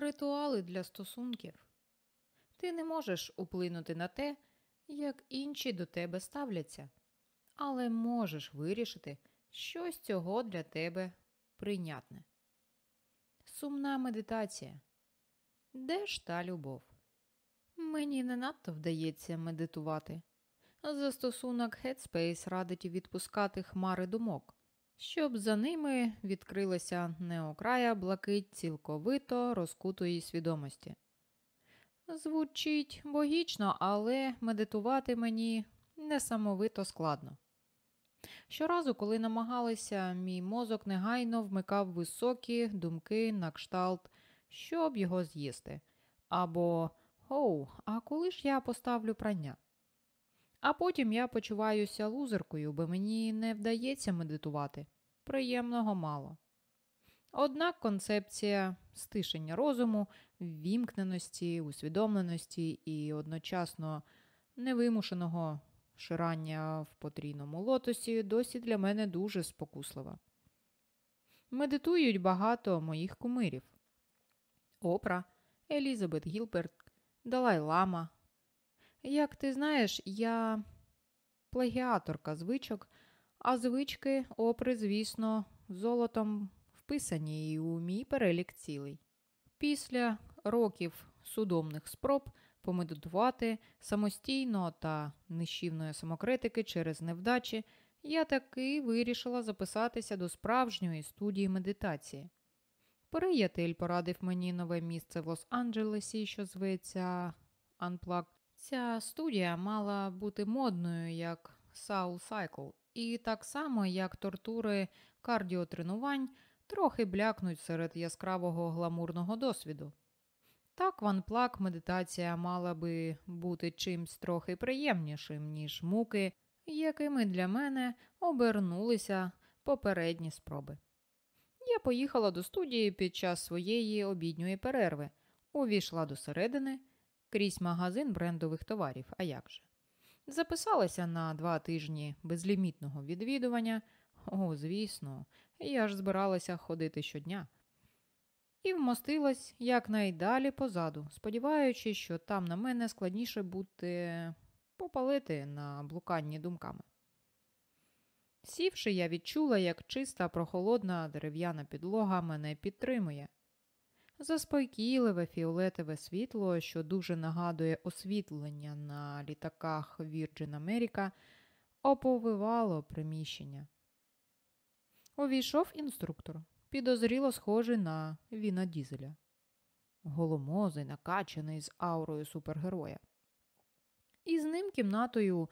ритуали для стосунків. Ти не можеш вплинути на те, як інші до тебе ставляться, але можеш вирішити, що з цього для тебе прийнятне. Сумна медитація. Де ж та любов? Мені не надто вдається медитувати. Застосунок Headspace радить відпускати хмари думок, щоб за ними відкрилася неокрая блакить цілковито розкутої свідомості. Звучить логічно, але медитувати мені несамовито складно. Щоразу, коли намагалися, мій мозок негайно вмикав високі думки на кшталт, щоб його з'їсти. Або Оу, а коли ж я поставлю прання? А потім я почуваюся лузеркою, бо мені не вдається медитувати. Приємного мало. Однак концепція стишення розуму, ввімкненості, усвідомленості і одночасно невимушеного ширання в потрійному лотосі досі для мене дуже спокуслива. Медитують багато моїх кумирів: Опра, Елізабет Гілберт, Далай Лама. Як ти знаєш, я плагіаторка звичок, а звички опри, звісно, золотом вписані і у мій перелік цілий. Після років судомних спроб помедитувати самостійно та нищівної самокритики через невдачі, я таки вирішила записатися до справжньої студії медитації. Приятель порадив мені нове місце в Лос-Анджелесі, що зветься Unplugged. Ця студія мала бути модною як Soul Cycle, і так само, як тортури кардіотренувань, трохи блякнуть серед яскравого гламурного досвіду. Так, ванплак медитація мала би бути чимсь трохи приємнішим, ніж муки, якими для мене обернулися попередні спроби. Я поїхала до студії під час своєї обідньої перерви, увійшла до середини крізь магазин брендових товарів, а як же. Записалася на два тижні безлімітного відвідування. О, звісно, я ж збиралася ходити щодня. І вмостилась якнайдалі позаду, сподіваючись, що там на мене складніше бути попалити на блуканні думками. Сівши, я відчула, як чиста, прохолодна дерев'яна підлога мене підтримує. Заспокійливе фіолетове світло, що дуже нагадує освітлення на літаках Virgin America, оповивало приміщення. Увійшов інструктор, підозріло схожий на Віна Дізеля, голомозий, накачаний з аурою супергероя. І з ним кімнатою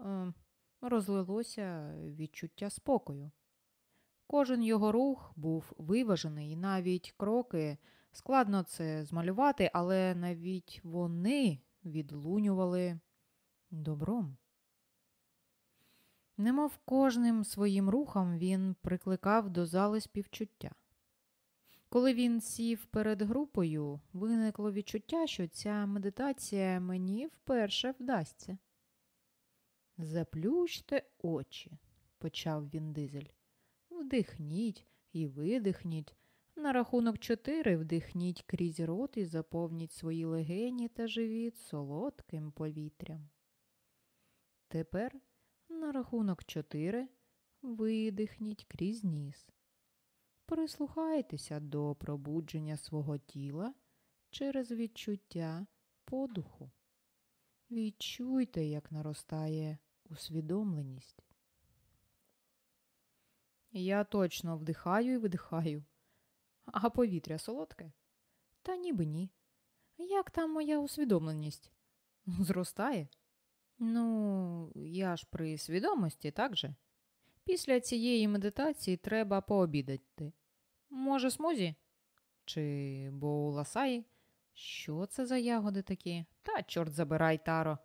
е, розлилося відчуття спокою. Кожен його рух був виважений, і навіть кроки складно це змалювати, але навіть вони відлунювали добром. Немов кожним своїм рухом він прикликав до зали співчуття. Коли він сів перед групою, виникло відчуття, що ця медитація мені вперше вдасться. Заплющте очі, почав він дизель. Вдихніть і видихніть. На рахунок чотири вдихніть крізь рот і заповніть свої легені та живіт солодким повітрям. Тепер на рахунок чотири видихніть крізь ніс. Прислухайтеся до пробудження свого тіла через відчуття подуху. Відчуйте, як наростає усвідомленість. Я точно вдихаю і видихаю, а повітря солодке? Та ніби ні. Як там моя усвідомленість? Зростає? Ну, я ж при свідомості, так же? Після цієї медитації треба пообідати. Може, смузі? Чи боуласаї? Що це за ягоди такі? Та, чорт забирай, таро.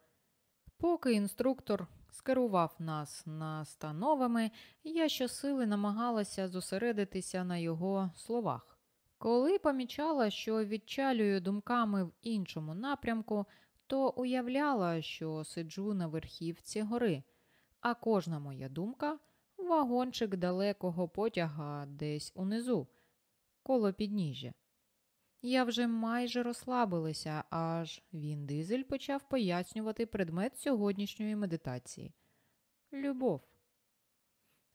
Поки інструктор скерував нас настановами, я щосили намагалася зосередитися на його словах. Коли помічала, що відчалюю думками в іншому напрямку, то уявляла, що сиджу на верхівці гори, а кожна моя думка вагончик далекого потяга десь унизу, коло підніжжя. Я вже майже розслабилася, аж він дизель почав пояснювати предмет сьогоднішньої медитації. Любов.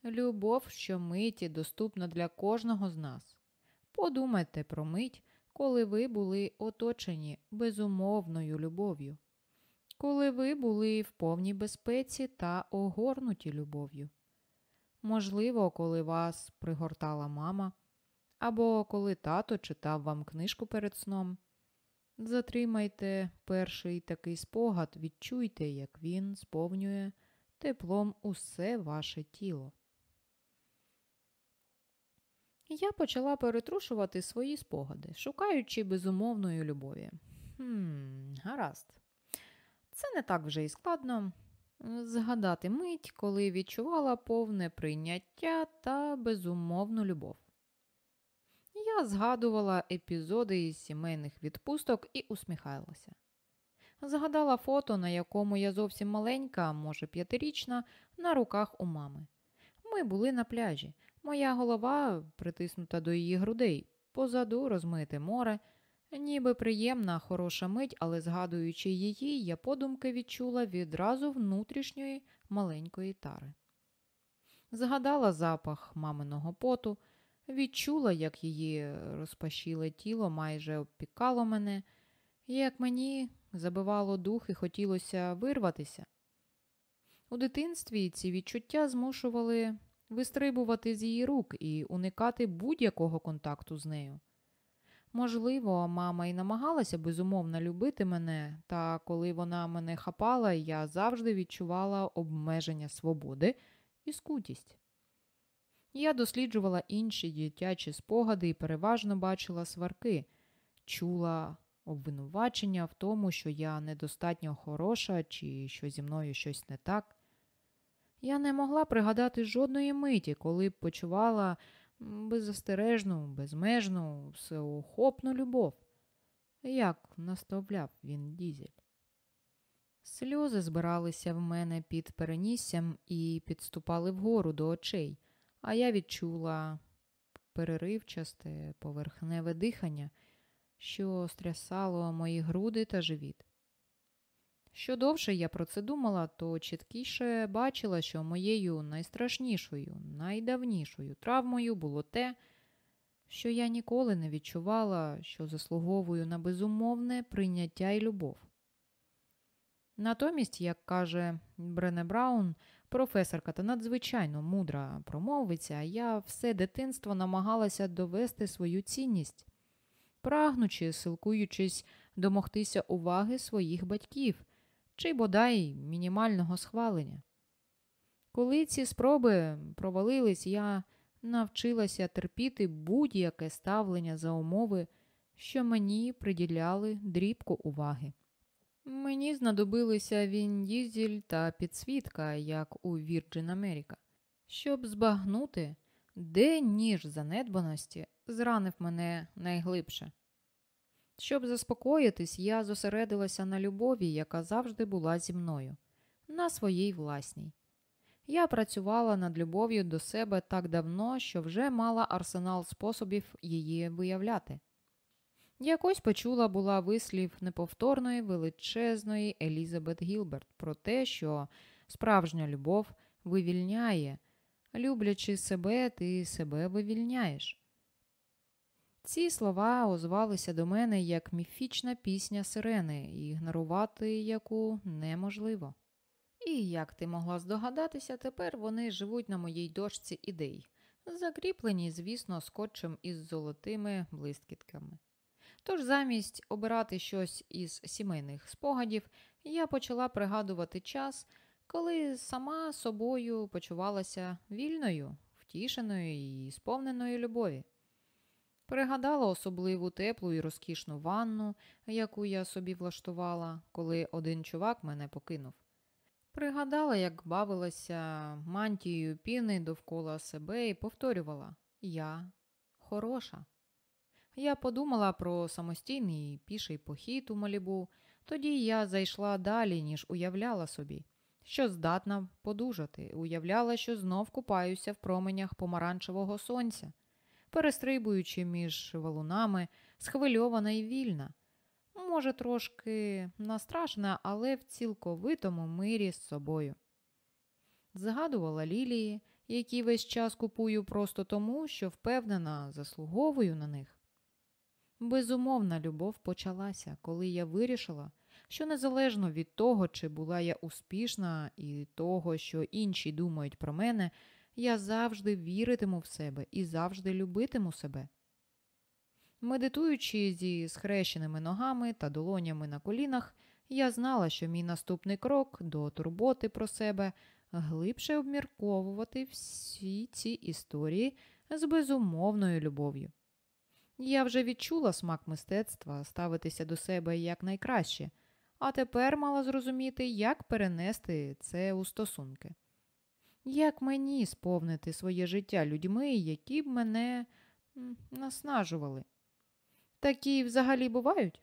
Любов, що миті доступна для кожного з нас. Подумайте про мить, коли ви були оточені безумовною любов'ю, коли ви були в повній безпеці та огорнуті любов'ю. Можливо, коли вас пригортала мама, або коли тато читав вам книжку перед сном. Затримайте перший такий спогад, відчуйте, як він сповнює теплом усе ваше тіло. Я почала перетрушувати свої спогади, шукаючи безумовної любові. Хм, Гаразд. Це не так вже і складно згадати мить, коли відчувала повне прийняття та безумовну любов. Я згадувала епізоди із сімейних відпусток і усміхалася. Згадала фото, на якому я зовсім маленька, може п'ятирічна, на руках у мами. Ми були на пляжі. Моя голова притиснута до її грудей, позаду розмите море. Ніби приємна, хороша мить, але згадуючи її, я подумки відчула відразу внутрішньої маленької тари. Згадала запах маминого поту, відчула, як її розпашіле тіло майже обпікало мене, як мені забивало дух і хотілося вирватися. У дитинстві ці відчуття змушували вистрибувати з її рук і уникати будь-якого контакту з нею. Можливо, мама і намагалася безумовно любити мене, та коли вона мене хапала, я завжди відчувала обмеження свободи і скутість. Я досліджувала інші дитячі спогади і переважно бачила сварки, чула обвинувачення в тому, що я недостатньо хороша чи що зі мною щось не так. Я не могла пригадати жодної миті, коли б почувала беззастережну, безмежну, всеохопну любов, як наставляв він дізель. Сльози збиралися в мене під переніссям і підступали вгору до очей, а я відчула переривчасте поверхневе дихання, що стрясало мої груди та живіт. Що довше я про це думала, то чіткіше бачила, що моєю найстрашнішою, найдавнішою травмою було те, що я ніколи не відчувала, що заслуговую на безумовне прийняття і любов. Натомість, як каже Брене Браун, професорка та надзвичайно мудра промовиця, я все дитинство намагалася довести свою цінність, прагнучи, силкуючись домогтися уваги своїх батьків чи бодай мінімального схвалення. Коли ці спроби провалились, я навчилася терпіти будь-яке ставлення за умови, що мені приділяли дрібку уваги. Мені знадобилися він дізель та підсвітка, як у Вірджин Америка, щоб збагнути, де ніж занедбаності зранив мене найглибше. Щоб заспокоїтись, я зосередилася на любові, яка завжди була зі мною, на своїй власній. Я працювала над любов'ю до себе так давно, що вже мала арсенал способів її виявляти. Якось почула була вислів неповторної величезної Елізабет Гілберт про те, що справжня любов вивільняє, люблячи себе, ти себе вивільняєш. Ці слова озвалися до мене як міфічна пісня сирени, ігнорувати яку неможливо. І, як ти могла здогадатися, тепер вони живуть на моїй дошці ідей, закріплені, звісно, скотчем із золотими блискітками. Тож замість обирати щось із сімейних спогадів, я почала пригадувати час, коли сама собою почувалася вільною, втішеною і сповненою любові. Пригадала особливу теплу і розкішну ванну, яку я собі влаштувала, коли один чувак мене покинув. Пригадала, як бавилася мантією піни довкола себе і повторювала Я хороша. Я подумала про самостійний піший похід у малібу, тоді я зайшла далі, ніж уявляла собі, що здатна подужати, уявляла, що знов купаюся в променях помаранчевого сонця перестрибуючи між валунами, схвильована і вільна. Може, трошки настрашена, але в цілковитому мирі з собою. Згадувала лілії, які весь час купую просто тому, що впевнена, заслуговую на них. Безумовна любов почалася, коли я вирішила, що незалежно від того, чи була я успішна, і того, що інші думають про мене, я завжди віритиму в себе і завжди любитиму себе. Медитуючи зі схрещеними ногами та долонями на колінах, я знала, що мій наступний крок до турботи про себе глибше обмірковувати всі ці історії з безумовною любов'ю. Я вже відчула смак мистецтва ставитися до себе якнайкраще, а тепер мала зрозуміти, як перенести це у стосунки. Як мені сповнити своє життя людьми, які б мене наснажували? Такі взагалі бувають?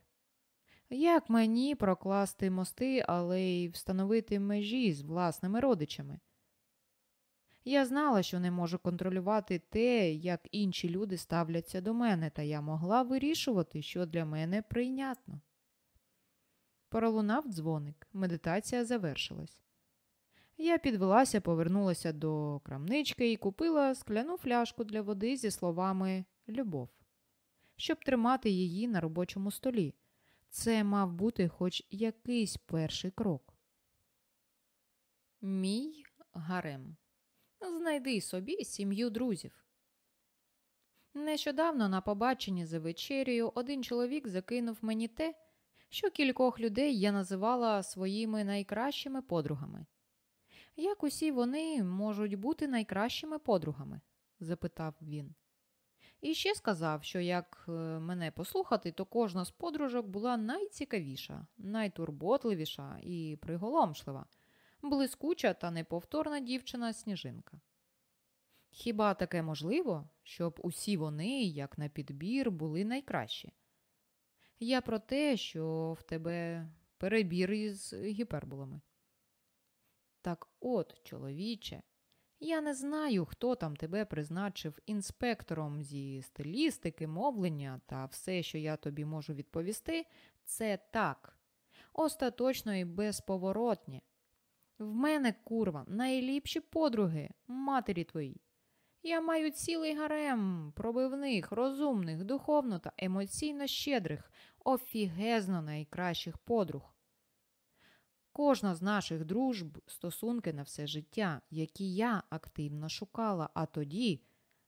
Як мені прокласти мости, але й встановити межі з власними родичами? Я знала, що не можу контролювати те, як інші люди ставляться до мене, та я могла вирішувати, що для мене прийнятно. Пролунав дзвоник, медитація завершилась. Я підвелася, повернулася до крамнички і купила скляну фляжку для води зі словами Любов, щоб тримати її на робочому столі. Це мав бути хоч якийсь перший крок. Мій гарем. Знайди собі сім'ю друзів. Нещодавно на побаченні за вечерею один чоловік закинув мені те, що кількох людей я називала своїми найкращими подругами. Як усі вони можуть бути найкращими подругами? запитав він. І ще сказав, що як е, мене послухати, то кожна з подружок була найцікавіша, найтурботливіша і приголомшлива, блискуча та неповторна дівчина сніжинка. Хіба таке можливо, щоб усі вони, як на підбір, були найкращі? Я про те, що в тебе перебір із гіперболами. Так от, чоловіче, я не знаю, хто там тебе призначив інспектором зі стилістики, мовлення та все, що я тобі можу відповісти, це так. Остаточно і безповоротні. В мене, курва, найліпші подруги, матері твої. Я маю цілий гарем пробивних, розумних, духовно та емоційно щедрих, офігезно найкращих подруг. Кожна з наших дружб стосунки на все життя, які я активно шукала, а тоді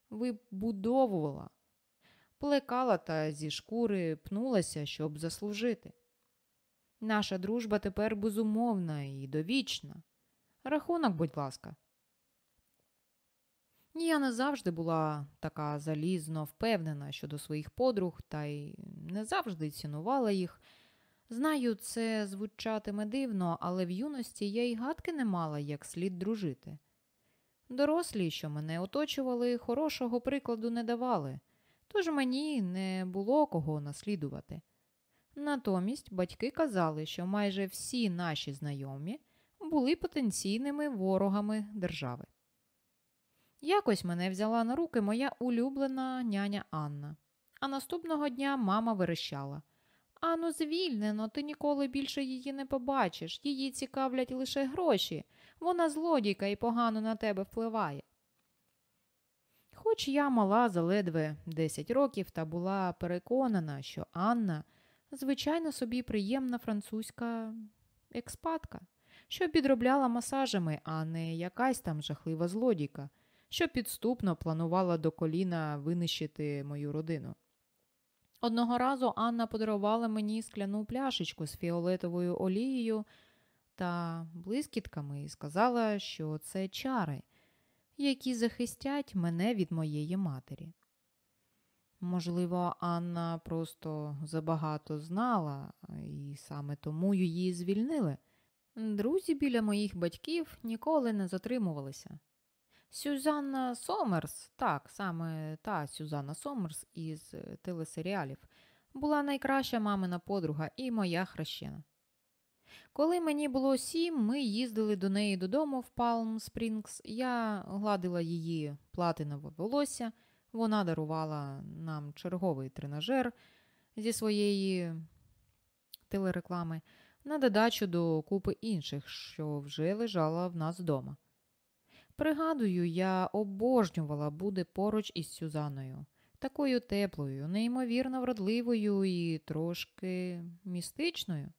вибудовувала, плекала та зі шкури пнулася, щоб заслужити. Наша дружба тепер безумовна і довічна. Рахунок, будь ласка. Я не завжди була така залізно впевнена щодо своїх подруг, та й не завжди цінувала їх. Знаю, це звучатиме дивно, але в юності я й гадки не мала як слід дружити. Дорослі, що мене оточували, хорошого прикладу не давали, тож мені не було кого наслідувати. Натомість батьки казали, що майже всі наші знайомі були потенційними ворогами держави. Якось мене взяла на руки моя улюблена няня Анна, а наступного дня мама верещала – Ану, звільнено, ти ніколи більше її не побачиш. Її цікавлять лише гроші. Вона злодійка і погано на тебе впливає. Хоч я мала заледве 10 років та була переконана, що Анна, звичайно, собі приємна французька експатка, що підробляла масажами, а не якась там жахлива злодійка, що підступно планувала до коліна винищити мою родину. Одного разу Анна подарувала мені скляну пляшечку з фіолетовою олією та блискітками і сказала, що це чари, які захистять мене від моєї матері. Можливо, Анна просто забагато знала, і саме тому її звільнили. Друзі біля моїх батьків ніколи не затримувалися. Сюзанна Сомерс, так, саме та Сюзанна Сомерс із е, телесеріалів, була найкраща мамина подруга і моя хрещена. Коли мені було сім, ми їздили до неї додому в Палм Спрінгс. Я гладила її платинове волосся, вона дарувала нам черговий тренажер. зі своєї телереклами на додачу до купи інших, що вже лежала в нас вдома. Пригадую, я обожнювала бути поруч із Сюзаною, такою теплою, неймовірно вродливою і трошки містичною.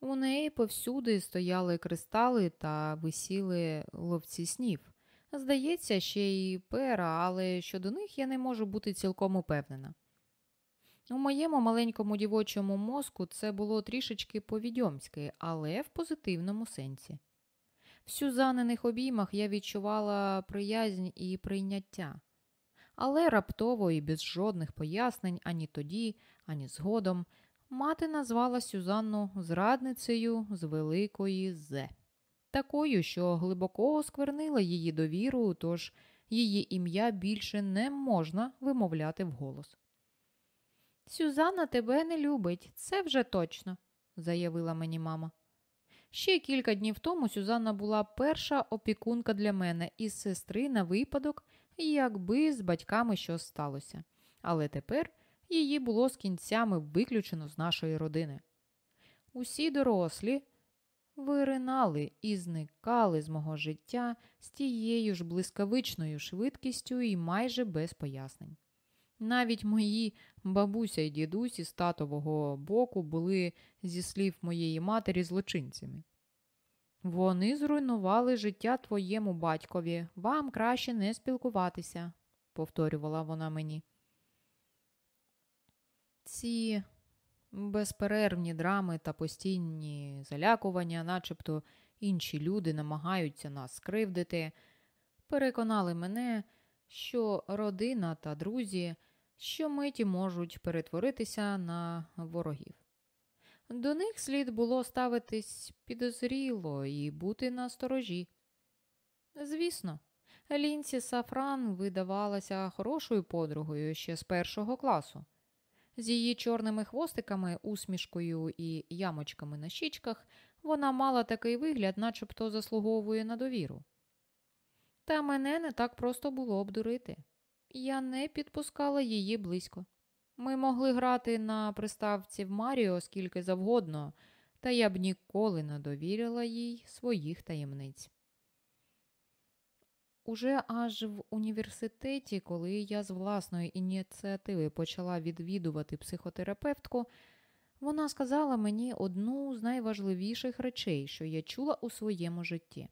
У неї повсюди стояли кристали та висіли ловці снів. Здається, ще й пера, але щодо них я не можу бути цілком упевнена. У моєму маленькому дівочому мозку це було трішечки повідьомськи, але в позитивному сенсі. В сюзанених обіймах я відчувала приязнь і прийняття, але раптово і без жодних пояснень ані тоді, ані згодом мати назвала Сюзанну зрадницею з великої З, такою, що глибоко осквернила її довіру, тож її ім'я більше не можна вимовляти вголос. Сюзанна тебе не любить, це вже точно, заявила мені мама. Ще кілька днів тому Сюзанна була перша опікунка для мене і сестри на випадок, якби з батьками щось сталося. Але тепер її було з кінцями виключено з нашої родини. Усі дорослі виринали і зникали з мого життя з тією ж блискавичною швидкістю і майже без пояснень. Навіть мої бабуся і дідусі з татового боку були, зі слів моєї матері, злочинцями. Вони зруйнували життя твоєму батькові, вам краще не спілкуватися, повторювала вона мені. Ці безперервні драми та постійні залякування, начебто інші люди намагаються нас скривдити, переконали мене, що родина та друзі щомиті можуть перетворитися на ворогів. До них слід було ставитись підозріло і бути на сторожі. Звісно, Лінсі Сафран видавалася хорошою подругою ще з першого класу. З її чорними хвостиками, усмішкою і ямочками на щічках вона мала такий вигляд, начебто заслуговує на довіру. Та мене не так просто було обдурити. Я не підпускала її близько. Ми могли грати на приставці в Маріо скільки завгодно, та я б ніколи не довірила їй своїх таємниць. Уже аж в університеті, коли я з власної ініціативи почала відвідувати психотерапевтку, вона сказала мені одну з найважливіших речей, що я чула у своєму житті.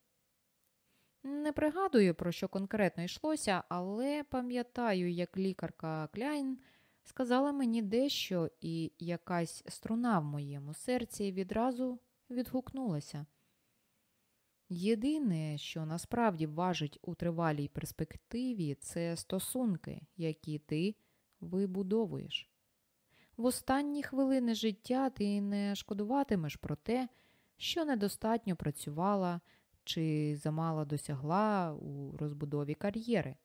Не пригадую, про що конкретно йшлося, але пам'ятаю, як лікарка Кляйн сказала мені дещо, і якась струна в моєму серці відразу відгукнулася. Єдине, що насправді важить у тривалій перспективі, це стосунки, які ти вибудовуєш. В останні хвилини життя ти не шкодуватимеш про те, що недостатньо працювала чи замало досягла у розбудові кар'єри.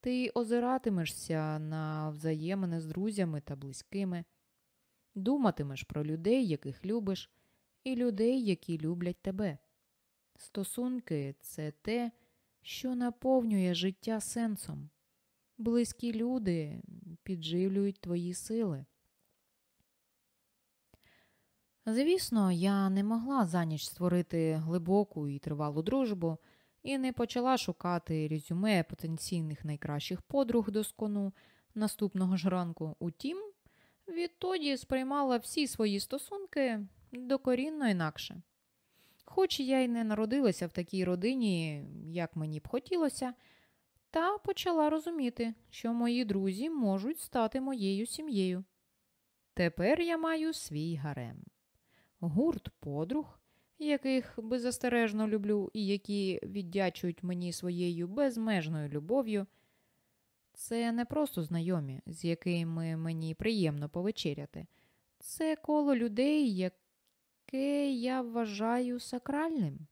Ти озиратимешся на взаємини з друзями та близькими, думатимеш про людей, яких любиш, і людей, які люблять тебе. Стосунки це те, що наповнює життя сенсом. Близькі люди підживлюють твої сили. Звісно, я не могла за ніч створити глибоку і тривалу дружбу і не почала шукати резюме потенційних найкращих подруг до скону наступного ж ранку. Утім, відтоді сприймала всі свої стосунки докорінно інакше. Хоч я й не народилася в такій родині, як мені б хотілося, та почала розуміти, що мої друзі можуть стати моєю сім'єю. Тепер я маю свій гарем гурт подруг, яких беззастережно люблю і які віддячують мені своєю безмежною любов'ю. Це не просто знайомі, з якими мені приємно повечеряти. Це коло людей, яке я вважаю сакральним.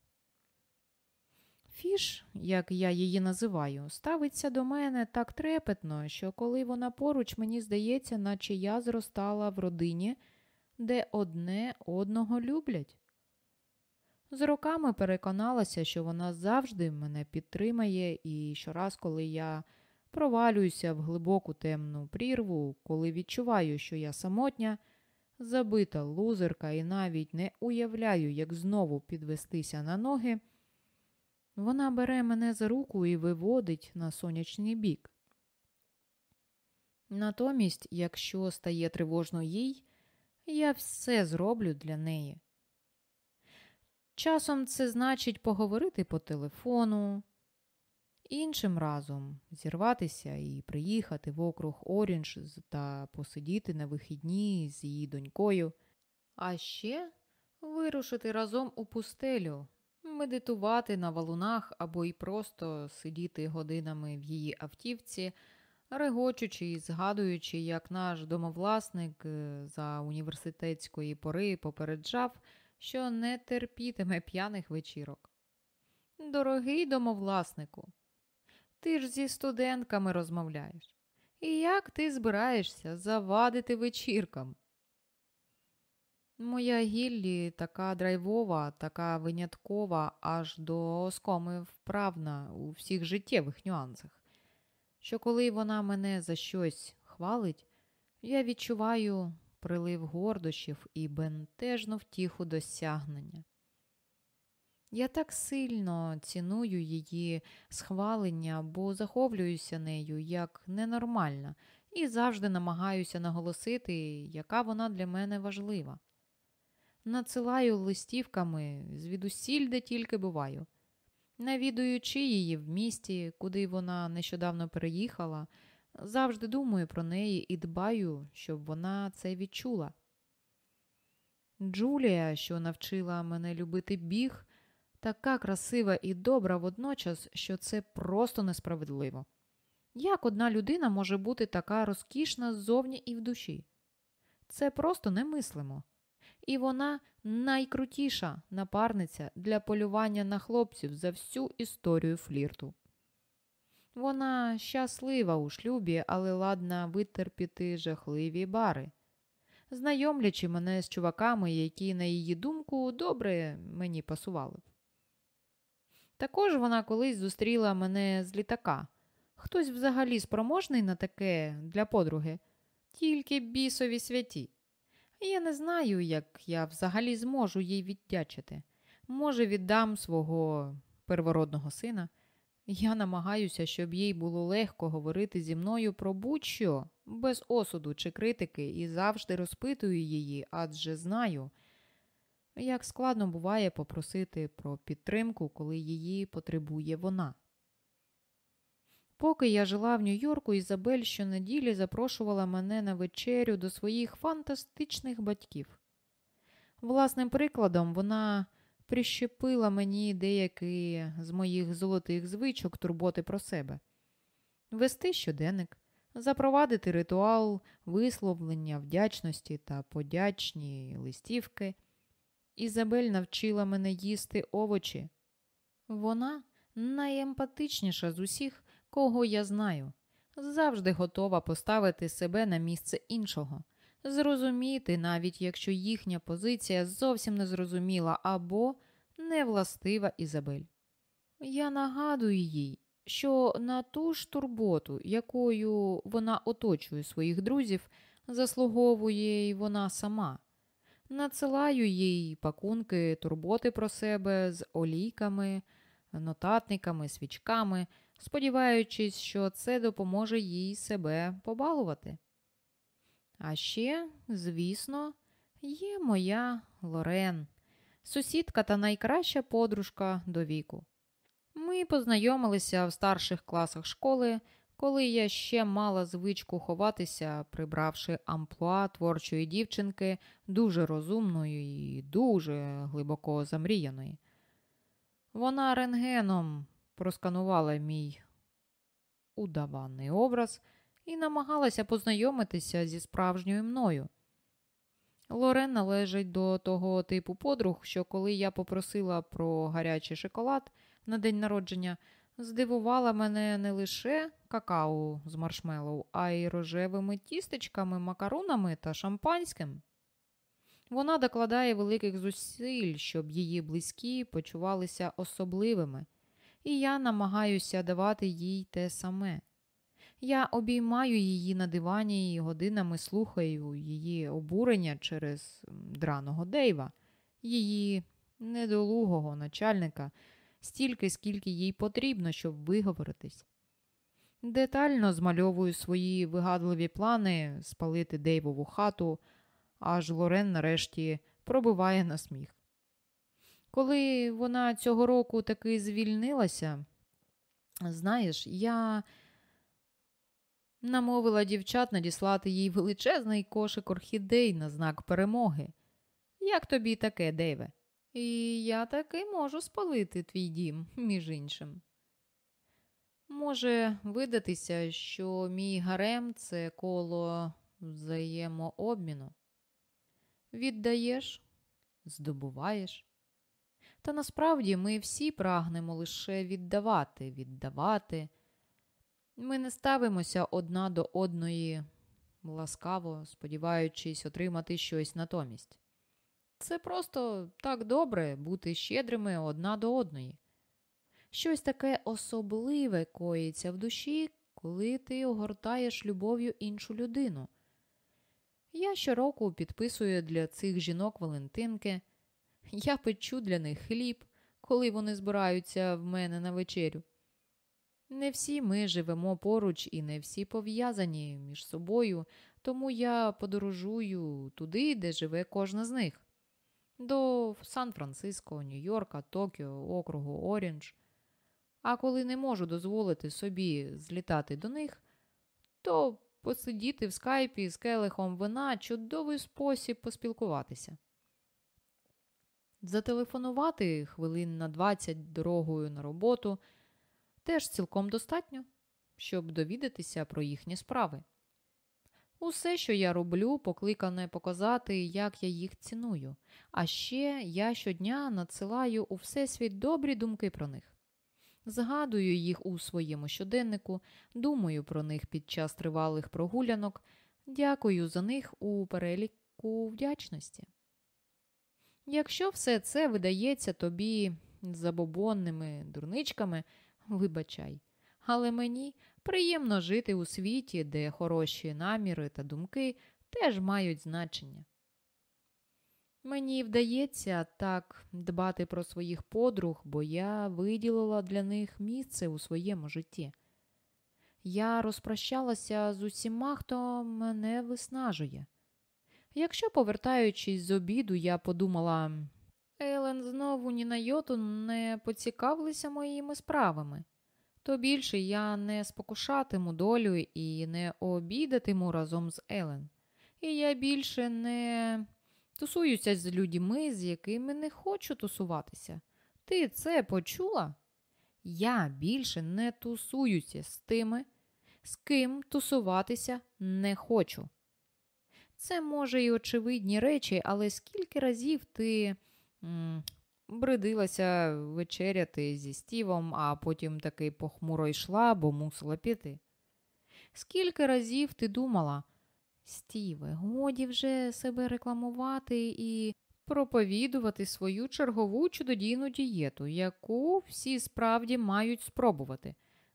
Фіш, як я її називаю, ставиться до мене так трепетно, що коли вона поруч, мені здається, наче я зростала в родині де одне одного люблять. З роками переконалася, що вона завжди мене підтримає, і щораз, коли я провалююся в глибоку темну прірву, коли відчуваю, що я самотня, забита лузерка і навіть не уявляю, як знову підвестися на ноги, вона бере мене за руку і виводить на сонячний бік. Натомість, якщо стає тривожно їй, я все зроблю для неї. Часом це значить поговорити по телефону, іншим разом зірватися і приїхати в округ Орінж та посидіти на вихідні з її донькою, а ще вирушити разом у пустелю, медитувати на валунах або й просто сидіти годинами в її автівці регочучи і згадуючи, як наш домовласник е, за університетської пори попереджав, що не терпітиме п'яних вечірок. Дорогий домовласнику, ти ж зі студентками розмовляєш. І як ти збираєшся завадити вечіркам? Моя гіллі така драйвова, така виняткова, аж до оскоми вправна у всіх життєвих нюансах що коли вона мене за щось хвалить, я відчуваю прилив гордощів і бентежну втіху досягнення. Я так сильно ціную її схвалення, бо захоплююся нею як ненормальна, і завжди намагаюся наголосити, яка вона для мене важлива. Надсилаю листівками звідусіль, де тільки буваю. Навідуючи її в місті, куди вона нещодавно переїхала, завжди думаю про неї і дбаю, щоб вона це відчула. Джулія, що навчила мене любити біг, така красива і добра водночас, що це просто несправедливо. Як одна людина може бути така розкішна ззовні і в душі? Це просто немислимо і вона найкрутіша напарниця для полювання на хлопців за всю історію флірту. Вона щаслива у шлюбі, але ладна витерпіти жахливі бари, знайомлячи мене з чуваками, які, на її думку, добре мені пасували. Також вона колись зустріла мене з літака. Хтось взагалі спроможний на таке для подруги, тільки бісові святі. Я не знаю, як я взагалі зможу їй віддячити. Може, віддам свого первородного сина. Я намагаюся, щоб їй було легко говорити зі мною про будь-що, без осуду чи критики, і завжди розпитую її, адже знаю, як складно буває попросити про підтримку, коли її потребує вона. Поки я жила в Нью-Йорку, Ізабель щонеділі запрошувала мене на вечерю до своїх фантастичних батьків. Власним прикладом, вона прищепила мені деякі з моїх золотих звичок турботи про себе, вести щоденник, запровадити ритуал висловлення вдячності та подячні листівки. Ізабель навчила мене їсти овочі. Вона найемпатичніша з усіх кого я знаю, завжди готова поставити себе на місце іншого, зрозуміти, навіть якщо їхня позиція зовсім не зрозуміла або невластива Ізабель. Я нагадую їй, що на ту ж турботу, якою вона оточує своїх друзів, заслуговує й вона сама. Надсилаю їй пакунки турботи про себе з олійками, нотатниками, свічками, сподіваючись, що це допоможе їй себе побалувати. А ще, звісно, є моя Лорен, сусідка та найкраща подружка до віку. Ми познайомилися в старших класах школи, коли я ще мала звичку ховатися, прибравши амплуа творчої дівчинки, дуже розумної і дуже глибоко замріяної. Вона рентгеном просканувала мій удаваний образ і намагалася познайомитися зі справжньою мною. Лорен належить до того типу подруг, що коли я попросила про гарячий шоколад на день народження, здивувала мене не лише какао з маршмеллоу, а й рожевими тістечками, макаронами та шампанським. Вона докладає великих зусиль, щоб її близькі почувалися особливими, і я намагаюся давати їй те саме. Я обіймаю її на дивані і годинами слухаю її обурення через драного Дейва, її недолугого начальника, стільки, скільки їй потрібно, щоб виговоритись. Детально змальовую свої вигадливі плани спалити Дейвову хату, аж Лорен нарешті пробиває на сміх. Коли вона цього року таки звільнилася, знаєш, я намовила дівчат надіслати їй величезний кошик орхідей на знак перемоги. Як тобі таке, Дейве? І я таки можу спалити твій дім, між іншим. Може видатися, що мій гарем це коло взаємообміну. Віддаєш, здобуваєш. Та насправді ми всі прагнемо лише віддавати, віддавати. Ми не ставимося одна до одної ласкаво, сподіваючись отримати щось натомість. Це просто так добре бути щедрими одна до одної. Щось таке особливе коїться в душі, коли ти огортаєш любов'ю іншу людину. Я щороку підписую для цих жінок Валентинки. Я печу для них хліб, коли вони збираються в мене на вечерю. Не всі ми живемо поруч і не всі пов'язані між собою, тому я подорожую туди, де живе кожна з них до Сан-Франциско, Нью-Йорка, Токіо, округу Оріндж. А коли не можу дозволити собі злітати до них, то посидіти в скайпі з келихом вина чудовий спосіб поспілкуватися. Зателефонувати хвилин на 20 дорогою на роботу теж цілком достатньо, щоб довідатися про їхні справи. Усе, що я роблю, покликане показати, як я їх ціную, а ще я щодня надсилаю у всесвіт добрі думки про них. Згадую їх у своєму щоденнику, думаю про них під час тривалих прогулянок, дякую за них у переліку вдячності. Якщо все це видається тобі забобонними дурничками, вибачай, але мені приємно жити у світі, де хороші наміри та думки теж мають значення. Мені вдається так дбати про своїх подруг, бо я виділила для них місце у своєму житті. Я розпрощалася з усіма, хто мене виснажує. Якщо, повертаючись з обіду, я подумала, Елен знову ні на йоту не поцікавилися моїми справами, то більше я не спокушатиму долю і не обідатиму разом з Елен. І я більше не тусуюся з людьми, з якими не хочу тусуватися. Ти це почула? Я більше не тусуюся з тими, з ким тусуватися не хочу. Це, може, і очевидні речі, але скільки разів ти м, бридилася вечеряти зі стівом, а потім таки похмуро йшла, бо мусила піти? Скільки разів ти думала, Стіве, годі вже себе рекламувати і проповідувати свою чергову чудодійну дієту, яку всі справді мають спробувати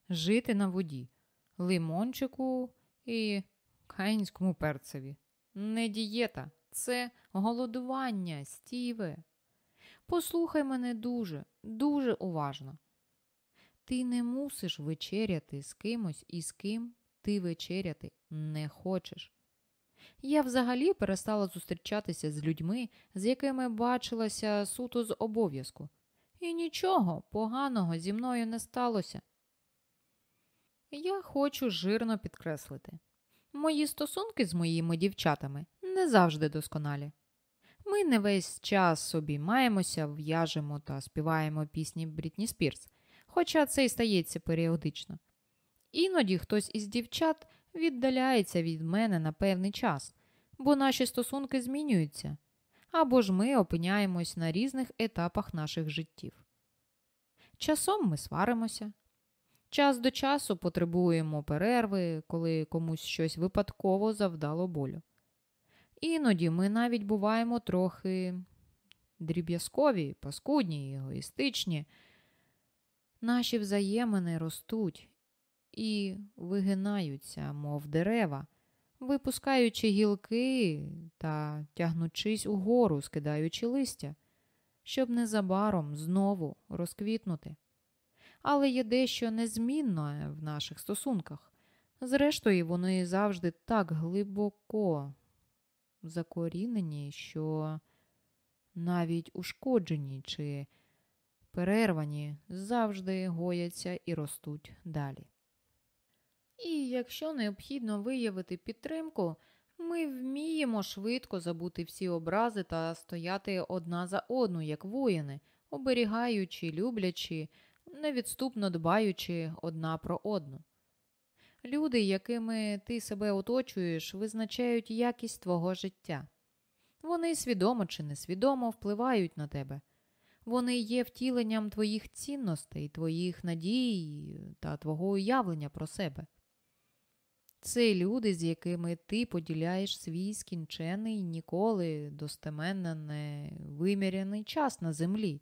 жити на воді, лимончику і каїнському перцеві. Не дієта, це голодування, Стіве. Послухай мене дуже, дуже уважно. Ти не мусиш вечеряти з кимось і з ким ти вечеряти не хочеш. Я взагалі перестала зустрічатися з людьми, з якими бачилася суто з обов'язку, і нічого поганого зі мною не сталося. Я хочу жирно підкреслити мої стосунки з моїми дівчатами не завжди досконалі. Ми не весь час обіймаємося, в'яжемо та співаємо пісні Брітні Спірс, хоча це й стається періодично. Іноді хтось із дівчат віддаляється від мене на певний час, бо наші стосунки змінюються, або ж ми опиняємось на різних етапах наших життів. Часом ми сваримося, час до часу потребуємо перерви, коли комусь щось випадково завдало болю. Іноді ми навіть буваємо трохи дріб'язкові, паскудні, егоїстичні. Наші взаємини ростуть, і вигинаються, мов дерева, випускаючи гілки та тягнучись угору, скидаючи листя, щоб незабаром знову розквітнути. Але є дещо незмінне в наших стосунках. Зрештою, вони завжди так глибоко закорінені, що навіть ушкоджені чи перервані завжди гояться і ростуть далі. І якщо необхідно виявити підтримку, ми вміємо швидко забути всі образи та стояти одна за одну, як воїни, оберігаючи, люблячи, невідступно дбаючи одна про одну. Люди, якими ти себе оточуєш, визначають якість твого життя. Вони свідомо чи несвідомо впливають на тебе. Вони є втіленням твоїх цінностей, твоїх надій та твого уявлення про себе. Це люди, з якими ти поділяєш свій скінчений ніколи достеменно не виміряний час на землі,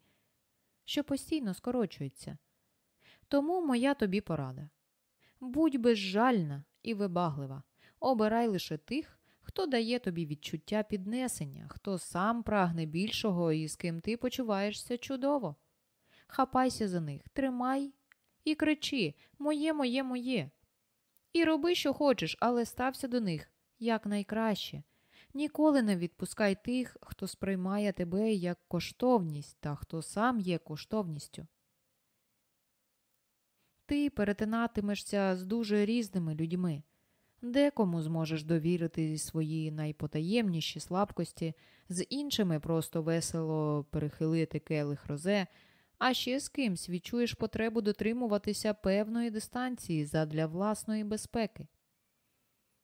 що постійно скорочується. Тому моя тобі порада. Будь безжальна і вибаглива, обирай лише тих, хто дає тобі відчуття піднесення, хто сам прагне більшого і з ким ти почуваєшся чудово. Хапайся за них, тримай і кричи Моє, моє, моє. І роби, що хочеш, але стався до них якнайкраще. Ніколи не відпускай тих, хто сприймає тебе як коштовність та хто сам є коштовністю. Ти перетинатимешся з дуже різними людьми. Декому зможеш довірити свої найпотаємніші слабкості, з іншими просто весело перехилити келих розе, а ще з кимсь відчуєш потребу дотримуватися певної дистанції задля власної безпеки.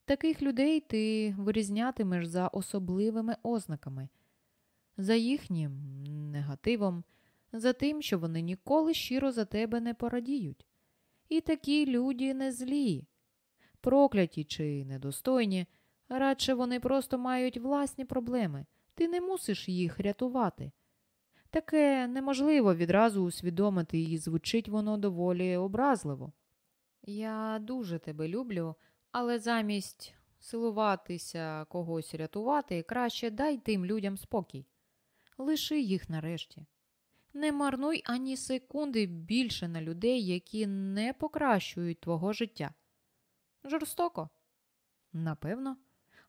Таких людей ти вирізнятимеш за особливими ознаками, за їхнім негативом, за тим, що вони ніколи щиро за тебе не порадіють. І такі люди не злі, прокляті чи недостойні, радше вони просто мають власні проблеми, ти не мусиш їх рятувати. Таке неможливо відразу усвідомити, і звучить воно доволі образливо. Я дуже тебе люблю, але замість силуватися когось рятувати, краще дай тим людям спокій. Лиши їх нарешті. Не марнуй ані секунди більше на людей, які не покращують твого життя. Жорстоко? Напевно,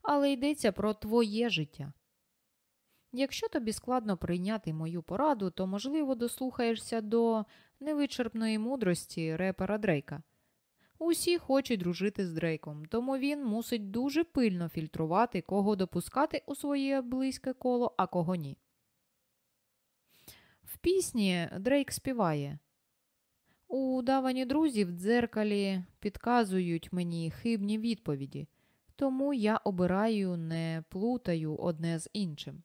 але йдеться про твоє життя. Якщо тобі складно прийняти мою пораду, то, можливо, дослухаєшся до невичерпної мудрості репера Дрейка. Усі хочуть дружити з Дрейком, тому він мусить дуже пильно фільтрувати, кого допускати у своє близьке коло, а кого ні. В пісні Дрейк співає У давані друзі в дзеркалі підказують мені хибні відповіді, тому я обираю, не плутаю одне з іншим.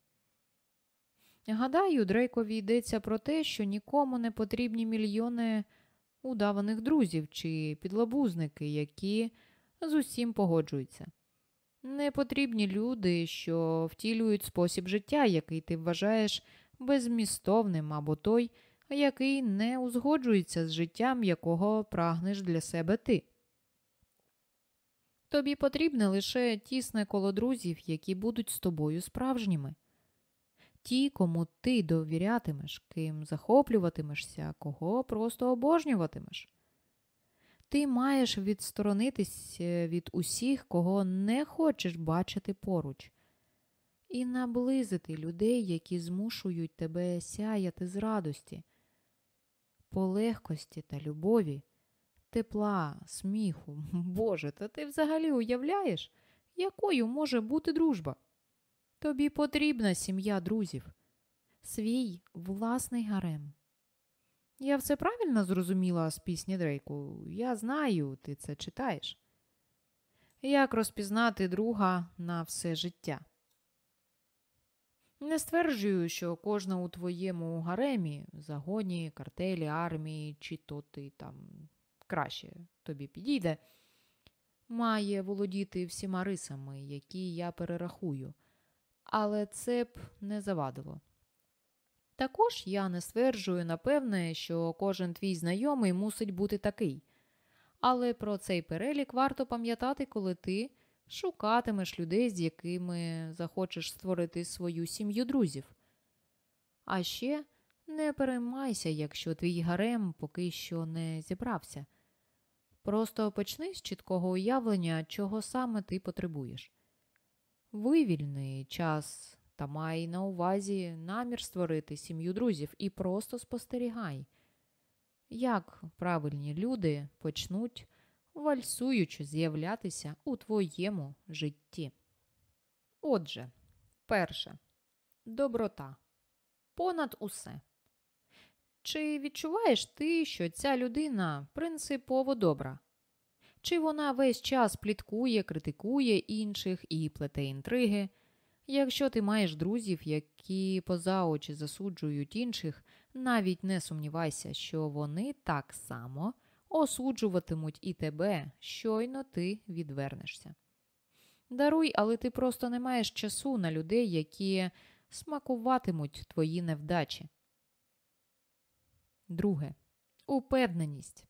Гадаю, Дрейкові йдеться про те, що нікому не потрібні мільйони удаваних друзів чи підлабузники, які з усім погоджуються. Не потрібні люди, що втілюють спосіб життя, який ти вважаєш безмістовним, або той, який не узгоджується з життям, якого прагнеш для себе ти. Тобі потрібне лише тісне коло друзів, які будуть з тобою справжніми ті, кому ти довірятимеш, ким захоплюватимешся, кого просто обожнюватимеш. Ти маєш відсторонитись е, від усіх, кого не хочеш бачити поруч, і наблизити людей, які змушують тебе сяяти з радості, по легкості та любові, тепла, сміху. Боже, та ти взагалі уявляєш, якою може бути дружба? Тобі потрібна сім'я друзів, свій власний гарем. Я все правильно зрозуміла з пісні Дрейку. Я знаю, ти це читаєш. Як розпізнати друга на все життя? Не стверджую, що кожна у твоєму гаремі, загоні, картелі, армії, чи то ти там краще тобі підійде, має володіти всіма рисами, які я перерахую але це б не завадило. Також я не стверджую, напевне, що кожен твій знайомий мусить бути такий, Але про цей перелік варто пам'ятати, коли ти шукатимеш людей, з якими захочеш створити свою сім'ю друзів. А ще не переймайся, якщо твій гарем поки що не зібрався. Просто почни з чіткого уявлення, чого саме ти потребуєш. Вивільни час та май на увазі намір створити сім'ю друзів і просто спостерігай, як правильні люди почнуть вальсуючи з'являтися у твоєму житті. Отже, перше доброта. Понад усе. Чи відчуваєш ти, що ця людина принципово добра? Чи вона весь час пліткує, критикує інших і плете інтриги? Якщо ти маєш друзів, які поза очі засуджують інших, навіть не сумнівайся, що вони так само осуджуватимуть і тебе, щойно ти відвернешся. Даруй, але ти просто не маєш часу на людей, які смакуватимуть твої невдачі. Друге. Упевненість.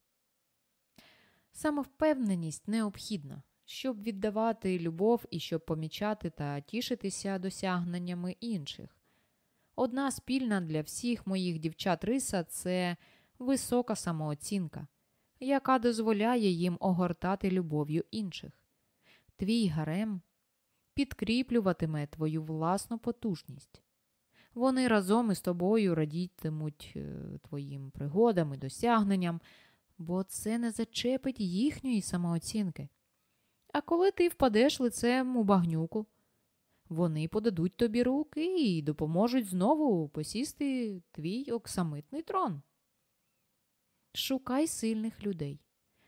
Самовпевненість необхідна, щоб віддавати любов і щоб помічати та тішитися досягненнями інших. Одна спільна для всіх моїх дівчат риса це висока самооцінка, яка дозволяє їм огортати любов'ю інших. Твій гарем підкріплюватиме твою власну потужність. Вони разом із тобою радітимуть е, твоїм пригодам і досягненням, бо це не зачепить їхньої самооцінки. А коли ти впадеш лицем у багнюку, вони подадуть тобі руки і допоможуть знову посісти твій оксамитний трон. Шукай сильних людей,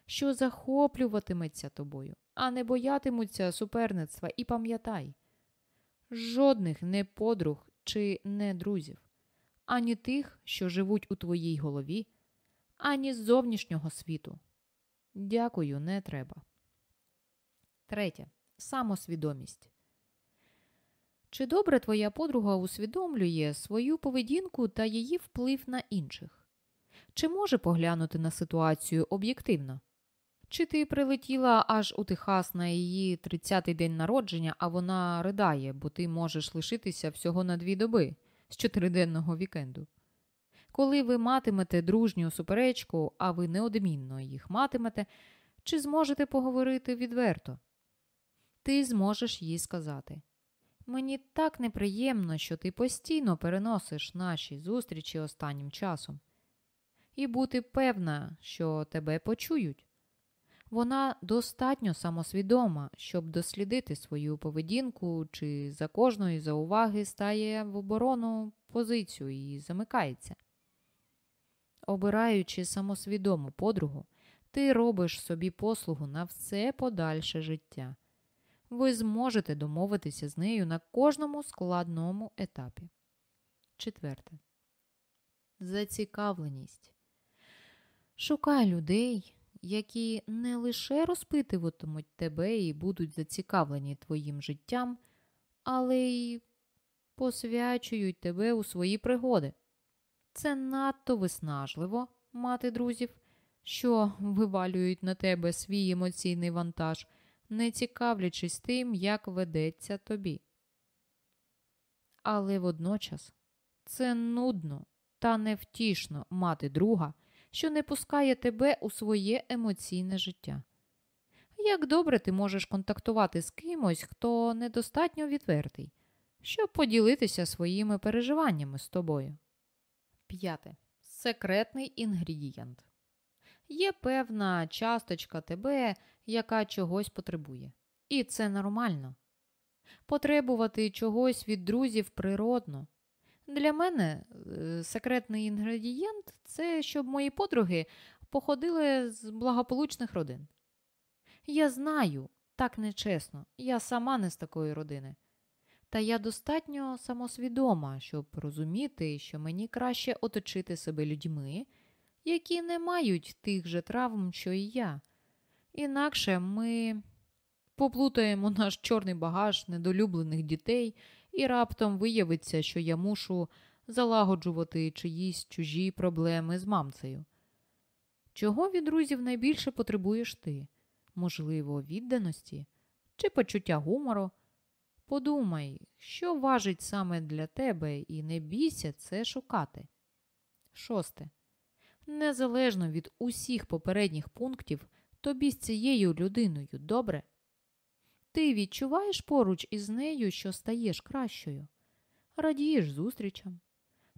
що захоплюватиметься тобою, а не боятимуться суперництва, і пам'ятай жодних не подруг чи не друзів, ані тих, що живуть у твоїй голові, ані з зовнішнього світу. Дякую, не треба. Третє. Самосвідомість. Чи добре твоя подруга усвідомлює свою поведінку та її вплив на інших? Чи може поглянути на ситуацію об'єктивно? Чи ти прилетіла аж у Техас на її 30-й день народження, а вона ридає, бо ти можеш лишитися всього на дві доби з чотириденного вікенду? Коли ви матимете дружню суперечку, а ви неодмінно їх матимете, чи зможете поговорити відверто? Ти зможеш їй сказати. Мені так неприємно, що ти постійно переносиш наші зустрічі останнім часом, і бути певна, що тебе почують. Вона достатньо самосвідома, щоб дослідити свою поведінку, чи за кожної зауваги стає в оборону позицію і замикається. Обираючи самосвідому подругу, ти робиш собі послугу на все подальше життя. Ви зможете домовитися з нею на кожному складному етапі. Четверте. Зацікавленість. Шукай людей, які не лише розпитуватимуть тебе і будуть зацікавлені твоїм життям, але й посвячують тебе у свої пригоди. Це надто виснажливо мати друзів, що вивалюють на тебе свій емоційний вантаж, не цікавлячись тим, як ведеться тобі. Але водночас це нудно та невтішно мати друга, що не пускає тебе у своє емоційне життя. Як добре ти можеш контактувати з кимось, хто недостатньо відвертий, щоб поділитися своїми переживаннями з тобою. П'яте. Секретний інгредієнт. Є певна часточка тебе, яка чогось потребує. І це нормально. Потребувати чогось від друзів природно. Для мене е, секретний інгредієнт це щоб мої подруги походили з благополучних родин. Я знаю, так нечесно, я сама не з такої родини. Та я достатньо самосвідома, щоб розуміти, що мені краще оточити себе людьми, які не мають тих же травм, що і я. Інакше ми поплутаємо наш чорний багаж недолюблених дітей, і раптом виявиться, що я мушу залагоджувати чиїсь чужі проблеми з мамцею. Чого від друзів найбільше потребуєш ти? Можливо, відданості чи почуття гумору? Подумай, що важить саме для тебе, і не бійся це шукати. Шосте. Незалежно від усіх попередніх пунктів, тобі з цією людиною добре. Ти відчуваєш поруч із нею, що стаєш кращою, радієш зустрічам.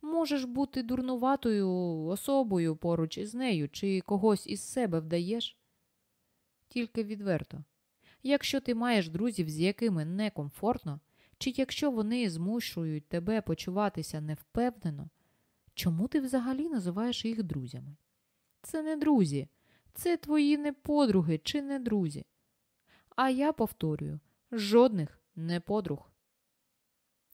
Можеш бути дурнуватою особою поруч із нею, чи когось із себе вдаєш. Тільки відверто. Якщо ти маєш друзів, з якими некомфортно, чи якщо вони змушують тебе почуватися невпевнено, чому ти взагалі називаєш їх друзями? Це не друзі, це твої не подруги чи не друзі. А я повторюю жодних не подруг.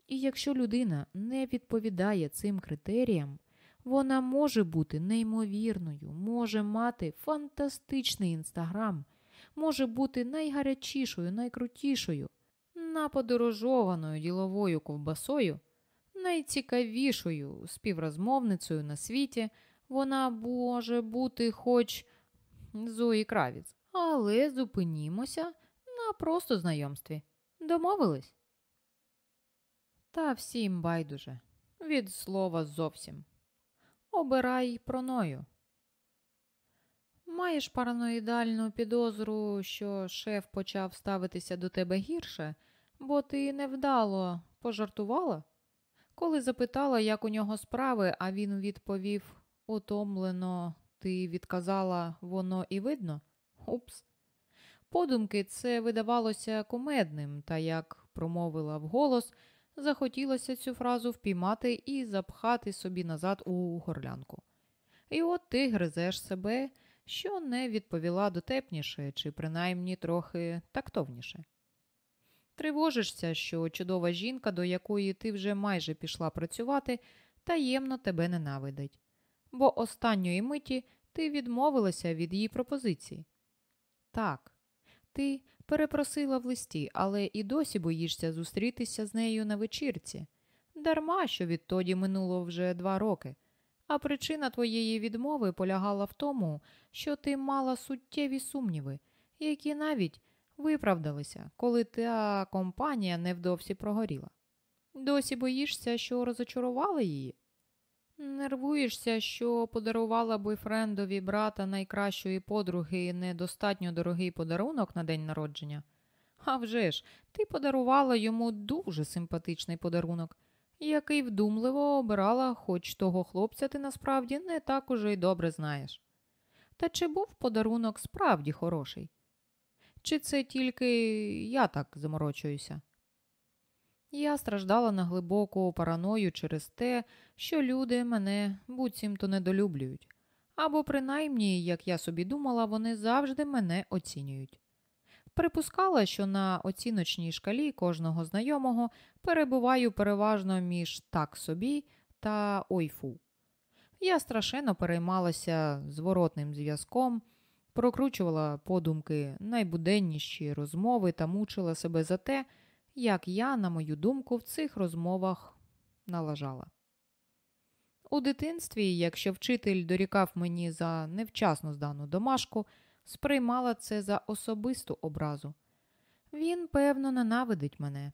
І якщо людина не відповідає цим критеріям, вона може бути неймовірною, може мати фантастичний інстаграм, може бути найгарячішою, найкрутішою, наподорожованою діловою ковбасою, найцікавішою співрозмовницею на світі, вона може бути хоч Зої Кравіц. Але зупинімося на просто знайомстві. Домовились? Та всім байдуже. Від слова зовсім. Обирай проною. Маєш параноїдальну підозру, що шеф почав ставитися до тебе гірше, бо ти невдало пожартувала? Коли запитала, як у нього справи, а він відповів утомлено, ти відказала воно і видно? Упс. Подумки це видавалося кумедним, та як промовила вголос, захотілося цю фразу впіймати і запхати собі назад у горлянку. І от ти гризеш себе, що не відповіла дотепніше чи принаймні трохи тактовніше. Тривожишся, що чудова жінка, до якої ти вже майже пішла працювати, таємно тебе ненавидить, бо останньої миті ти відмовилася від її пропозиції. Так, ти перепросила в листі, але і досі боїшся зустрітися з нею на вечірці. Дарма що відтоді минуло вже два роки. А причина твоєї відмови полягала в тому, що ти мала суттєві сумніви, які навіть виправдалися, коли та компанія невдовзі прогоріла. Досі боїшся, що розочарувала її? Нервуєшся, що подарувала бойфрендові брата найкращої подруги недостатньо дорогий подарунок на день народження? А вже ж, ти подарувала йому дуже симпатичний подарунок, який вдумливо обирала, хоч того хлопця ти насправді не так уже й добре знаєш. Та чи був подарунок справді хороший? Чи це тільки я так заморочуюся? Я страждала на глибоку параною через те, що люди мене буцімто недолюблюють, або принаймні, як я собі думала, вони завжди мене оцінюють. Припускала, що на оціночній шкалі кожного знайомого перебуваю переважно між так собі та ойфу. Я страшенно переймалася зворотним зв'язком, прокручувала подумки найбуденніші розмови та мучила себе за те, як я, на мою думку, в цих розмовах налажала. У дитинстві, якщо вчитель дорікав мені за невчасно здану домашку, сприймала це за особисту образу. Він, певно, ненавидить мене.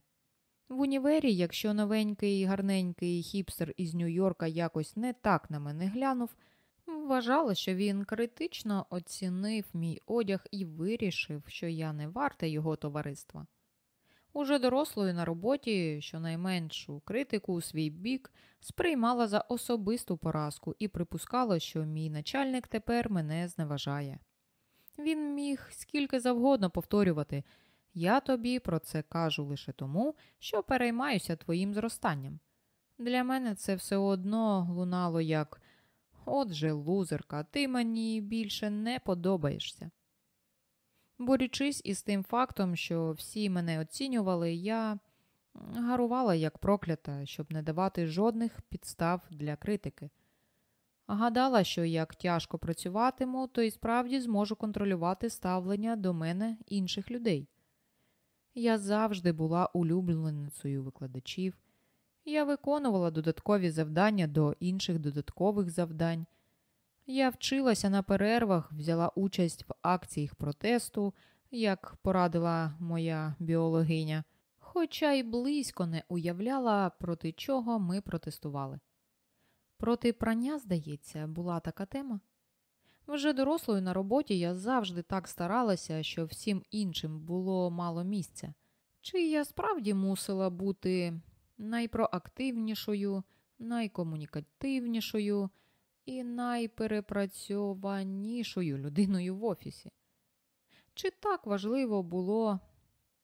В універі, якщо новенький гарненький хіпстер із Нью-Йорка якось не так на мене глянув, вважала, що він критично оцінив мій одяг і вирішив, що я не варта його товариства. Уже дорослою на роботі, щонайменшу критику у свій бік, сприймала за особисту поразку і припускала, що мій начальник тепер мене зневажає. Він міг скільки завгодно повторювати я тобі про це кажу лише тому, що переймаюся твоїм зростанням. Для мене це все одно лунало як Отже, лузерка, ти мені більше не подобаєшся. Борючись із тим фактом, що всі мене оцінювали, я гарувала як проклята, щоб не давати жодних підстав для критики. Гадала, що як тяжко працюватиму, то і справді зможу контролювати ставлення до мене інших людей. Я завжди була улюбленицею викладачів, я виконувала додаткові завдання до інших додаткових завдань. Я вчилася на перервах, взяла участь в акціях протесту, як порадила моя біологиня, хоча й близько не уявляла, проти чого ми протестували. Проти прання, здається, була така тема. Вже дорослою на роботі я завжди так старалася, що всім іншим було мало місця. Чи я справді мусила бути найпроактивнішою, найкомунікативнішою і найперепрацьованішою людиною в офісі? Чи так важливо було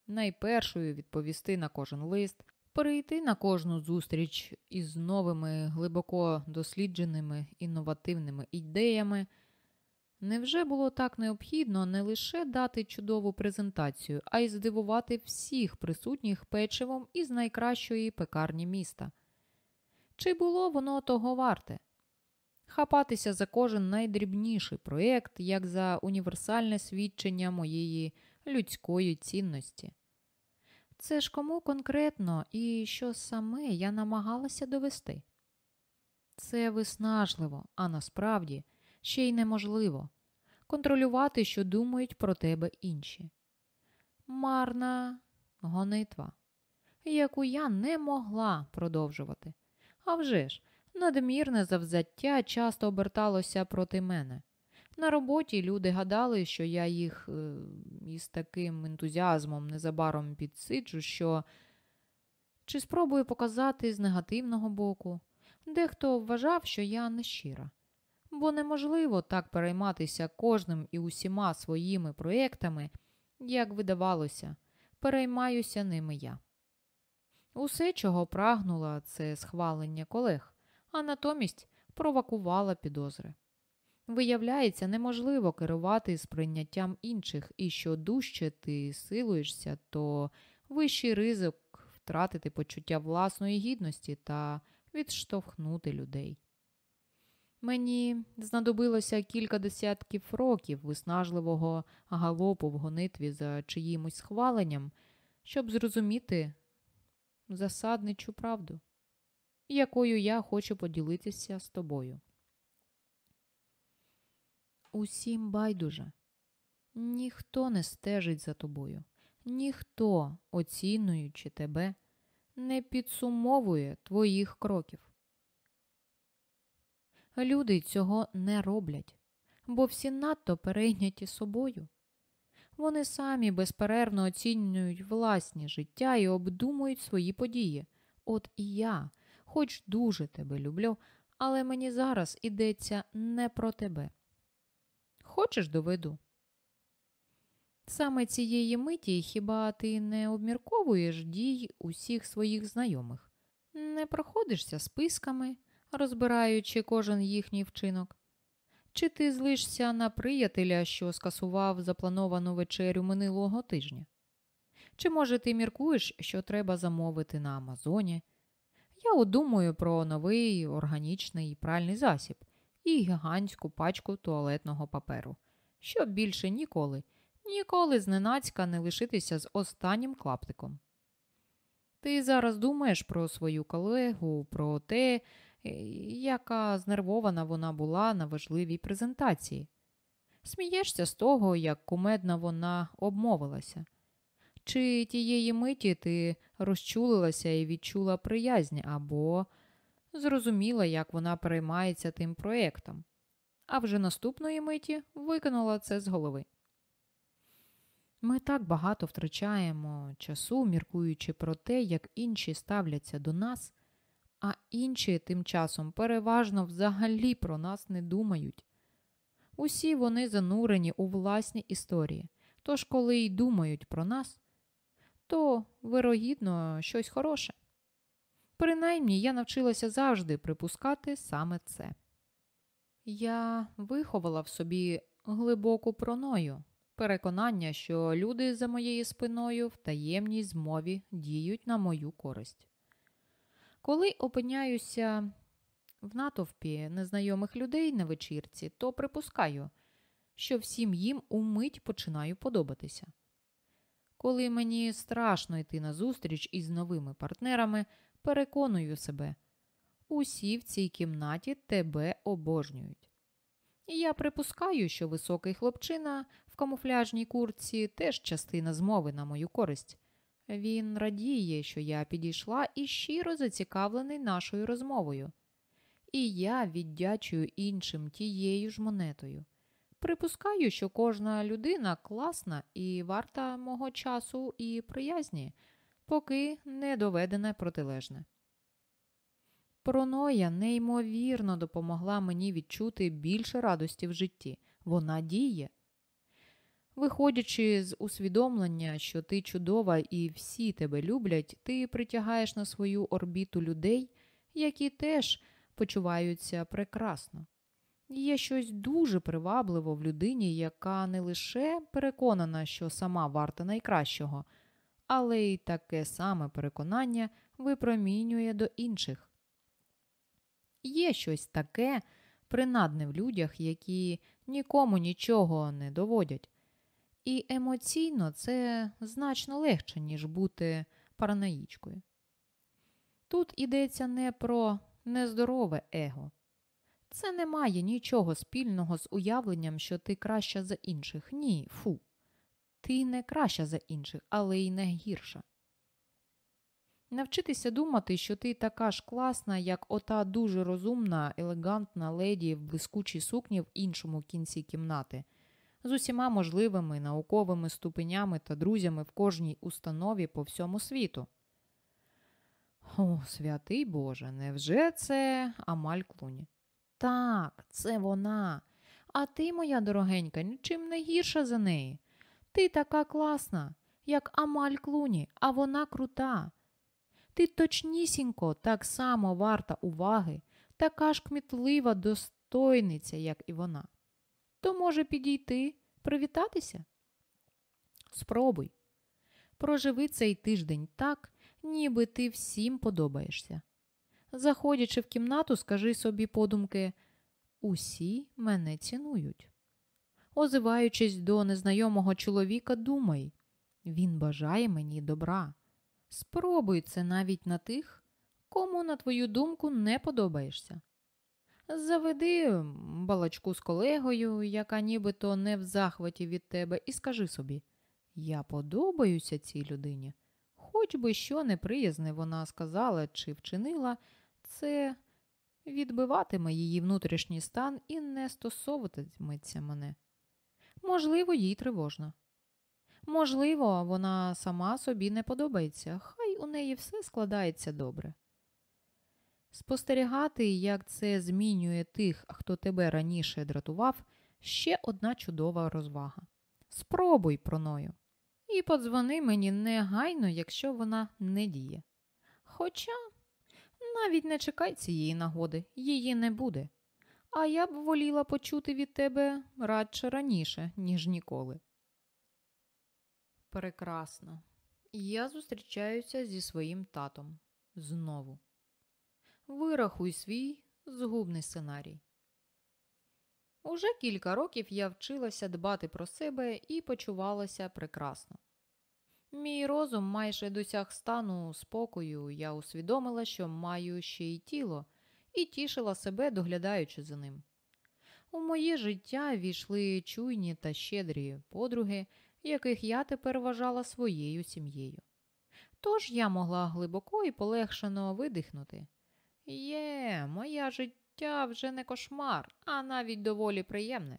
найпершою відповісти на кожен лист, перейти на кожну зустріч із новими глибоко дослідженими інновативними ідеями? Невже було так необхідно не лише дати чудову презентацію, а й здивувати всіх присутніх печивом із найкращої пекарні міста? Чи було воно того варте? Хапатися за кожен найдрібніший проєкт, як за універсальне свідчення моєї людської цінності? Це ж кому конкретно і що саме я намагалася довести? Це виснажливо, а насправді ще й неможливо контролювати, що думають про тебе інші. Марна гонитва, яку я не могла продовжувати. А вже ж, надмірне завзяття часто оберталося проти мене. На роботі люди гадали, що я їх е, із таким ентузіазмом незабаром підсиджу, що чи спробую показати з негативного боку. Дехто вважав, що я нещира бо неможливо так перейматися кожним і усіма своїми проєктами, як видавалося, переймаюся ними я. Усе, чого прагнула, це схвалення колег, а натомість провокувала підозри. Виявляється, неможливо керувати сприйняттям інших, і що дужче ти силуєшся, то вищий ризик втратити почуття власної гідності та відштовхнути людей. Мені знадобилося кілька десятків років виснажливого галопу в гонитві за чиїмось схваленням, щоб зрозуміти засадничу правду, якою я хочу поділитися з тобою. Усім байдуже, ніхто не стежить за тобою, ніхто, оцінюючи тебе, не підсумовує твоїх кроків. Люди цього не роблять, бо всі надто перейняті собою. Вони самі безперервно оцінюють власні життя і обдумують свої події. От і я, хоч дуже тебе люблю, але мені зараз ідеться не про тебе. Хочеш доведу? Саме цієї миті хіба ти не обмірковуєш дій усіх своїх знайомих, не проходишся списками розбираючи кожен їхній вчинок. Чи ти злишся на приятеля, що скасував заплановану вечерю минулого тижня? Чи, може, ти міркуєш, що треба замовити на Амазоні? Я удумую про новий органічний пральний засіб і гігантську пачку туалетного паперу, щоб більше ніколи, ніколи зненацька не лишитися з останнім клаптиком. Ти зараз думаєш про свою колегу, про те, Е, яка знервована вона була на важливій презентації. Смієшся з того, як кумедна вона обмовилася. Чи тієї миті ти розчулилася і відчула приязнь, або зрозуміла, як вона переймається тим проєктом, а вже наступної миті викинула це з голови. Ми так багато втрачаємо часу, міркуючи про те, як інші ставляться до нас, а інші тим часом переважно взагалі про нас не думають. Усі вони занурені у власні історії, тож, коли й думають про нас, то, вирогідно, щось хороше. Принаймні, я навчилася завжди припускати саме це. Я виховала в собі глибоку проною, переконання, що люди за моєю спиною в таємній змові діють на мою користь. Коли опиняюся в натовпі незнайомих людей на вечірці, то припускаю, що всім їм умить починаю подобатися. Коли мені страшно йти на зустріч із новими партнерами, переконую себе, усі в цій кімнаті тебе обожнюють. Я припускаю, що високий хлопчина в камуфляжній курці теж частина змови на мою користь. Він радіє, що я підійшла і щиро зацікавлений нашою розмовою. І я віддячую іншим тією ж монетою. Припускаю, що кожна людина класна і варта мого часу і приязні, поки не доведене протилежне. Проноя неймовірно допомогла мені відчути більше радості в житті. Вона діє. Виходячи з усвідомлення, що ти чудова і всі тебе люблять, ти притягаєш на свою орбіту людей, які теж почуваються прекрасно. Є щось дуже привабливо в людині, яка не лише переконана, що сама варта найкращого, але й таке саме переконання випромінює до інших. Є щось таке принадне в людях, які нікому нічого не доводять. І емоційно це значно легше, ніж бути параноїчкою. Тут йдеться не про нездорове его. Це не має нічого спільного з уявленням, що ти краща за інших. Ні, фу. Ти не краща за інших, але й не гірша. Навчитися думати, що ти така ж класна, як ота дуже розумна, елегантна леді в блискучій сукні в іншому кінці кімнати, з усіма можливими науковими ступенями та друзями в кожній установі по всьому світу. О, святий Боже, невже це Амаль Клуні? Так, це вона. А ти, моя дорогенька, нічим не гірша за неї. Ти така класна, як Амаль Клуні, а вона крута. Ти точнісінько так само варта уваги, така ж кмітлива достойниця, як і вона. То може підійти, привітатися? Спробуй. Проживи цей тиждень так, ніби ти всім подобаєшся. Заходячи в кімнату, скажи собі подумки усі мене цінують. Озиваючись до незнайомого чоловіка, думай він бажає мені добра. Спробуй це навіть на тих, кому, на твою думку, не подобаєшся. Заведи балачку з колегою, яка нібито не в захваті від тебе, і скажи собі я подобаюся цій людині. Хоч би що неприязне вона сказала чи вчинила, це відбиватиме її внутрішній стан і не стосовуватиметься мене. Можливо, їй тривожно. Можливо, вона сама собі не подобається, хай у неї все складається добре. Спостерігати, як це змінює тих, хто тебе раніше дратував, ще одна чудова розвага. Спробуй проною. І подзвони мені негайно, якщо вона не діє. Хоча навіть не чекай цієї нагоди, її не буде. А я б воліла почути від тебе радше раніше, ніж ніколи. Прекрасно. Я зустрічаюся зі своїм татом знову. Вирахуй свій згубний сценарій. Уже кілька років я вчилася дбати про себе і почувалася прекрасно. Мій розум майже досяг стану спокою, я усвідомила, що маю ще й тіло, і тішила себе, доглядаючи за ним. У моє життя війшли чуйні та щедрі подруги, яких я тепер вважала своєю сім'єю. Тож я могла глибоко і полегшено видихнути. Є, моє життя вже не кошмар, а навіть доволі приємне.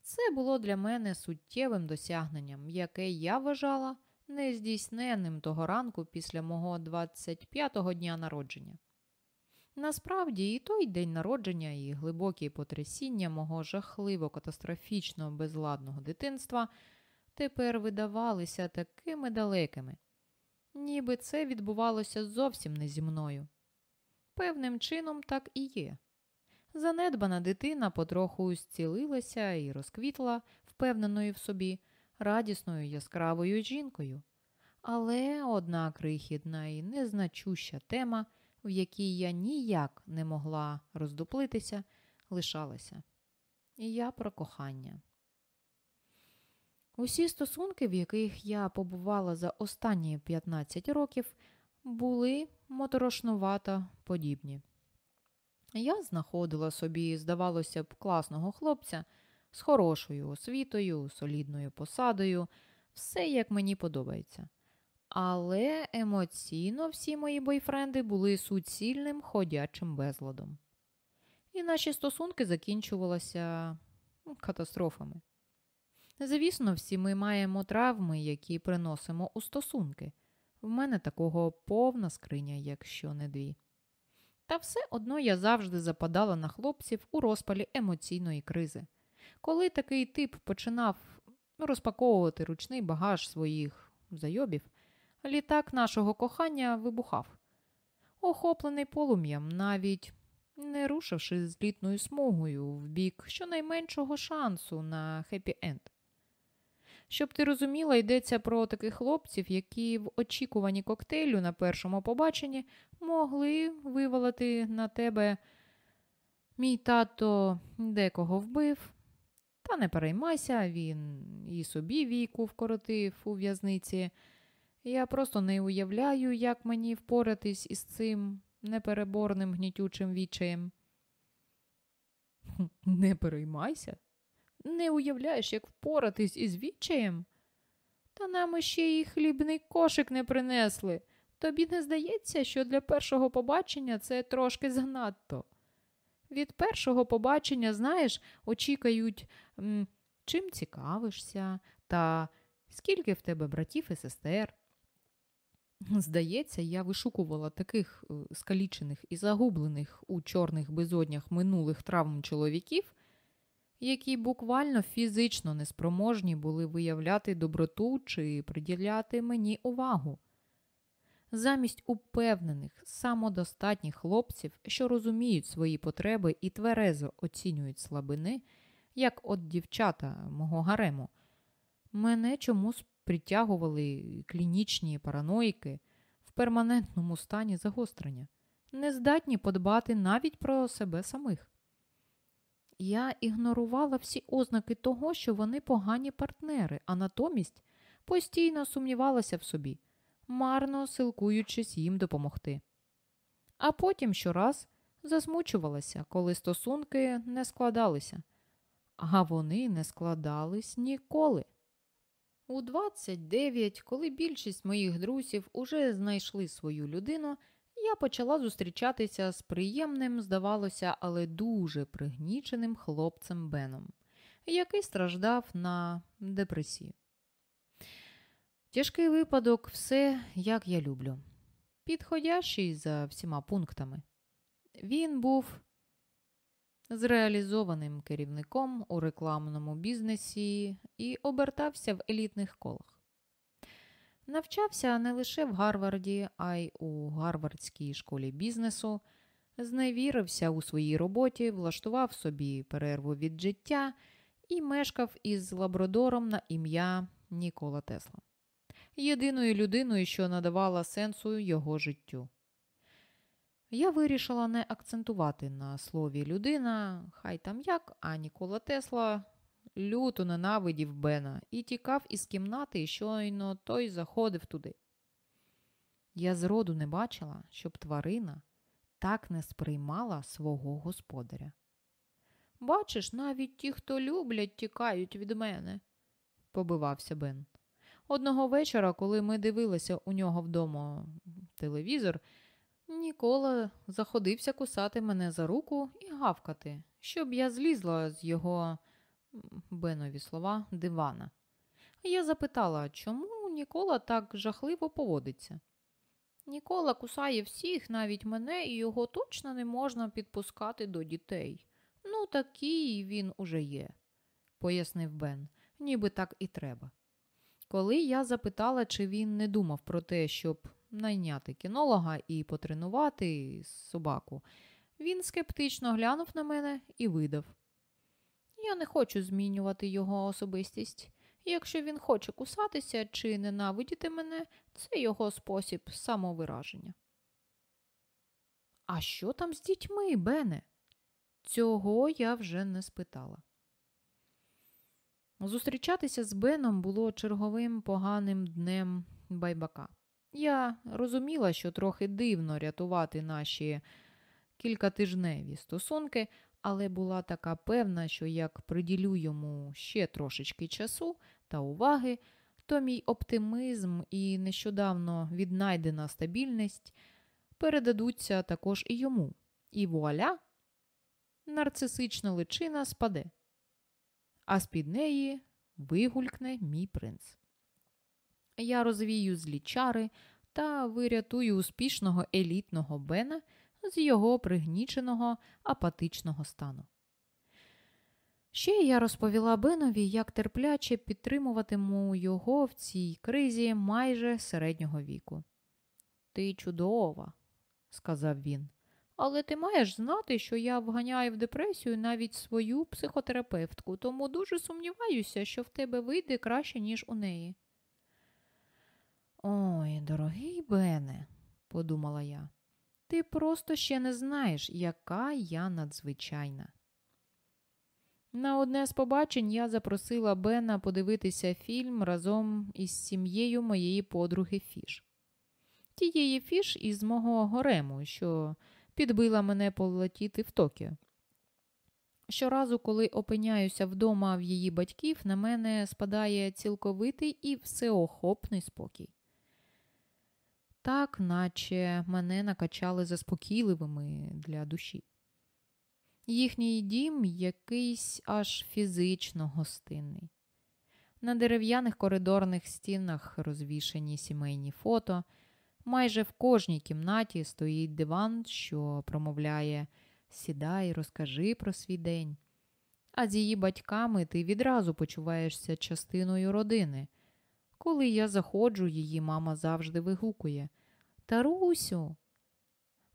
Це було для мене суттєвим досягненням, яке я вважала нездійсненним того ранку після мого 25-го дня народження. Насправді, і той день народження, і глибокі потрясіння мого жахливо катастрофічно безладного дитинства тепер видавалися такими далекими, ніби це відбувалося зовсім не зі мною. Певним чином так і є. Занедбана дитина потроху зцілилася і розквітла, впевненою в собі, радісною яскравою жінкою. Але одна крихітна і незначуща тема, в якій я ніяк не могла роздуплитися, лишалася. І я про кохання. Усі стосунки, в яких я побувала за останні 15 років, були моторошнувато подібні. Я знаходила собі, здавалося б, класного хлопця з хорошою освітою, солідною посадою, все як мені подобається. Але емоційно всі мої бойфренди були суцільним ходячим безладом. І наші стосунки закінчувалися ну, катастрофами. Звісно, всі ми маємо травми, які приносимо у стосунки. В мене такого повна скриня, якщо не дві. Та все одно я завжди западала на хлопців у розпалі емоційної кризи. Коли такий тип починав розпаковувати ручний багаж своїх зайобів, літак нашого кохання вибухав. Охоплений полум'ям, навіть не рушивши злітною смугою в бік щонайменшого шансу на хеппі-енд. Щоб ти розуміла, йдеться про таких хлопців, які в очікуванні коктейлю на першому побаченні могли вивалити на тебе мій тато декого вбив. Та не переймайся, він і собі віку вкоротив у в'язниці. Я просто не уявляю, як мені впоратись із цим непереборним гнітючим відчаєм. Не переймайся. Не уявляєш, як впоратись із відчаєм? Та нам іще й хлібний кошик не принесли. Тобі не здається, що для першого побачення це трошки занадто. Від першого побачення, знаєш, очікають, чим цікавишся, та скільки в тебе братів і сестер. Здається, я вишукувала таких е, скалічених і загублених у чорних безоднях минулих травм чоловіків, які буквально фізично неспроможні були виявляти доброту чи приділяти мені увагу. Замість упевнених, самодостатніх хлопців, що розуміють свої потреби і тверезо оцінюють слабини, як от дівчата мого гарему, мене чомусь притягували клінічні параноїки в перманентному стані загострення, не здатні подбати навіть про себе самих. Я ігнорувала всі ознаки того, що вони погані партнери, а натомість постійно сумнівалася в собі, марно силкуючись їм допомогти. А потім щораз засмучувалася, коли стосунки не складалися, а вони не складались ніколи. У 29, коли більшість моїх друзів уже знайшли свою людину, я почала зустрічатися з приємним, здавалося, але дуже пригніченим хлопцем Беном, який страждав на депресію. Тяжкий випадок, все, як я люблю. Підходящий за всіма пунктами. Він був зреалізованим керівником у рекламному бізнесі і обертався в елітних колах. Навчався не лише в Гарварді, а й у Гарвардській школі бізнесу, зневірився у своїй роботі, влаштував собі перерву від життя і мешкав із лабрадором на ім'я Нікола Тесла, єдиною людиною, що надавала сенсу його життю. Я вирішила не акцентувати на слові людина, хай там як, а Нікола Тесла люто ненавидів Бена і тікав із кімнати, щойно той заходив туди. Я зроду не бачила, щоб тварина так не сприймала свого господаря. Бачиш, навіть ті, хто люблять, тікають від мене, побивався Бен. Одного вечора, коли ми дивилися у нього вдома телевізор, Нікола заходився кусати мене за руку і гавкати, щоб я злізла з його Бенові слова дивана. Я запитала, чому Нікола так жахливо поводиться. Нікола кусає всіх, навіть мене, і його точно не можна підпускати до дітей. Ну, такий він уже є, пояснив Бен, ніби так і треба. Коли я запитала, чи він не думав про те, щоб найняти кінолога і потренувати собаку, він скептично глянув на мене і видав. Я не хочу змінювати його особистість. Якщо він хоче кусатися чи ненавидіти мене, це його спосіб самовираження. А що там з дітьми, Бене? Цього я вже не спитала. Зустрічатися з Беном було черговим поганим днем байбака. Я розуміла, що трохи дивно рятувати наші кількатижневі стосунки, але була така певна, що як приділю йому ще трошечки часу та уваги, то мій оптимізм і нещодавно віднайдена стабільність передадуться також і йому. І вуаля, нарцисична личина спаде, а з-під неї вигулькне мій принц. Я розвію злі чари та вирятую успішного елітного Бена з його пригніченого апатичного стану. Ще я розповіла Бенові, як терпляче підтримуватиму його в цій кризі майже середнього віку. Ти чудова, сказав він, але ти маєш знати, що я вганяю в депресію навіть свою психотерапевтку, тому дуже сумніваюся, що в тебе вийде краще, ніж у неї. Ой, дорогий Бене, подумала я, ти просто ще не знаєш, яка я надзвичайна. На одне з побачень я запросила Бена подивитися фільм разом із сім'єю моєї подруги Фіш. Тієї фіш із мого горему, що підбила мене полетіти в Токіо. Щоразу, коли опиняюся вдома в її батьків, на мене спадає цілковитий і всеохопний спокій. Так, наче мене накачали заспокійливими для душі. Їхній дім якийсь аж фізично гостинний. На дерев'яних коридорних стінах розвішені сімейні фото. Майже в кожній кімнаті стоїть диван, що промовляє Сідай, розкажи про свій день. А з її батьками ти відразу почуваєшся частиною родини. Коли я заходжу, її мама завжди вигукує Тарусю,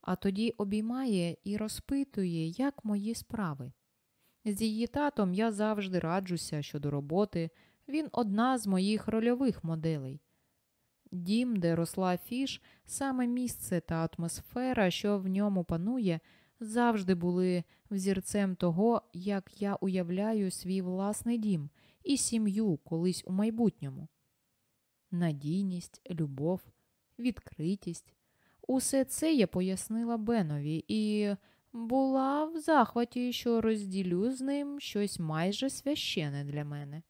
а тоді обіймає і розпитує, як мої справи. З її татом я завжди раджуся щодо роботи, він одна з моїх рольових моделей. Дім, де росла фіш, саме місце та атмосфера, що в ньому панує, завжди були взірцем того, як я уявляю свій власний дім і сім'ю колись у майбутньому. Надійність, любов, відкритість усе це я пояснила Бенові і була в захваті, що розділю з ним щось майже священне для мене.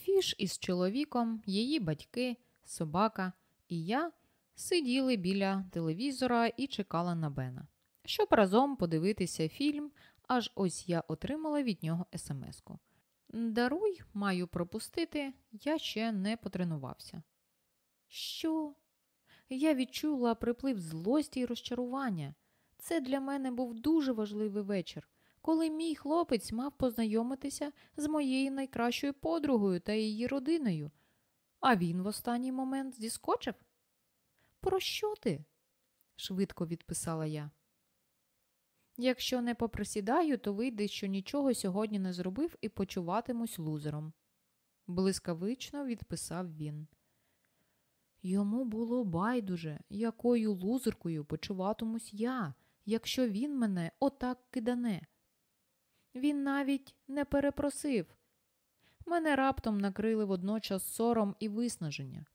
Фіш із чоловіком, її батьки собака і я сиділи біля телевізора і чекала на Бена, щоб разом подивитися фільм, аж ось я отримала від нього смс-ку. Даруй, маю пропустити, я ще не потренувався. Що? Я відчула приплив злості й розчарування. Це для мене був дуже важливий вечір, коли мій хлопець мав познайомитися з моєю найкращою подругою та її родиною, а він в останній момент зіскочив? Про що ти? швидко відписала я. Якщо не поприсідаю, то вийде, що нічого сьогодні не зробив і почуватимусь лузером. Блискавично відписав він. Йому було байдуже, якою лузеркою почуватимусь я, якщо він мене отак кидане. Він навіть не перепросив, Мене раптом накрили водночас сором і виснаження.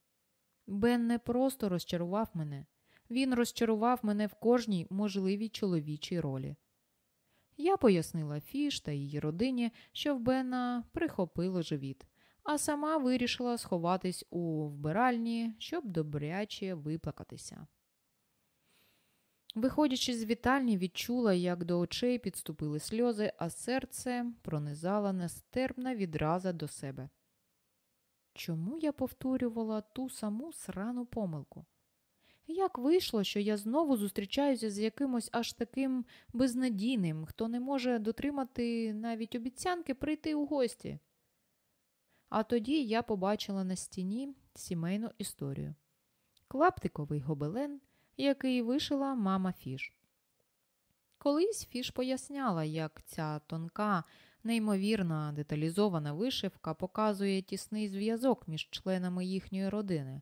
Бен не просто розчарував мене, він розчарував мене в кожній можливій чоловічій ролі. Я пояснила Фіш та її родині, що в Бена прихопило живіт, а сама вирішила сховатись у вбиральні, щоб добряче виплакатися. Виходячи з вітальні, відчула, як до очей підступили сльози, а серце пронизала нестерпна відраза до себе. Чому я повторювала ту саму срану помилку? Як вийшло, що я знову зустрічаюся з якимось аж таким безнадійним, хто не може дотримати навіть обіцянки прийти у гості? А тоді я побачила на стіні сімейну історію. Клаптиковий гобелен – який вишила мама Фіш. Колись Фіш поясняла, як ця тонка, неймовірна деталізована вишивка показує тісний зв'язок між членами їхньої родини.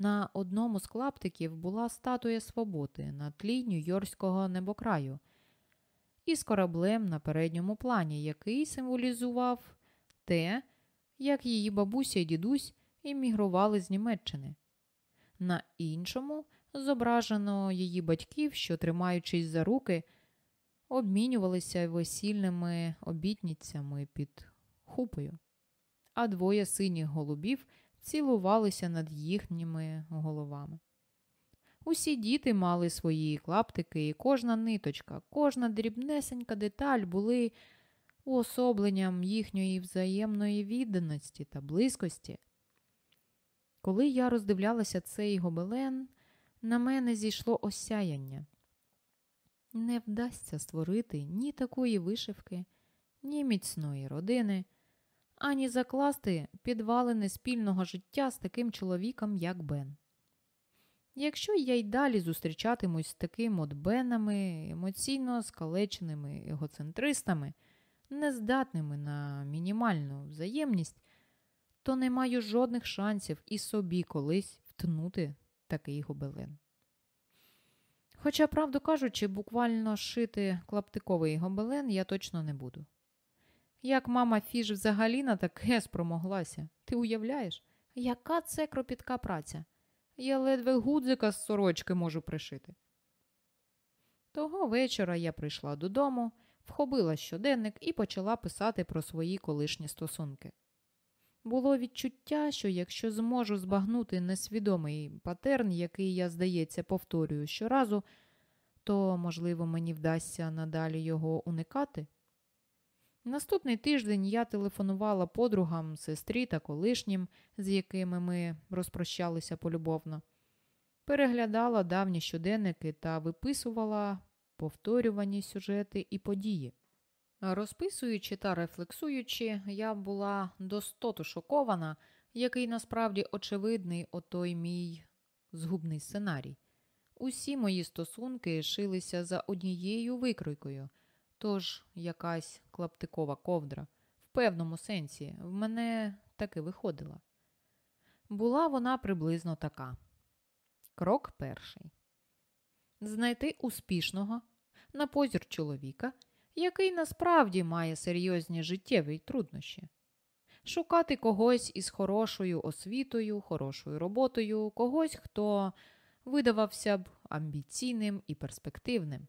На одному з клаптиків була статуя свободи на тлі Нью-Йоркського небокраю із кораблем на передньому плані, який символізував те, як її бабуся і дідусь іммігрували з Німеччини. На іншому Зображено її батьків, що, тримаючись за руки, обмінювалися весільними обітницями під хупою, а двоє синіх голубів цілувалися над їхніми головами. Усі діти мали свої клаптики, і кожна ниточка, кожна дрібнесенька деталь були уособленням їхньої взаємної відданості та близькості. Коли я роздивлялася цей гобелен, на мене зійшло осяяння. Не вдасться створити ні такої вишивки, ні міцної родини, ані закласти підвалини спільного життя з таким чоловіком, як Бен. Якщо я й далі зустрічатимусь з такими от Бенами, емоційно скалеченими егоцентристами, нездатними на мінімальну взаємність, то не маю жодних шансів і собі колись втнути такий гобелен. Хоча, правду кажучи, буквально шити клаптиковий гобелен я точно не буду. Як мама Фіш взагалі на таке спромоглася, ти уявляєш, яка це кропітка праця? Я ледве гудзика з сорочки можу пришити. Того вечора я прийшла додому, вхопила щоденник і почала писати про свої колишні стосунки. Було відчуття, що якщо зможу збагнути несвідомий патерн, який я, здається, повторюю щоразу, то, можливо, мені вдасться надалі його уникати. Наступний тиждень я телефонувала подругам, сестрі та колишнім, з якими ми розпрощалися полюбовно, переглядала давні щоденники та виписувала повторювані сюжети і події. Розписуючи та рефлексуючи, я була достоту шокована, який насправді очевидний отой мій згубний сценарій. Усі мої стосунки шилися за однією викройкою, тож якась клаптикова ковдра, в певному сенсі, в мене таки виходила. Була вона приблизно така. Крок перший знайти успішного на позір чоловіка який насправді має серйозні життєві труднощі. Шукати когось із хорошою освітою, хорошою роботою, когось, хто видавався б амбіційним і перспективним.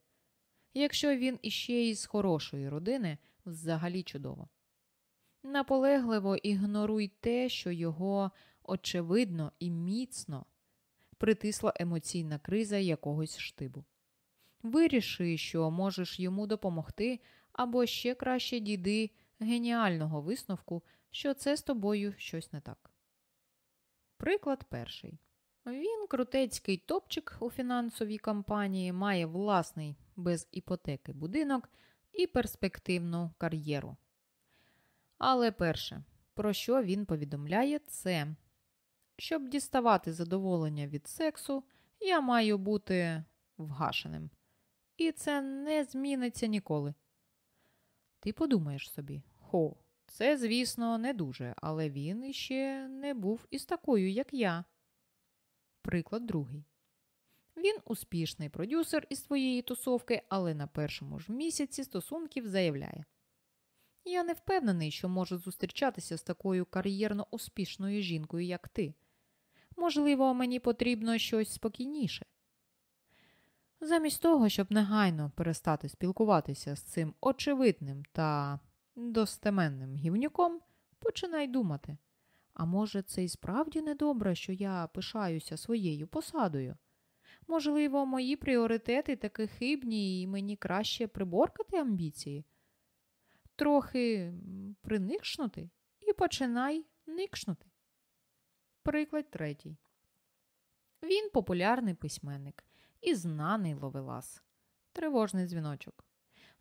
Якщо він іще із хорошої родини, взагалі чудово. Наполегливо ігноруй те, що його очевидно і міцно притисла емоційна криза якогось штибу. Виріши, що можеш йому допомогти, або ще краще дійди геніального висновку, що це з тобою щось не так. Приклад перший. Він крутецький топчик у фінансовій компанії, має власний без іпотеки будинок і перспективну кар'єру. Але перше, про що він повідомляє, це щоб діставати задоволення від сексу, я маю бути вгашеним і це не зміниться ніколи. Ти подумаєш собі, хо, це, звісно, не дуже, але він іще не був із такою, як я. Приклад другий. Він успішний продюсер із своєї тусовки, але на першому ж місяці стосунків заявляє: Я не впевнений, що можу зустрічатися з такою кар'єрно успішною жінкою, як ти. Можливо, мені потрібно щось спокійніше. Замість того, щоб негайно перестати спілкуватися з цим очевидним та достеменним гівнюком, починай думати. А може, це і справді недобре, що я пишаюся своєю посадою? Можливо, мої пріоритети таки хибні, і мені краще приборкати амбіції? Трохи приникшнути і починай никшнути. Приклад третій. Він популярний письменник і знаний ловелас. Тривожний дзвіночок.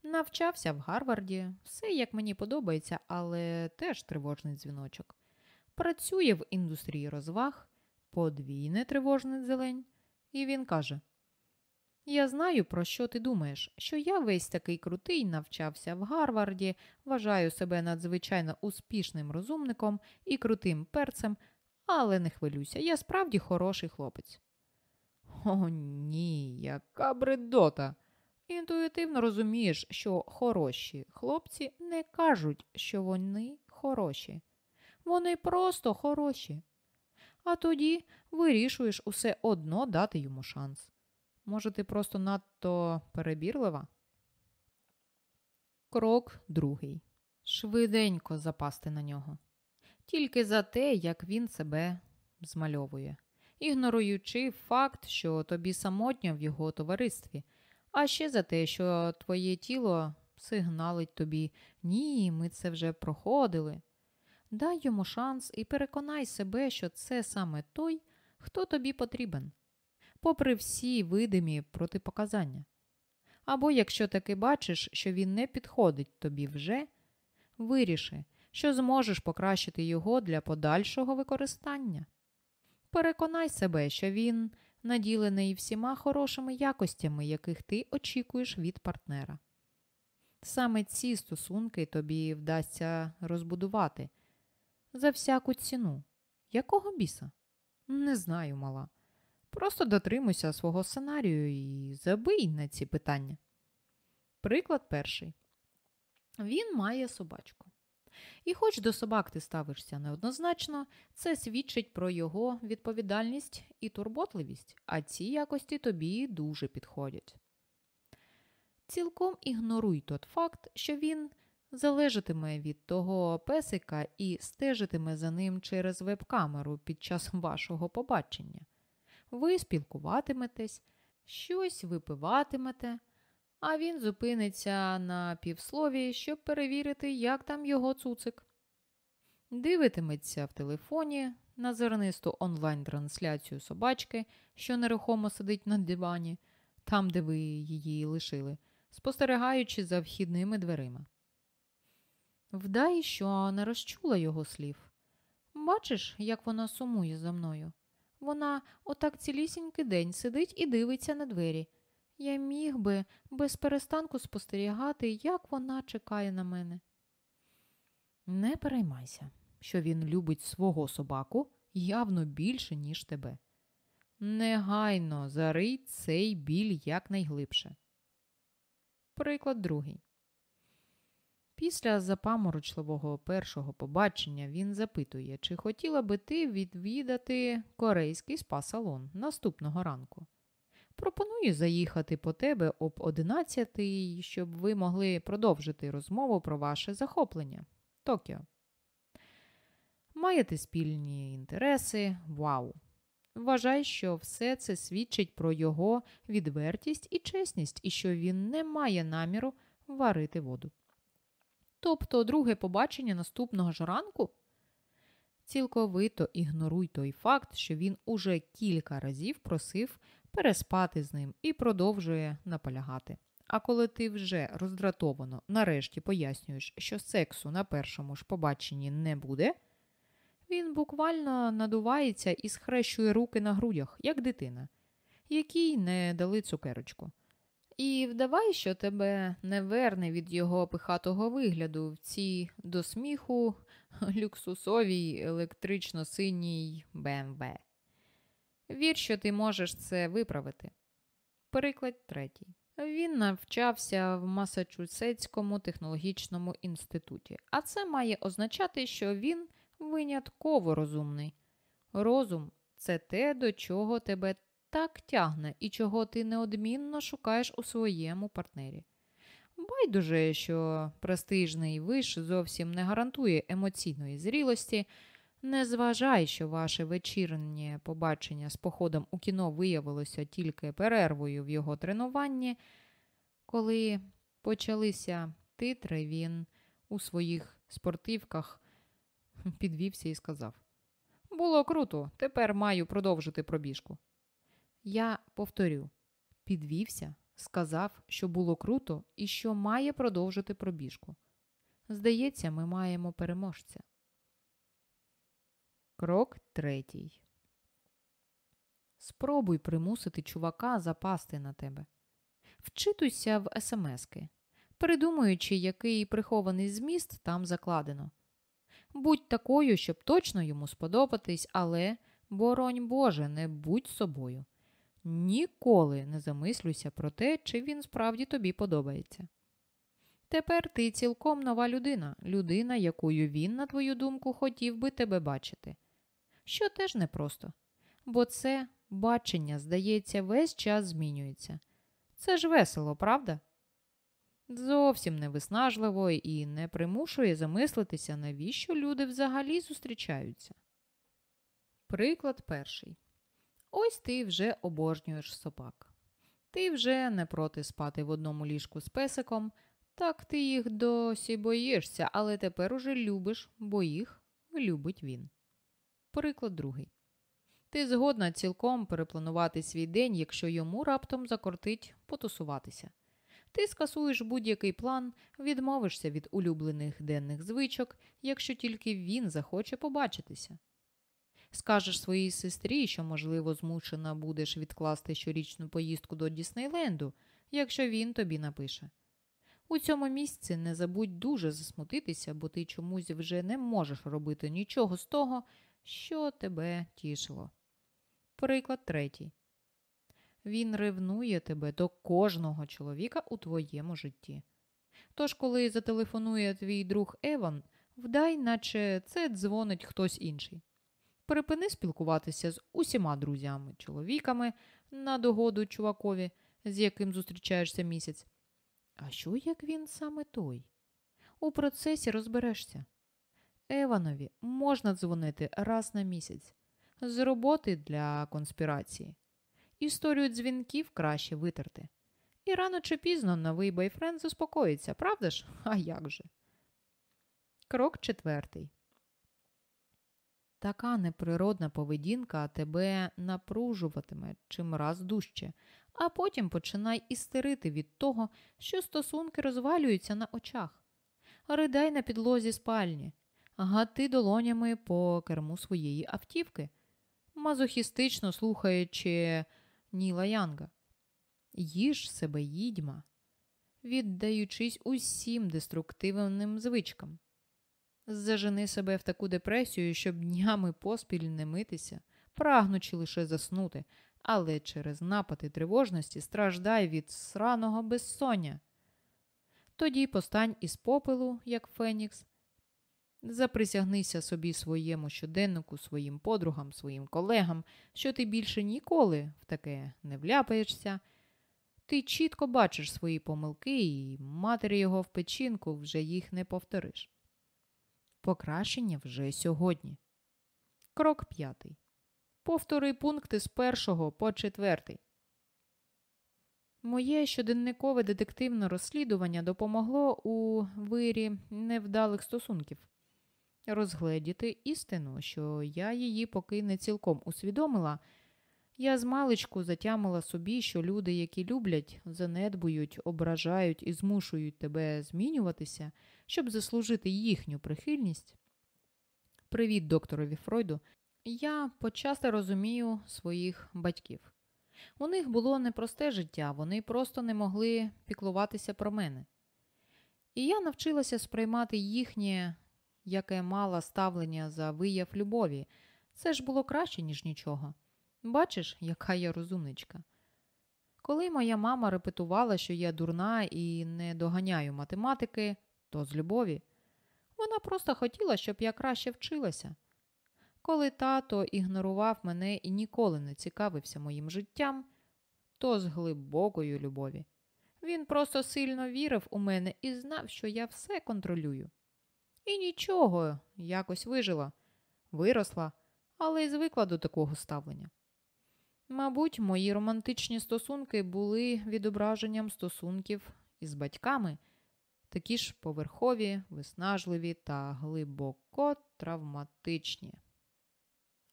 Навчався в Гарварді, все як мені подобається, але теж тривожний дзвіночок. Працює в індустрії розваг, подвійне тривожний зелень, і він каже: Я знаю, про що ти думаєш, що я весь такий крутий навчався в Гарварді, вважаю себе надзвичайно успішним розумником і крутим перцем, але не хвилюйся, я справді хороший хлопець. О, ні, яка бредота. Інтуїтивно розумієш, що хороші хлопці не кажуть, що вони хороші. Вони просто хороші. А тоді вирішуєш усе одно дати йому шанс. Може, ти просто надто перебірлива? Крок другий. Швиденько запасти на нього. Тільки за те, як він себе змальовує, ігноруючи факт, що тобі самотньо в його товаристві, а ще за те, що твоє тіло сигналить тобі ні, ми це вже проходили. Дай йому шанс і переконай себе, що це саме той, хто тобі потрібен, попри всі видимі протипоказання. Або якщо таки бачиш, що він не підходить тобі вже, виріши, що зможеш покращити його для подальшого використання. Переконай себе, що він наділений всіма хорошими якостями, яких ти очікуєш від партнера. Саме ці стосунки тобі вдасться розбудувати за всяку ціну. Якого біса? Не знаю, мала. Просто дотримуйся свого сценарію і забий на ці питання. Приклад перший. Він має собачку. І хоч до собак ти ставишся неоднозначно, це свідчить про його відповідальність і турботливість, а ці якості тобі дуже підходять. Цілком ігноруй тот факт, що він залежатиме від того песика і стежитиме за ним через веб-камеру під час вашого побачення. Ви спілкуватиметесь, щось випиватимете, а він зупиниться на півслові, щоб перевірити, як там його цуцик. Дивитиметься в телефоні на зернисту онлайн-трансляцію собачки, що нерухомо сидить на дивані, там, де ви її лишили, спостерігаючи за вхідними дверима. Вдай, що не розчула його слів. Бачиш, як вона сумує за мною. Вона отак цілісінький день сидить і дивиться на двері. Я міг би без перестанку спостерігати, як вона чекає на мене. Не переймайся, що він любить свого собаку явно більше, ніж тебе. Негайно зарий цей біль якнайглибше. Приклад другий. Після запаморочливого першого побачення він запитує, чи хотіла би ти відвідати корейський спа-салон наступного ранку. Пропоную заїхати по тебе об 11 щоб ви могли продовжити розмову про ваше захоплення. Токіо. Маєте спільні інтереси. Вау! Вважай, що все це свідчить про його відвертість і чесність, і що він не має наміру варити воду. Тобто друге побачення наступного ж ранку? Цілковито ігноруй той факт, що він уже кілька разів просив переспати з ним і продовжує наполягати. А коли ти вже роздратовано нарешті пояснюєш, що сексу на першому ж побаченні не буде, він буквально надувається і схрещує руки на грудях, як дитина, якій не дали цукерочку. І вдавай, що тебе не верне від його пихатого вигляду в цій до сміху люксусовій електрично-синій БМВ. Вір, що ти можеш це виправити. Приклад третій. Він навчався в Масачусетському технологічному інституті, а це має означати, що він винятково розумний. Розум це те, до чого тебе так тягне і чого ти неодмінно шукаєш у своєму партнері. Байдуже, що престижний виш зовсім не гарантує емоційної зрілості. Не зважай, що ваше вечірнє побачення з походом у кіно виявилося тільки перервою в його тренуванні. Коли почалися титри, він у своїх спортивках підвівся і сказав: Було круто, тепер маю продовжити пробіжку. Я повторю, підвівся, сказав, що було круто і що має продовжити пробіжку. Здається, ми маємо переможця. Крок третій. Спробуй примусити чувака запасти на тебе. Вчитуйся в смски, придумуючи, який прихований зміст там закладено. Будь такою, щоб точно йому сподобатись, але, боронь Боже, не будь собою. Ніколи не замислюйся про те, чи він справді тобі подобається. Тепер ти цілком нова людина, людина, якою він, на твою думку, хотів би тебе бачити. що теж непросто. Бо це бачення, здається, весь час змінюється. Це ж весело, правда? Зовсім не виснажливо і не примушує замислитися, навіщо люди взагалі зустрічаються. Приклад перший. Ось ти вже обожнюєш собак. Ти вже не проти спати в одному ліжку з песиком, так ти їх досі боїшся, але тепер уже любиш, бо їх любить він. Приклад другий. Ти згодна цілком перепланувати свій день, якщо йому раптом закортить потусуватися. Ти скасуєш будь-який план, відмовишся від улюблених денних звичок, якщо тільки він захоче побачитися. Скажеш своїй сестрі, що, можливо, змушена будеш відкласти щорічну поїздку до Діснейленду, якщо він тобі напише. У цьому місці не забудь дуже засмутитися, бо ти чомусь вже не можеш робити нічого з того, що тебе тішило. Приклад третій. Він ревнує тебе до кожного чоловіка у твоєму житті. Тож, коли зателефонує твій друг Еван, вдай, наче це дзвонить хтось інший. Припини спілкуватися з усіма друзями, чоловіками на догоду чувакові, з яким зустрічаєшся місяць. А що як він саме той? У процесі розберешся. Еванові можна дзвонити раз на місяць з роботи для конспірації. Історію дзвінків краще витерти. І рано чи пізно новий бойфренд заспокоїться, правда ж? А як же? Крок четвертий. Така неприродна поведінка тебе напружуватиме чим раз дужче, а потім починай істерити від того, що стосунки розвалюються на очах. Ридай на підлозі спальні, гати долонями по керму своєї автівки, мазохістично слухаючи Ніла Янга. Їж себе їдьма, віддаючись усім деструктивним звичкам. Зажени себе в таку депресію, щоб днями поспіль не митися, прагнучи лише заснути, але через напади тривожності страждай від сраного безсоння. Тоді постань із попелу, як Фенікс, заприсягнися собі своєму щоденнику, своїм подругам, своїм колегам, що ти більше ніколи в таке не вляпаєшся. Ти чітко бачиш свої помилки, і матері його в печінку вже їх не повториш. Покращення вже сьогодні. Крок п'ятий. Повтори пункти з першого по четвертий. Моє щоденникове детективне розслідування допомогло у вирі невдалих стосунків розгледіти істину, що я її поки не цілком усвідомила. Я з маличку затямила собі, що люди, які люблять, занедбують, ображають і змушують тебе змінюватися, щоб заслужити їхню прихильність. Привіт, докторові Фройду. Я почасти розумію своїх батьків. У них було непросте життя, вони просто не могли піклуватися про мене. І я навчилася сприймати їхнє, яке мало ставлення за вияв любові. Це ж було краще, ніж нічого. Бачиш, яка я розумничка. Коли моя мама репетувала, що я дурна і не доганяю математики, то з любові. Вона просто хотіла, щоб я краще вчилася. Коли тато ігнорував мене і ніколи не цікавився моїм життям, то з глибокою любові. Він просто сильно вірив у мене і знав, що я все контролюю. І нічого, якось вижила, виросла, але й звикла до такого ставлення. Мабуть, мої романтичні стосунки були відображенням стосунків із батьками, такі ж поверхові, виснажливі та глибоко травматичні.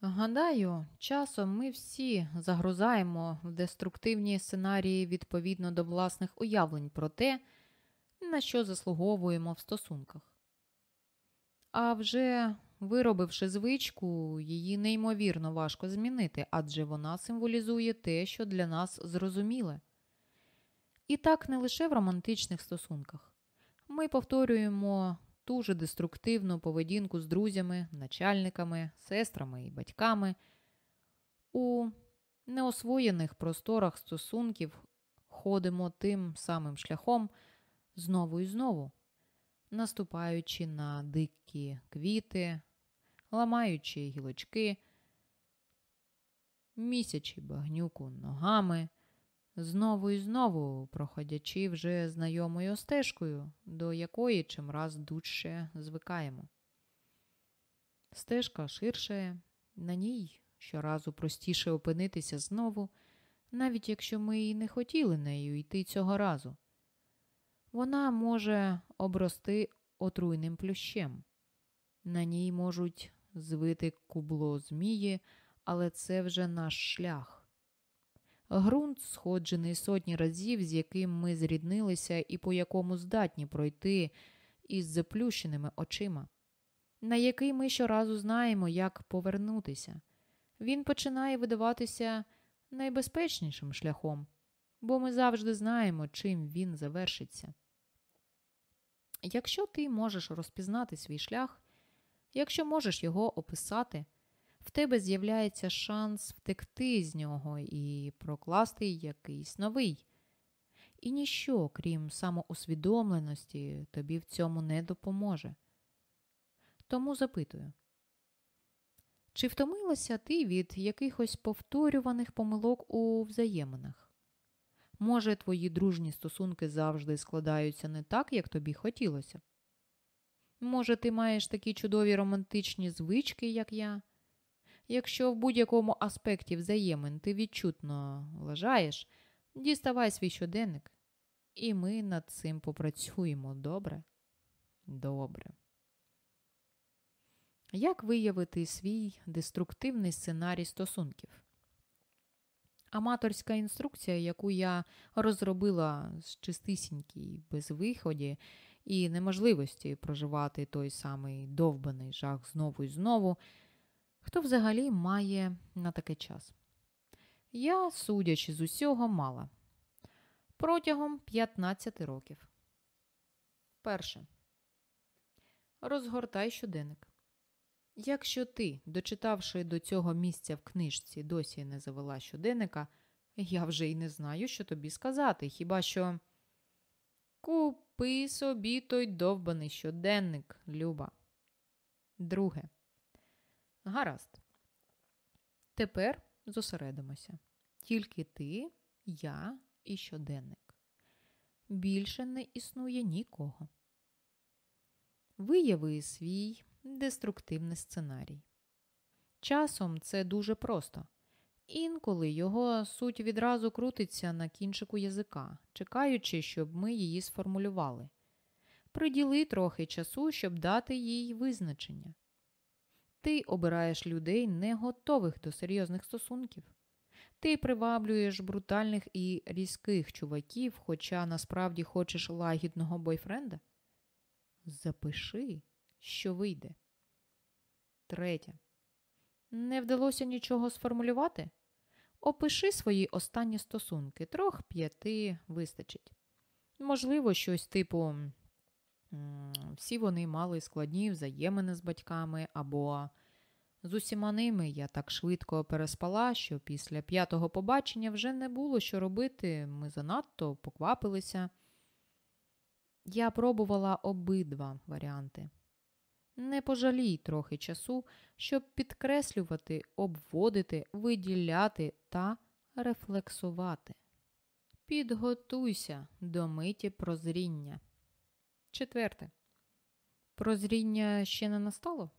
Гадаю, часом ми всі загрузаємо в деструктивні сценарії відповідно до власних уявлень про те, на що заслуговуємо в стосунках. А вже виробивши звичку, її неймовірно важко змінити, адже вона символізує те, що для нас зрозуміле. І так не лише в романтичних стосунках. Ми повторюємо ту же деструктивну поведінку з друзями, начальниками, сестрами і батьками. У неосвоєних просторах стосунків ходимо тим самим шляхом знову і знову, наступаючи на дикі квіти, ламаючи гілочки, місячі багнюку ногами, знову і знову проходячи вже знайомою стежкою, до якої чимраз дужче звикаємо. Стежка ширше, на ній щоразу простіше опинитися знову, навіть якщо ми і не хотіли нею йти цього разу. Вона може обрости отруйним плющем. На ній можуть звити кубло змії, але це вже наш шлях. Грунт, сходжений сотні разів, з яким ми зріднилися і по якому здатні пройти із заплющеними очима, на який ми щоразу знаємо, як повернутися. Він починає видаватися найбезпечнішим шляхом, бо ми завжди знаємо, чим він завершиться. Якщо ти можеш розпізнати свій шлях, якщо можеш його описати, в тебе з'являється шанс втекти з нього і прокласти якийсь новий. І ніщо, крім самоусвідомленості, тобі в цьому не допоможе. Тому запитую, чи втомилася ти від якихось повторюваних помилок у взаєминах? Може, твої дружні стосунки завжди складаються не так, як тобі хотілося? Може, ти маєш такі чудові романтичні звички, як я? Якщо в будь-якому аспекті взаємин ти відчутно лажаєш, діставай свій щоденник, і ми над цим попрацюємо добре? Добре. Як виявити свій деструктивний сценарій стосунків? Аматорська інструкція, яку я розробила з чистисінькій безвиході і неможливості проживати той самий довбаний жах знову і знову, хто взагалі має на таке час? Я, судячи з усього, мала протягом 15 років. Перше. Розгортай щоденник. Якщо ти, дочитавши до цього місця в книжці, досі не завела щоденника, я вже й не знаю, що тобі сказати, хіба що купи собі той довбаний щоденник, Люба. Друге. Гаразд. Тепер зосередимося. Тільки ти, я і щоденник. Більше не існує нікого. Вияви свій деструктивний сценарій. Часом це дуже просто. Інколи його суть відразу крутиться на кінчику язика, чекаючи, щоб ми її сформулювали. Приділи трохи часу, щоб дати їй визначення. Ти обираєш людей, не готових до серйозних стосунків. Ти приваблюєш брутальних і різких чуваків, хоча насправді хочеш лагідного бойфренда. Запиши, що вийде. Третє. Не вдалося нічого сформулювати? Опиши свої останні стосунки. Трьох п'яти вистачить. Можливо, щось типу. Всі вони мали складні взаємини з батьками, або з усіма ними я так швидко переспала, що після п'ятого побачення вже не було що робити, ми занадто поквапилися. Я пробувала обидва варіанти. Не пожалій трохи часу, щоб підкреслювати, обводити, виділяти та рефлексувати. Підготуйся до миті прозріння. Четверте. Прозріння ще не настало?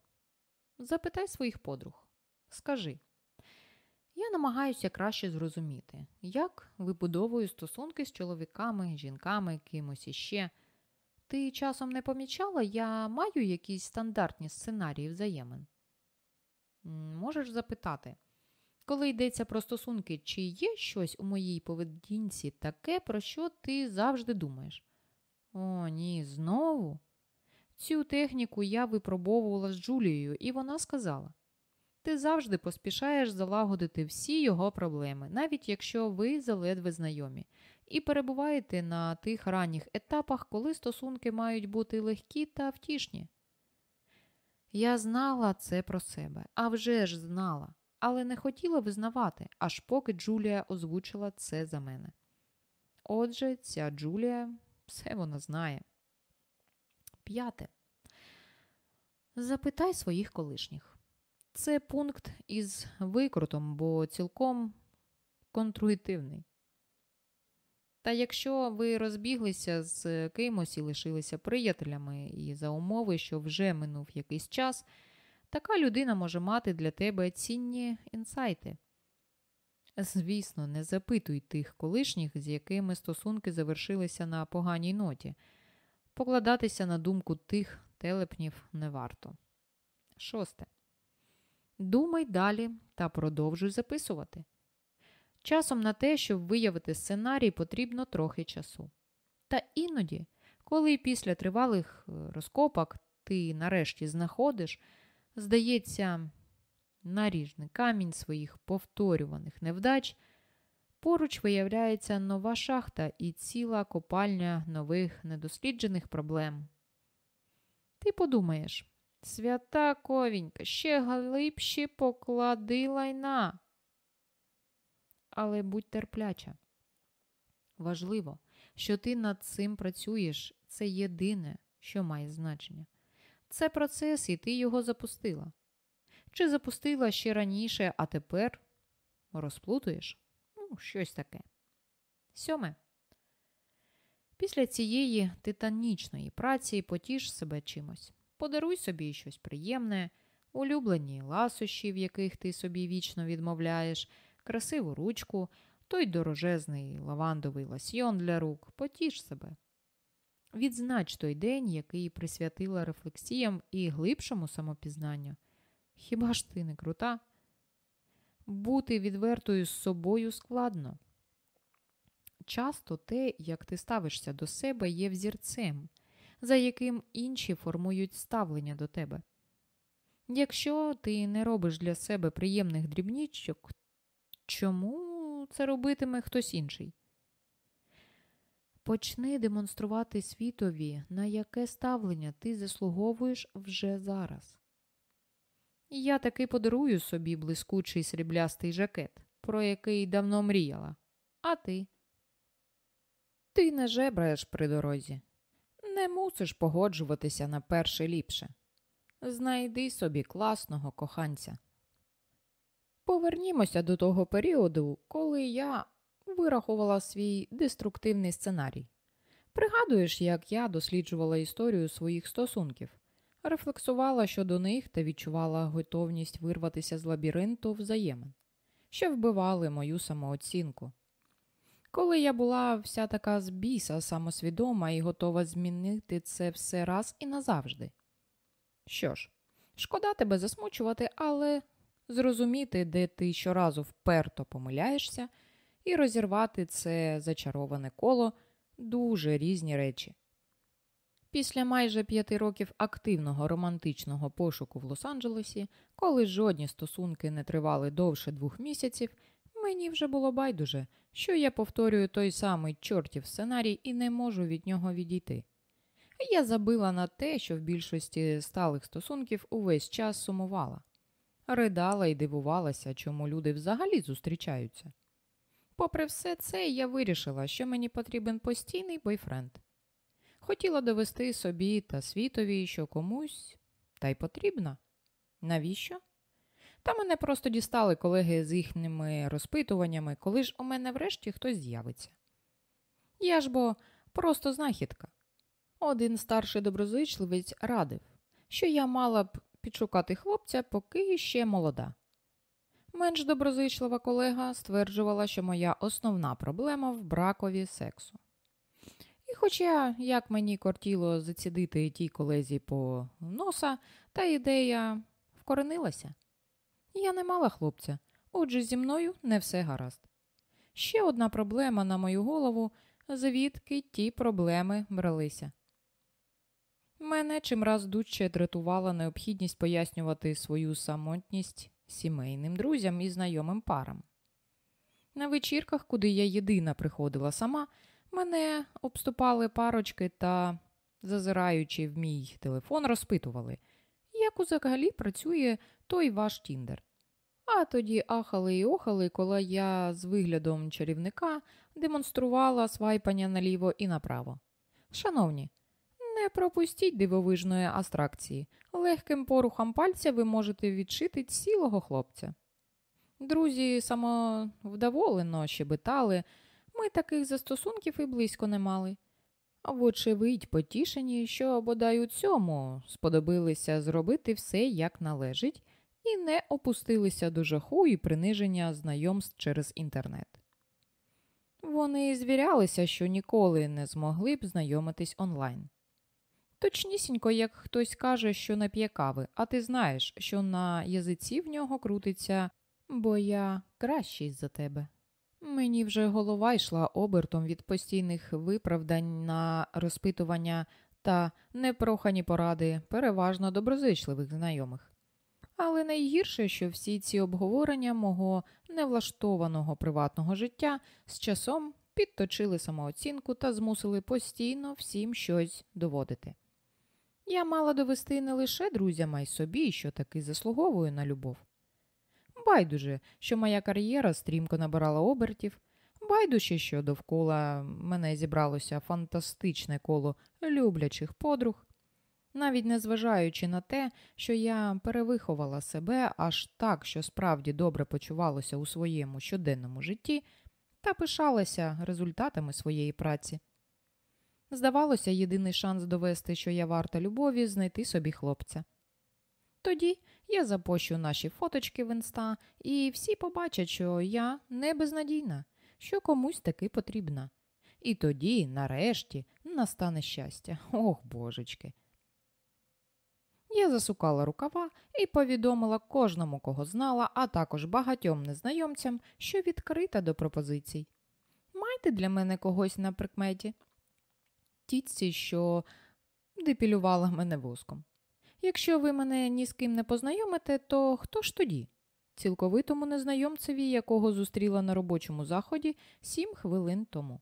Запитай своїх подруг. Скажи. Я намагаюся краще зрозуміти, як вибудовую стосунки з чоловіками, жінками, кимось іще. Ти часом не помічала, я маю якісь стандартні сценарії взаємин? Можеш запитати, коли йдеться про стосунки, чи є щось у моїй поведінці таке, про що ти завжди думаєш? О, ні, знову. Цю техніку я випробовувала з Джулією, і вона сказала: ти завжди поспішаєш залагодити всі його проблеми, навіть якщо ви заледве знайомі і перебуваєте на тих ранніх етапах, коли стосунки мають бути легкі та втішні. Я знала це про себе, а вже ж знала, але не хотіла визнавати, аж поки Джулія озвучила це за мене. Отже, ця Джулія все вона знає. П'яте. Запитай своїх колишніх. Це пункт із викрутом, бо цілком контруїтивний. Та якщо ви розбіглися з кимось і лишилися приятелями, і за умови, що вже минув якийсь час, така людина може мати для тебе цінні інсайти. Звісно, не запитуй тих колишніх, з якими стосунки завершилися на поганій ноті. Покладатися на думку тих телепнів не варто. Шосте. Думай далі та продовжуй записувати. Часом на те, щоб виявити сценарій, потрібно трохи часу. Та іноді, коли після тривалих е, розкопок ти нарешті знаходиш, здається, наріжний камінь своїх повторюваних невдач, поруч виявляється нова шахта і ціла копальня нових недосліджених проблем. Ти подумаєш, свята ковінька, ще глибші поклади лайна. Але будь терпляча. Важливо, що ти над цим працюєш, це єдине, що має значення. Це процес, і ти його запустила. Чи запустила ще раніше, а тепер розплутуєш? Ну, щось таке. Сьоме. Після цієї титанічної праці потіш себе чимось. Подаруй собі щось приємне, улюблені ласощі, в яких ти собі вічно відмовляєш, красиву ручку, той дорожезний лавандовий ласьйон для рук, потіш себе. Відзнач той день, який присвятила рефлексіям і глибшому самопізнанню. Хіба ж ти не крута? Бути відвертою з собою складно. Часто те, як ти ставишся до себе, є взірцем, за яким інші формують ставлення до тебе. Якщо ти не робиш для себе приємних дрібничок, чому це робитиме хтось інший? Почни демонструвати світові, на яке ставлення ти заслуговуєш вже зараз. Я таки подарую собі блискучий сріблястий жакет, про який давно мріяла. А ти? Ти не жебраєш при дорозі. Не мусиш погоджуватися на перше ліпше. Знайди собі класного коханця. Повернімося до того періоду, коли я вирахувала свій деструктивний сценарій. Пригадуєш, як я досліджувала історію своїх стосунків, рефлексувала щодо них та відчувала готовність вирватися з лабіринту взаємин, що вбивали мою самооцінку. Коли я була вся така збіса, самосвідома і готова змінити це все раз і назавжди. Що ж, шкода тебе засмучувати, але зрозуміти, де ти щоразу вперто помиляєшся, і розірвати це зачароване коло дуже різні речі. Після майже п'яти років активного романтичного пошуку в Лос-Анджелесі, коли жодні стосунки не тривали довше двох місяців, мені вже було байдуже, що я повторюю той самий чортів сценарій і не можу від нього відійти. Я забила на те, що в більшості сталих стосунків увесь час сумувала, ридала і дивувалася, чому люди взагалі зустрічаються. Попри все це, я вирішила, що мені потрібен постійний бойфренд. Хотіла довести собі та світові, що комусь та й потрібна. Навіщо? Та мене просто дістали колеги з їхніми розпитуваннями, коли ж у мене врешті хтось з'явиться. Я ж бо просто знахідка. Один старший доброзичливець радив, що я мала б підшукати хлопця, поки ще молода. Менш доброзичлива колега стверджувала, що моя основна проблема в бракові сексу. І хоча, як мені кортіло зацідити тій колезі по носа, та ідея вкоренилася. Я не мала хлопця, отже, зі мною не все гаразд. Ще одна проблема на мою голову, звідки ті проблеми бралися. Мене чимраз дужче дратувала необхідність пояснювати свою самотність сімейним друзям і знайомим парам. На вечірках, куди я єдина приходила сама, мене обступали парочки та, зазираючи в мій телефон, розпитували, як взагалі працює той ваш Тіндер. А тоді ахали і охали, коли я з виглядом чарівника демонструвала свайпання наліво і направо. Шановні, Не пропустіть дивовижної астракції. Легким порухом пальця ви можете відшити цілого хлопця. Друзі самовдоволено щебетали, ми таких застосунків і близько не мали. Вочевидь, потішені, що бодай у цьому сподобилися зробити все як належить, і не опустилися до жаху і приниження знайомств через інтернет. Вони звірялися, що ніколи не змогли б знайомитись онлайн. Точнісінько, як хтось каже, що не п'є кави, а ти знаєш, що на язиці в нього крутиться, бо я кращий за тебе. Мені вже голова йшла обертом від постійних виправдань на розпитування та непрохані поради переважно доброзичливих знайомих. Але найгірше, що всі ці обговорення мого невлаштованого приватного життя з часом підточили самооцінку та змусили постійно всім щось доводити. Я мала довести не лише друзям, а й собі, що таки заслуговую на любов. Байдуже, що моя кар'єра стрімко набирала обертів, байдуже, що довкола мене зібралося фантастичне коло люблячих подруг, навіть незважаючи на те, що я перевиховала себе аж так, що справді добре почувалося у своєму щоденному житті та пишалася результатами своєї праці. Здавалося, єдиний шанс довести, що я варта любові, знайти собі хлопця. Тоді я запощу наші фоточки в інста, і всі побачать, що я не безнадійна, що комусь таки потрібна. І тоді, нарешті, настане щастя. Ох, божечки. Я засукала рукава і повідомила кожному, кого знала, а також багатьом незнайомцям, що відкрита до пропозицій. Майте для мене когось на прикметі. Тітці, що депілювала мене воском. Якщо ви мене ні з ким не познайомите, то хто ж тоді? Цілковитому незнайомцеві, якого зустріла на робочому заході сім хвилин тому.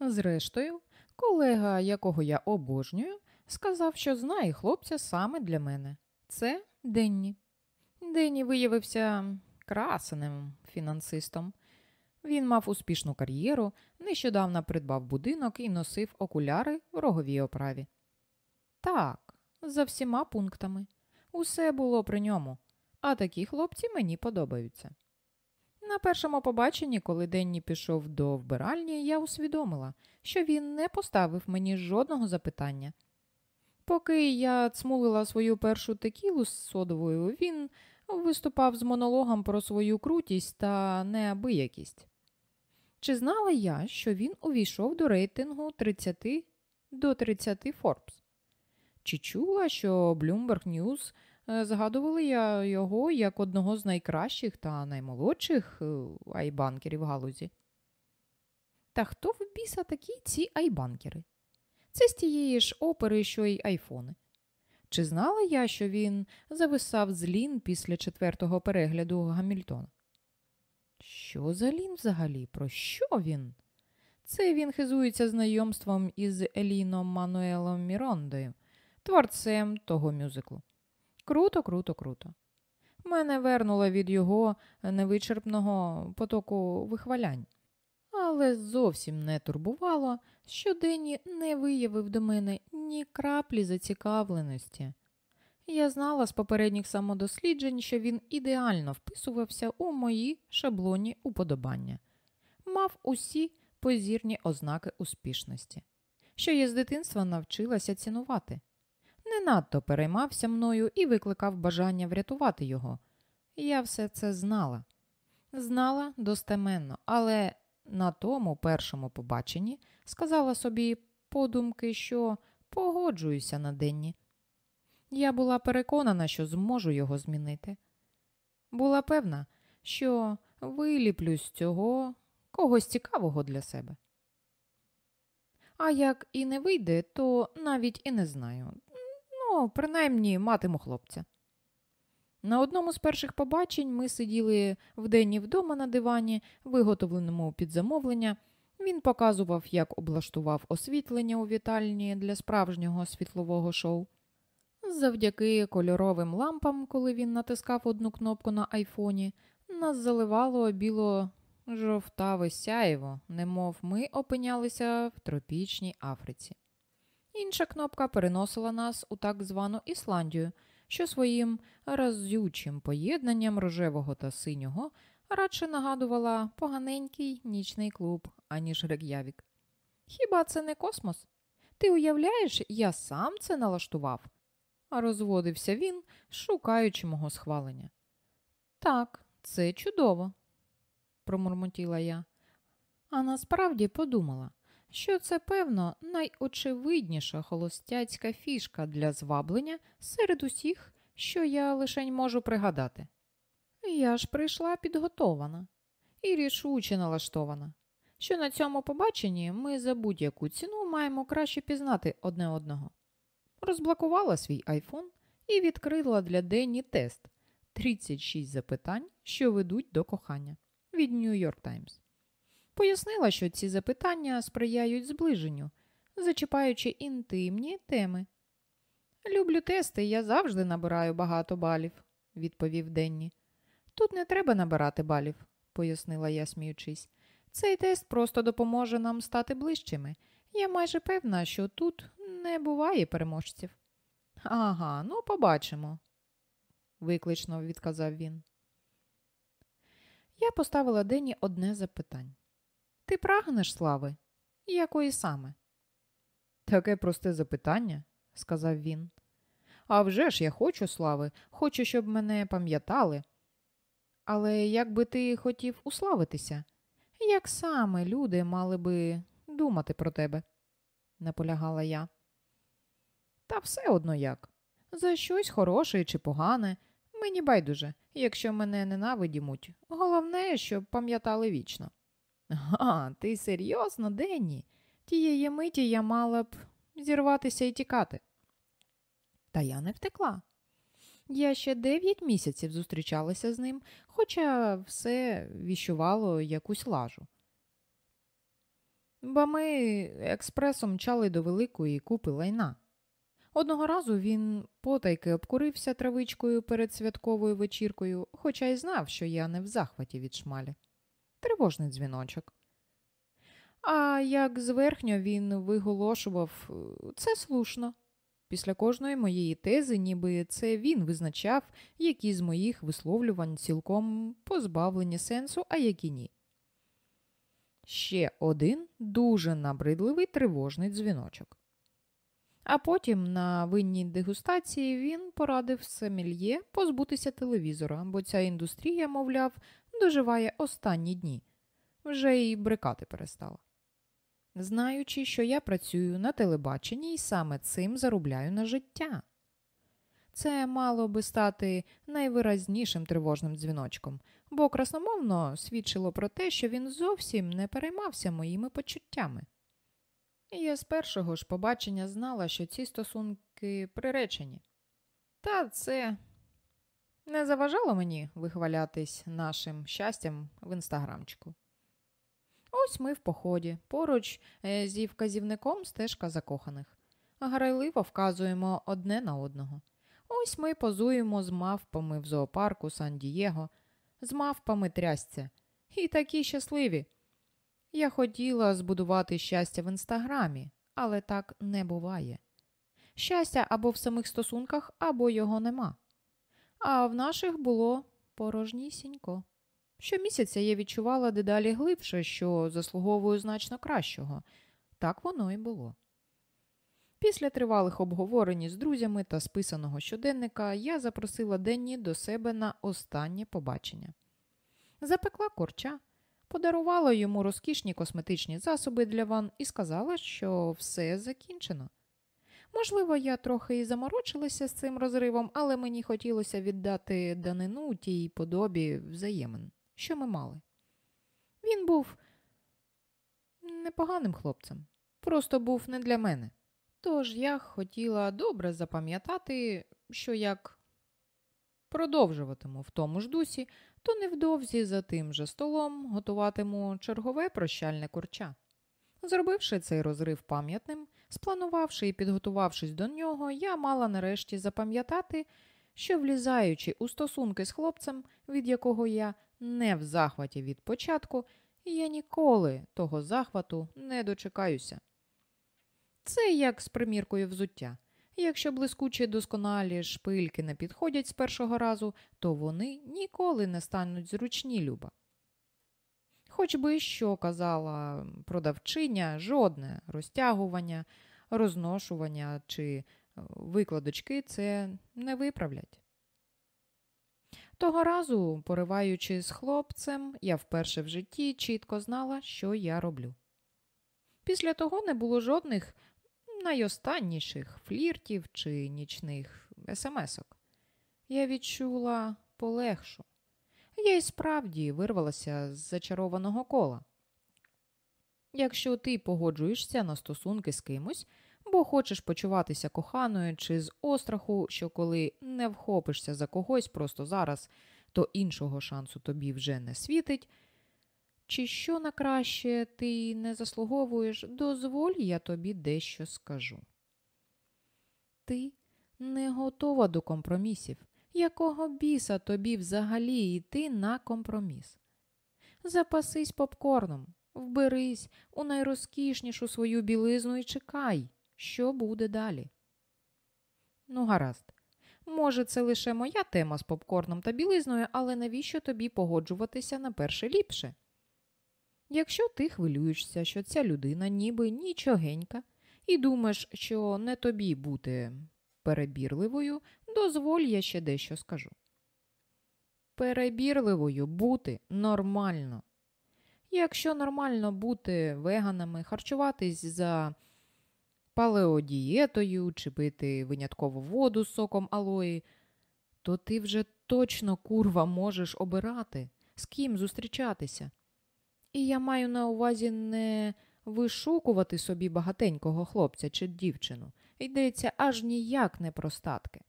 Зрештою, колега, якого я обожнюю, сказав, що знає хлопця саме для мене. Це Денні. Денні виявився красеним фінансистом. Він мав успішну кар'єру, нещодавно придбав будинок і носив окуляри в роговій оправі. Так, за всіма пунктами. Усе було при ньому, а такі хлопці мені подобаються. На першому побаченні, коли Денні пішов до вбиральні, я усвідомила, що він не поставив мені жодного запитання. Поки я цмулила свою першу текілу з содовою, він виступав з монологом про свою крутість та неабиякість. Чи знала я, що він увійшов до рейтингу 30 до 30 Forbes? Чи чула, що Bloomberg News е, згадували я його як одного з найкращих та наймолодших е, айбанкерів галузі? Та хто в біса такі ці айбанкери? Це з тієї ж опери, що й айфони. Чи знала я, що він зависав з лін після четвертого перегляду Гамільтона? Що за лін взагалі? Про що він? Це він хизується знайомством із Еліном Мануелом Мірондою, творцем того мюзиклу. Круто, круто, круто. Мене вернуло від його невичерпного потоку вихвалянь але зовсім не турбувало, що Денні не виявив до мене ні краплі зацікавленості. Я знала з попередніх самодосліджень, що він ідеально вписувався у мої шаблоні уподобання, мав усі позірні ознаки успішності, що я з дитинства навчилася цінувати. Не надто переймався мною і викликав бажання врятувати його. Я все це знала. Знала достеменно, але на тому першому побаченні сказала собі подумки, що погоджуюся на денні. Я була переконана, що зможу його змінити. Була певна, що виліплю з цього когось цікавого для себе. А як і не вийде, то навіть і не знаю. Ну, принаймні матиму хлопця. На одному з перших побачень ми сиділи вдень і вдома на дивані, виготовленому під замовлення. Він показував, як облаштував освітлення у вітальні для справжнього світлового шоу. Завдяки кольоровим лампам, коли він натискав одну кнопку на айфоні, нас заливало біло жовтаве сяєво, немов ми опинялися в тропічній Африці. Інша кнопка переносила нас у так звану Ісландію, що своїм разючим поєднанням рожевого та синього радше нагадувала поганенький нічний клуб, аніж Рек'явік. Хіба це не космос? Ти уявляєш, я сам це налаштував? А розводився він, шукаючи мого схвалення. Так, це чудово, промурмотіла я. А насправді подумала, що це, певно, найочевидніша холостяцька фішка для зваблення серед усіх, що я лишень можу пригадати. Я ж прийшла підготована і рішуче налаштована, що на цьому побаченні ми за будь-яку ціну маємо краще пізнати одне одного. Розблокувала свій айфон і відкрила для Денні тест 36 запитань, що ведуть до кохання від New York Times. Пояснила, що ці запитання сприяють зближенню, зачіпаючи інтимні теми. Люблю тести, я завжди набираю багато балів, відповів Денні. Тут не треба набирати балів, пояснила я, сміючись. Цей тест просто допоможе нам стати ближчими. Я майже певна, що тут не буває переможців. Ага, ну побачимо, виклично відказав він. Я поставила Дені одне запитання. Ти прагнеш слави? Якої саме? Таке просте запитання, сказав він. «А вже ж я хочу слави, хочу, щоб мене пам'ятали. Але як би ти хотів уславитися? Як саме люди мали би думати про тебе? наполягала я. Та все одно як. За щось хороше чи погане. Мені байдуже, якщо мене ненавидімуть. Головне, щоб пам'ятали вічно. Га, ти серйозно, Денні? Тієї миті я мала б зірватися і тікати. Та я не втекла. Я ще дев'ять місяців зустрічалася з ним, хоча все віщувало якусь лажу. Бо ми експресом мчали до великої купи лайна. Одного разу він потайки обкурився травичкою перед святковою вечіркою, хоча й знав, що я не в захваті від шмалі. Тривожний дзвіночок. А як зверхньо він виголошував це слушно. Після кожної моєї тези, ніби це він визначав, які з моїх висловлювань цілком позбавлені сенсу, а які ні. Ще один дуже набридливий тривожний дзвіночок. А потім на винній дегустації він порадив Семельє позбутися телевізора, бо ця індустрія, мовляв, доживає останні дні, вже й брикати перестала. Знаючи, що я працюю на телебаченні і саме цим заробляю на життя. Це мало би стати найвиразнішим тривожним дзвіночком, бо красномовно свідчило про те, що він зовсім не переймався моїми почуттями. Я з першого ж побачення знала, що ці стосунки приречені. Та це не заважало мені вихвалятись нашим щастям в інстаграмчику. Ось ми в поході, поруч е, зі вказівником стежка закоханих. Грайливо вказуємо одне на одного. Ось ми позуємо з мавпами в зоопарку Сан-Дієго, з мавпами трясця. І такі щасливі. Я хотіла збудувати щастя в інстаграмі, але так не буває. Щастя або в самих стосунках, або його нема. А в наших було порожнісінько. Щомісяця я відчувала дедалі глибше, що заслуговую значно кращого. Так воно і було. Після тривалих обговорень з друзями та списаного щоденника я запросила Денні до себе на останнє побачення. Запекла корча, подарувала йому розкішні косметичні засоби для ван і сказала, що все закінчено. Можливо, я трохи і заморочилася з цим розривом, але мені хотілося віддати данину тій подобі взаємин, що ми мали. Він був непоганим хлопцем, просто був не для мене. Тож я хотіла добре запам'ятати, що як продовжуватиму в тому ж дусі, то невдовзі за тим же столом готуватиму чергове прощальне курча. Зробивши цей розрив пам'ятним, спланувавши і підготувавшись до нього, я мала нарешті запам'ятати, що, влізаючи у стосунки з хлопцем, від якого я не в захваті від початку, я ніколи того захвату не дочекаюся. Це як з приміркою взуття. Якщо блискучі досконалі шпильки не підходять з першого разу, то вони ніколи не стануть зручні, Люба. Хоч би що казала продавчиня, жодне розтягування, розношування чи е, викладочки це не виправлять. Того разу, пориваючи з хлопцем, я вперше в житті чітко знала, що я роблю. Після того не було жодних найостанніших фліртів чи нічних смс-ок. Я відчула полегшу. Я й справді вирвалася з зачарованого кола. Якщо ти погоджуєшся на стосунки з кимось, бо хочеш почуватися коханою чи з остраху, що коли не вхопишся за когось просто зараз, то іншого шансу тобі вже не світить, чи що на краще ти не заслуговуєш, дозволь, я тобі дещо скажу. Ти не готова до компромісів. Якого біса тобі взагалі йти на компроміс? Запасись попкорном, вберись у найрозкішнішу свою білизну і чекай, що буде далі. Ну, гаразд. Може, це лише моя тема з попкорном та білизною, але навіщо тобі погоджуватися на перше ліпше? Якщо ти хвилюєшся, що ця людина ніби нічогенька, і думаєш, що не тобі бути перебірливою, дозволь я ще дещо скажу. Перебірливою бути нормально. Якщо нормально бути веганами, харчуватись за палеодієтою чи пити виняткову воду з соком алої, то ти вже точно курва можеш обирати, з ким зустрічатися. І я маю на увазі не вишукувати собі багатенького хлопця чи дівчину, йдеться аж ніяк не про статки,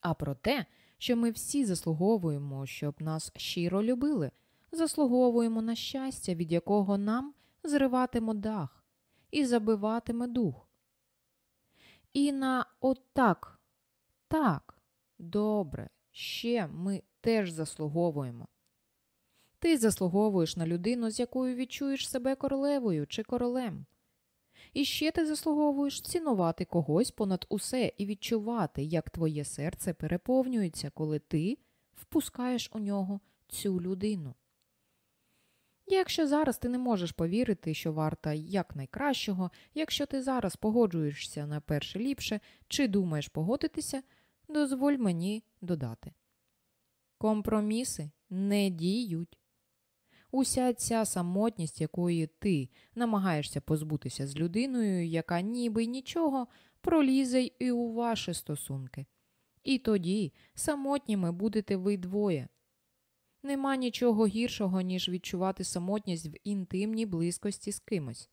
а про те, що ми всі заслуговуємо, щоб нас щиро любили, заслуговуємо на щастя, від якого нам зриватиме дах і забиватиме дух. І на отак, так, добре, ще ми теж заслуговуємо. Ти заслуговуєш на людину, з якою відчуєш себе королевою чи королем. І ще ти заслуговуєш цінувати когось понад усе і відчувати, як твоє серце переповнюється, коли ти впускаєш у нього цю людину. Якщо зараз ти не можеш повірити, що варта якнайкращого, якщо ти зараз погоджуєшся на перше ліпше чи думаєш погодитися, дозволь мені додати. Компроміси не діють. Уся ця самотність, якої ти намагаєшся позбутися з людиною, яка ніби нічого пролізе і у ваші стосунки. І тоді самотніми будете ви двоє. Нема нічого гіршого, ніж відчувати самотність в інтимній близькості з кимось.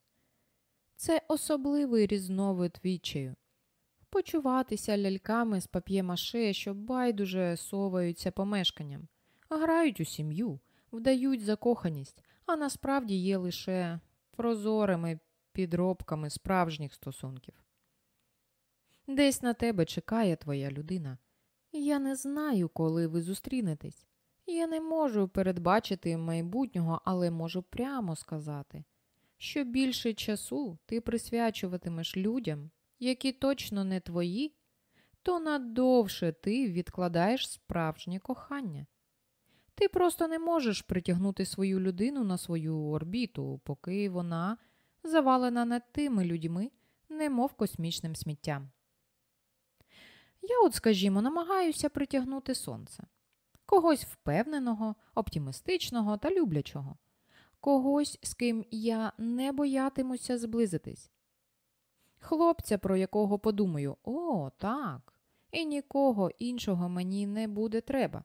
Це особливий різновид відчаю. Почуватися ляльками з пап'є-маше, що байдуже соваються помешканням, грають у сім'ю вдають закоханість, а насправді є лише прозорими підробками справжніх стосунків. Десь на тебе чекає твоя людина. Я не знаю, коли ви зустрінетесь. Я не можу передбачити майбутнього, але можу прямо сказати, що більше часу ти присвячуватимеш людям, які точно не твої, то надовше ти відкладаєш справжнє кохання. Ти просто не можеш притягнути свою людину на свою орбіту, поки вона завалена над тими людьми, немов космічним сміттям. Я, от, скажімо, намагаюся притягнути сонце, когось впевненого, оптимістичного та люблячого, когось, з ким я не боятимуся зблизитись. Хлопця, про якого подумаю, о, так, і нікого іншого мені не буде треба.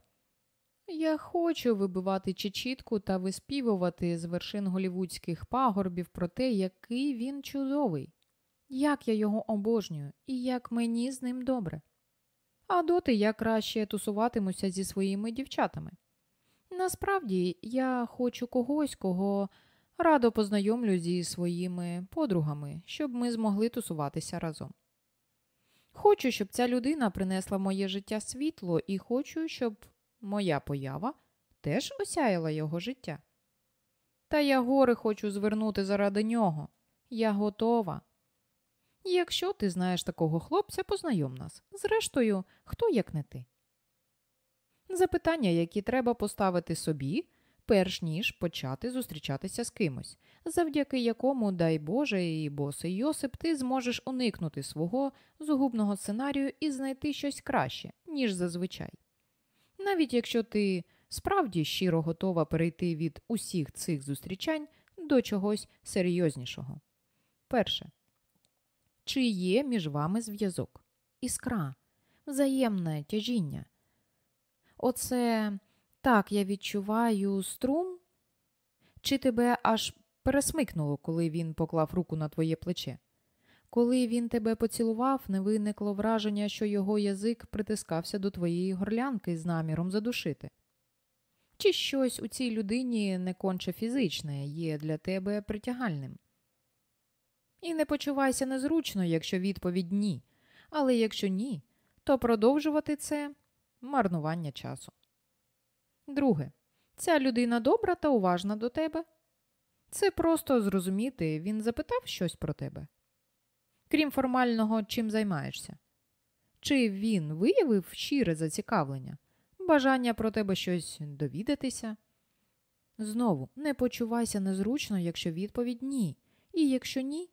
Я хочу вибивати чечітку та виспівувати з вершин голівудських пагорбів про те, який він чудовий, як я його обожнюю і як мені з ним добре. А доти я краще тусуватимуся зі своїми дівчатами. Насправді я хочу когось, кого радо познайомлю зі своїми подругами, щоб ми змогли тусуватися разом. Хочу, щоб ця людина принесла в моє життя світло, і хочу, щоб моя поява теж осяяла його життя. Та я гори хочу звернути заради нього. Я готова. Якщо ти знаєш такого хлопця, познайом нас. Зрештою, хто як не ти. Запитання, які треба поставити собі, перш ніж почати зустрічатися з кимось, завдяки якому, дай Боже, і босий Йосип, ти зможеш уникнути свого згубного сценарію і знайти щось краще, ніж зазвичай. Навіть якщо ти справді щиро готова перейти від усіх цих зустрічань до чогось серйознішого. Перше. Чи є між вами зв'язок? Іскра, взаємне тяжіння. Оце так я відчуваю струм? Чи тебе аж пересмикнуло, коли він поклав руку на твоє плече? Коли він тебе поцілував, не виникло враження, що його язик притискався до твоєї горлянки з наміром задушити? Чи щось у цій людині не конче фізичне є для тебе притягальним? І не почувайся незручно, якщо відповідь ні. Але якщо ні, то продовжувати це марнування часу. Друге, ця людина добра та уважна до тебе. Це просто зрозуміти, він запитав щось про тебе. Крім формального, чим займаєшся? Чи він виявив щире зацікавлення, бажання про тебе щось довідатися? Знову не почувайся незручно, якщо відповідь ні. І якщо ні,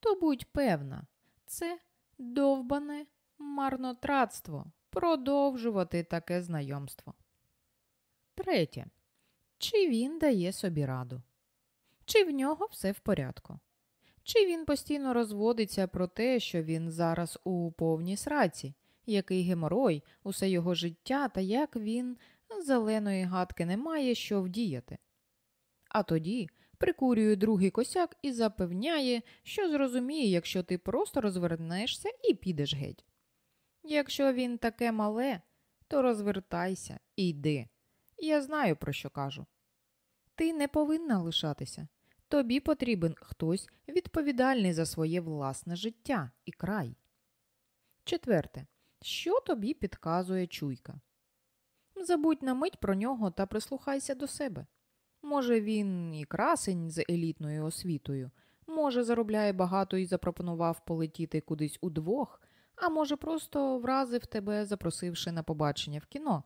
то будь певна, це довбане марнотратство продовжувати таке знайомство. Третє. Чи він дає собі раду? Чи в нього все в порядку? Чи він постійно розводиться про те, що він зараз у повній сраці, який геморой, усе його життя та як він зеленої гадки не має, що вдіяти? А тоді прикурює другий косяк і запевняє, що зрозуміє, якщо ти просто розвернешся і підеш геть. Якщо він таке мале, то розвертайся і йди. Я знаю, про що кажу. Ти не повинна лишатися. Тобі потрібен хтось відповідальний за своє власне життя і край. Четверте. Що тобі підказує чуйка? Забудь на мить про нього та прислухайся до себе. Може, він і красень з елітною освітою, може, заробляє багато і запропонував полетіти кудись удвох, а може, просто вразив тебе, запросивши на побачення в кіно.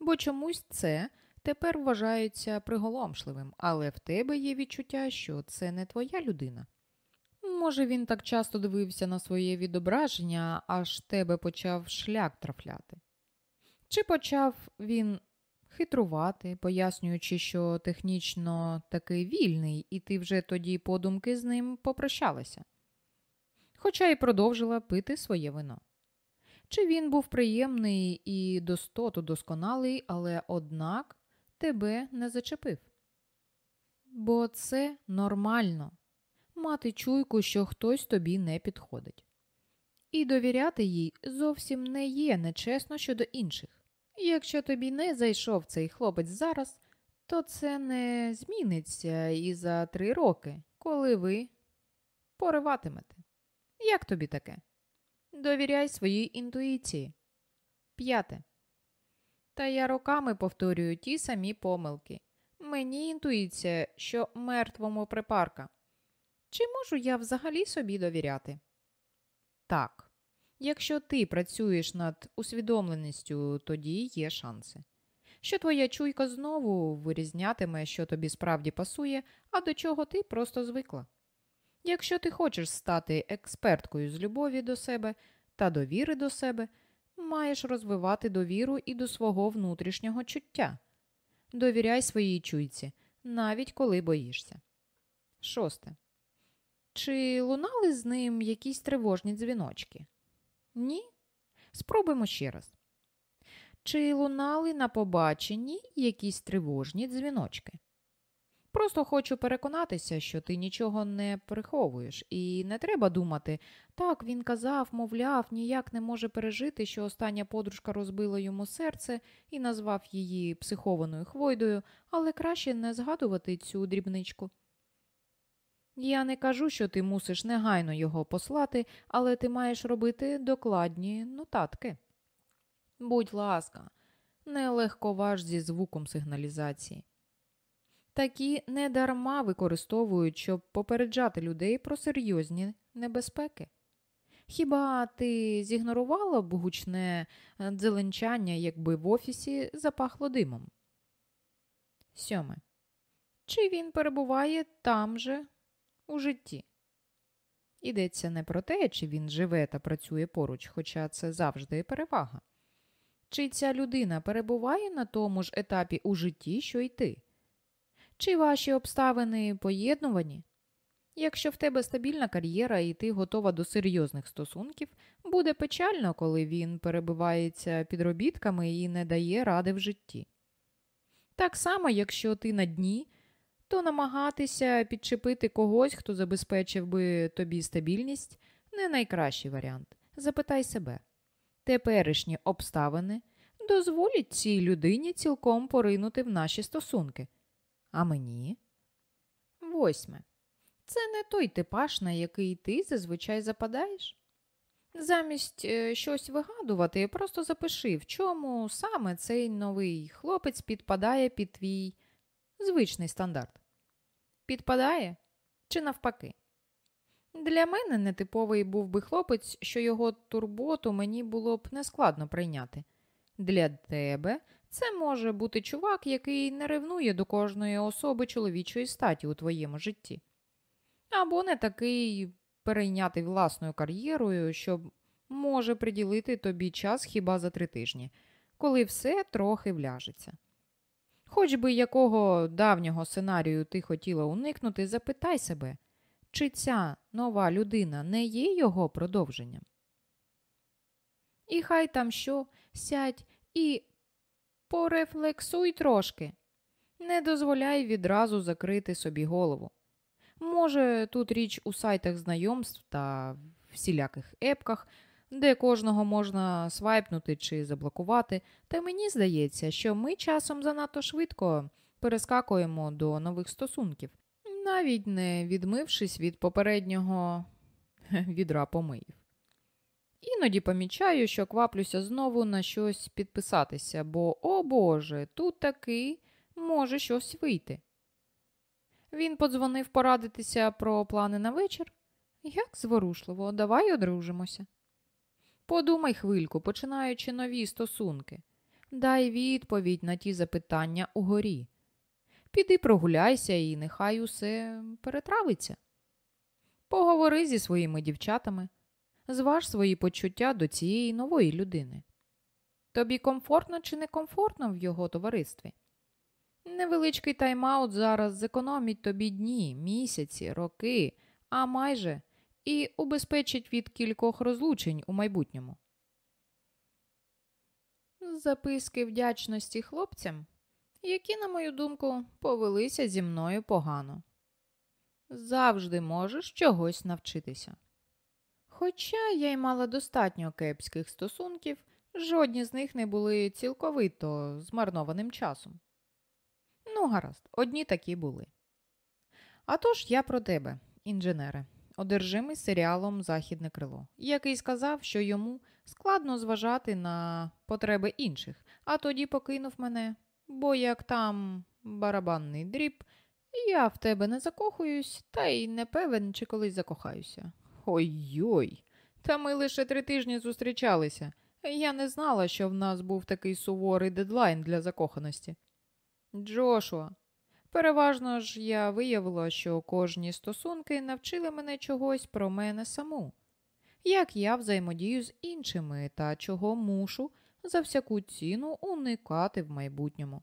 Бо чомусь це тепер вважається приголомшливим, але в тебе є відчуття, що це не твоя людина. Може, він так часто дивився на своє відображення, аж тебе почав шлях трафляти. Чи почав він хитрувати, пояснюючи, що технічно такий вільний, і ти вже тоді подумки з ним попрощалася, хоча й продовжила пити своє вино. Чи він був приємний і достоту досконалий, але однак тебе не зачепив? Бо це нормально мати чуйку, що хтось тобі не підходить. І довіряти їй зовсім не є нечесно щодо інших. Якщо тобі не зайшов цей хлопець зараз, то це не зміниться і за три роки, коли ви пориватимете. Як тобі таке? Довіряй своїй інтуїції. П'яте. Та я роками повторюю ті самі помилки. Мені інтуїція, що мертвому припарка. Чи можу я взагалі собі довіряти? Так. Якщо ти працюєш над усвідомленістю, тоді є шанси. Що твоя чуйка знову вирізнятиме, що тобі справді пасує, а до чого ти просто звикла. Якщо ти хочеш стати експерткою з любові до себе та довіри до себе, маєш розвивати довіру і до свого внутрішнього чуття. Довіряй своїй чуйці, навіть коли боїшся. Шосте. Чи лунали з ним якісь тривожні дзвіночки? Ні? Спробуємо ще раз. Чи лунали на побаченні якісь тривожні дзвіночки? Просто хочу переконатися, що ти нічого не приховуєш, і не треба думати так, він казав, мовляв, ніяк не може пережити, що остання подружка розбила йому серце і назвав її психованою хвойдою, але краще не згадувати цю дрібничку. Я не кажу, що ти мусиш негайно його послати, але ти маєш робити докладні нотатки. Будь ласка, не легковаж зі звуком сигналізації. Такі недарма використовують, щоб попереджати людей про серйозні небезпеки. Хіба ти зігнорувала б гучне е, дзеленчання, якби в офісі запахло димом? Сьоме. Чи він перебуває там же у житті? Йдеться не про те, чи він живе та працює поруч, хоча це завжди перевага. Чи ця людина перебуває на тому ж етапі у житті, що й ти? Чи ваші обставини поєднувані? Якщо в тебе стабільна кар'єра і ти готова до серйозних стосунків, буде печально, коли він перебивається підробітками і не дає ради в житті. Так само, якщо ти на дні, то намагатися підчепити когось, хто забезпечив би тобі стабільність, не найкращий варіант. Запитай себе, теперішні обставини дозволять цій людині цілком поринути в наші стосунки. А мені? Восьме. Це не той типаж, на який ти зазвичай западаєш. Замість е, щось вигадувати, просто запиши, в чому саме цей новий хлопець підпадає під твій звичний стандарт. Підпадає чи навпаки? Для мене нетиповий був би хлопець, що його турботу мені було б нескладно прийняти. Для тебе це може бути чувак, який не ревнує до кожної особи чоловічої статі у твоєму житті. Або не такий перейнятий власною кар'єрою, що може приділити тобі час хіба за три тижні, коли все трохи вляжеться. Хоч би якого давнього сценарію ти хотіла уникнути, запитай себе, чи ця нова людина не є його продовженням. І хай там що, сядь і порефлексуй трошки, не дозволяй відразу закрити собі голову. Може, тут річ у сайтах знайомств та всіляких епках, де кожного можна свайпнути чи заблокувати, та мені здається, що ми часом занадто швидко перескакуємо до нових стосунків, навіть не відмившись від попереднього відра помиїв. Іноді помічаю, що кваплюся знову на щось підписатися, бо, о Боже, тут таки може щось вийти. Він подзвонив порадитися про плани на вечір. Як зворушливо, давай одружимося. Подумай хвильку, починаючи нові стосунки. Дай відповідь на ті запитання угорі. Піди прогуляйся і нехай усе перетравиться. Поговори зі своїми дівчатами, зваж свої почуття до цієї нової людини. Тобі комфортно чи некомфортно в його товаристві? Невеличкий тайм-аут зараз зекономить тобі дні, місяці, роки, а майже і убезпечить від кількох розлучень у майбутньому. Записки вдячності хлопцям, які, на мою думку, повелися зі мною погано. Завжди можеш чогось навчитися. Хоча я й мала достатньо кепських стосунків, жодні з них не були цілковито змарнованим часом. Ну, гаразд, одні такі були. А тож я про тебе, інженере, одержимий серіалом Західне крило, який сказав, що йому складно зважати на потреби інших, а тоді покинув мене, бо як там барабанний дріб, я в тебе не закохуюсь, та й не певен, чи колись закохаюся. Ой-ой, та ми лише три тижні зустрічалися. Я не знала, що в нас був такий суворий дедлайн для закоханості. Джошуа, переважно ж я виявила, що кожні стосунки навчили мене чогось про мене саму, як я взаємодію з іншими та чого мушу за всяку ціну уникати в майбутньому.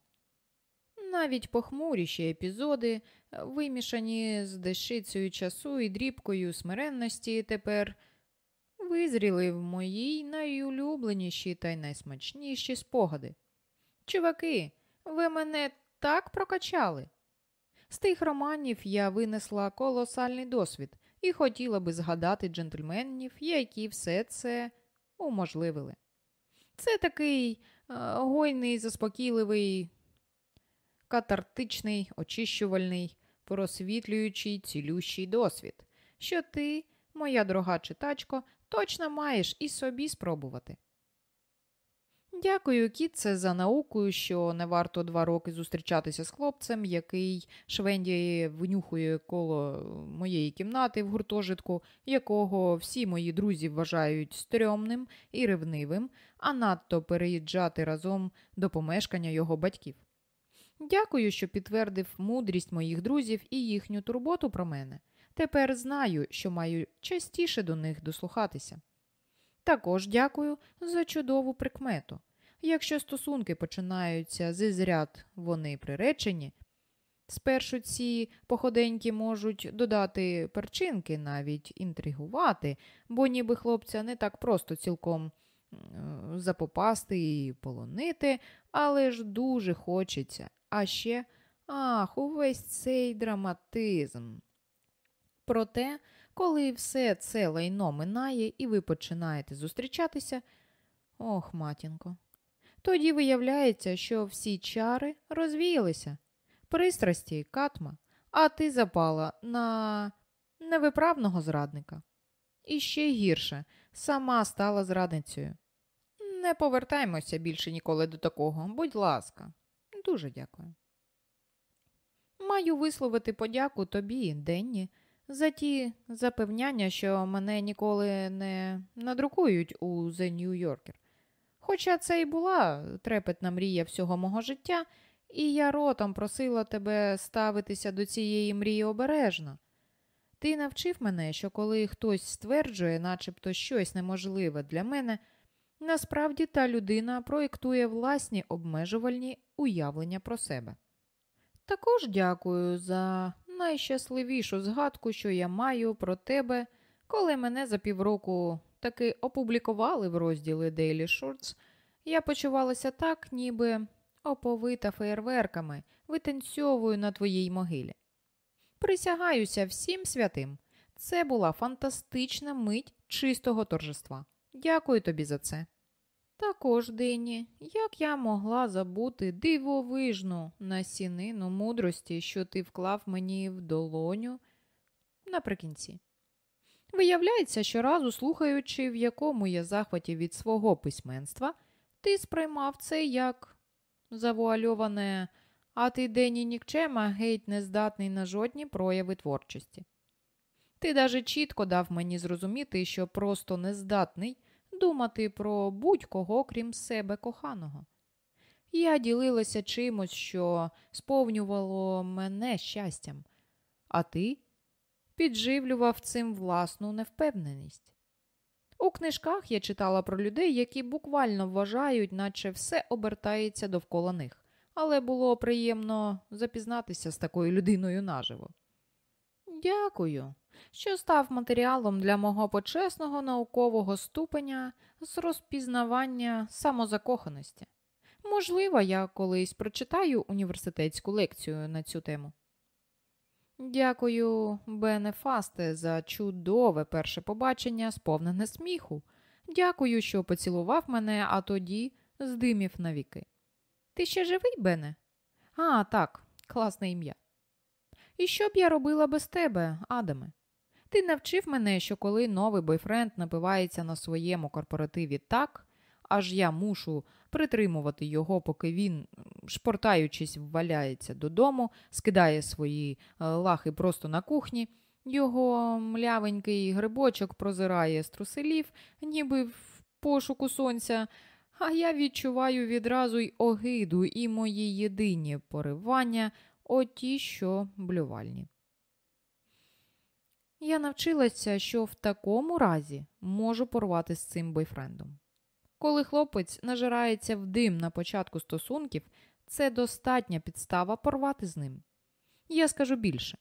Навіть похмуріші епізоди, вимішані з дещицею часу і дрібкою смиренності, тепер визріли в моїй найулюбленіші та й найсмачніші спогади. Чуваки, ви мене так прокачали. З тих романів я винесла колосальний досвід і хотіла би згадати джентльменів, які все це уможливили. Це такий е, гойний, заспокійливий, катартичний, очищувальний, просвітлюючий, цілющий досвід, що ти, моя дорога читачко, точно маєш і собі спробувати. Дякую, Кітце, за науку, що не варто два роки зустрічатися з хлопцем, який швендіє внюхує коло моєї кімнати в гуртожитку, якого всі мої друзі вважають стрьомним і ревнивим, а надто переїжджати разом до помешкання його батьків. Дякую, що підтвердив мудрість моїх друзів і їхню турботу про мене. Тепер знаю, що маю частіше до них дослухатися. Також дякую за чудову прикмету. Якщо стосунки починаються зі зряд вони приречені, спершу ці походеньки можуть додати перчинки, навіть інтригувати, бо ніби хлопця не так просто цілком запопасти і полонити, але ж дуже хочеться. А ще ах, увесь цей драматизм. Проте, коли все це лайно минає і ви починаєте зустрічатися, ох, матінко, тоді виявляється, що всі чари розвіялися, пристрасті катма, а ти запала на невиправного зрадника. І ще гірше, сама стала зрадницею. Не повертаймося більше ніколи до такого, будь ласка, дуже дякую. Маю висловити подяку тобі, Денні, за ті запевняння, що мене ніколи не надрукують у The New Yorker. Хоча це і була трепетна мрія всього мого життя, і я ротом просила тебе ставитися до цієї мрії обережно. Ти навчив мене, що коли хтось стверджує, начебто щось неможливе для мене, насправді та людина проєктує власні обмежувальні уявлення про себе. Також дякую за найщасливішу згадку, що я маю про тебе, коли мене за півроку таки опублікували в розділі Daily Shorts, я почувалася так, ніби оповита феєрверками, витанцьовую на твоїй могилі. Присягаюся всім святим. Це була фантастична мить чистого торжества. Дякую тобі за це. Також, Денні, як я могла забути дивовижну насінину мудрості, що ти вклав мені в долоню наприкінці. Виявляється, щоразу слухаючи, в якому я захваті від свого письменства, ти сприймав це як завуальоване, а ти Денні нікчема геть не здатний на жодні прояви творчості. Ти даже чітко дав мені зрозуміти, що просто нездатний думати про будь-кого, крім себе коханого. Я ділилася чимось, що сповнювало мене щастям, а ти підживлював цим власну невпевненість. У книжках я читала про людей, які буквально вважають, наче все обертається довкола них, але було приємно запізнатися з такою людиною наживо. Дякую, що став матеріалом для мого почесного наукового ступеня з розпізнавання самозакоханості. Можливо, я колись прочитаю університетську лекцію на цю тему. Дякую, Бене Фасте, за чудове перше побачення, сповнене сміху. Дякую, що поцілував мене, а тоді здимів навіки. Ти ще живий, Бене? А, так, класне ім'я. І що б я робила без тебе, Адаме? Ти навчив мене, що коли новий бойфренд напивається на своєму корпоративі так, аж я мушу притримувати його, поки він, шпортаючись, вваляється додому, скидає свої е, лахи просто на кухні. Його млявенький грибочок прозирає з труселів, ніби в пошуку сонця, а я відчуваю відразу й огиду і мої єдині поривання, оті, що блювальні. Я навчилася, що в такому разі можу порвати з цим бойфрендом. Коли хлопець нажирається в дим на початку стосунків, це достатня підстава порвати з ним. Я скажу більше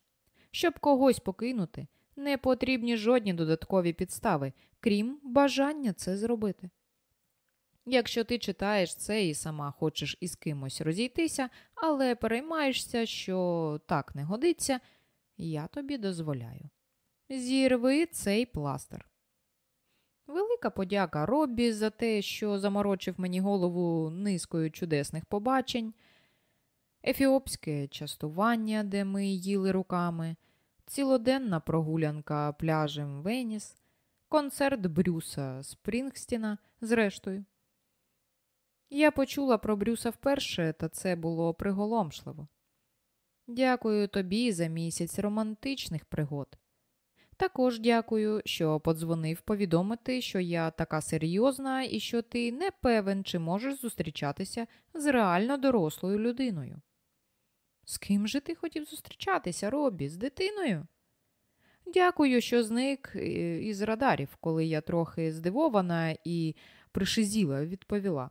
щоб когось покинути, не потрібні жодні додаткові підстави, крім бажання це зробити. Якщо ти читаєш це і сама хочеш із кимось розійтися, але переймаєшся, що так не годиться, я тобі дозволяю. Зірви цей пластир. Велика подяка Роббі за те, що заморочив мені голову низкою чудесних побачень, ефіопське частування, де ми їли руками, цілоденна прогулянка пляжем Веніс, концерт Брюса Спрінгстіна, зрештою. Я почула про Брюса вперше, та це було приголомшливо. Дякую тобі за місяць романтичних пригод. Також дякую, що подзвонив повідомити, що я така серйозна і що ти не певен, чи можеш зустрічатися з реально дорослою людиною. З ким же ти хотів зустрічатися, Робі? З дитиною? Дякую, що зник е, із радарів, коли я трохи здивована і пришизіла, відповіла.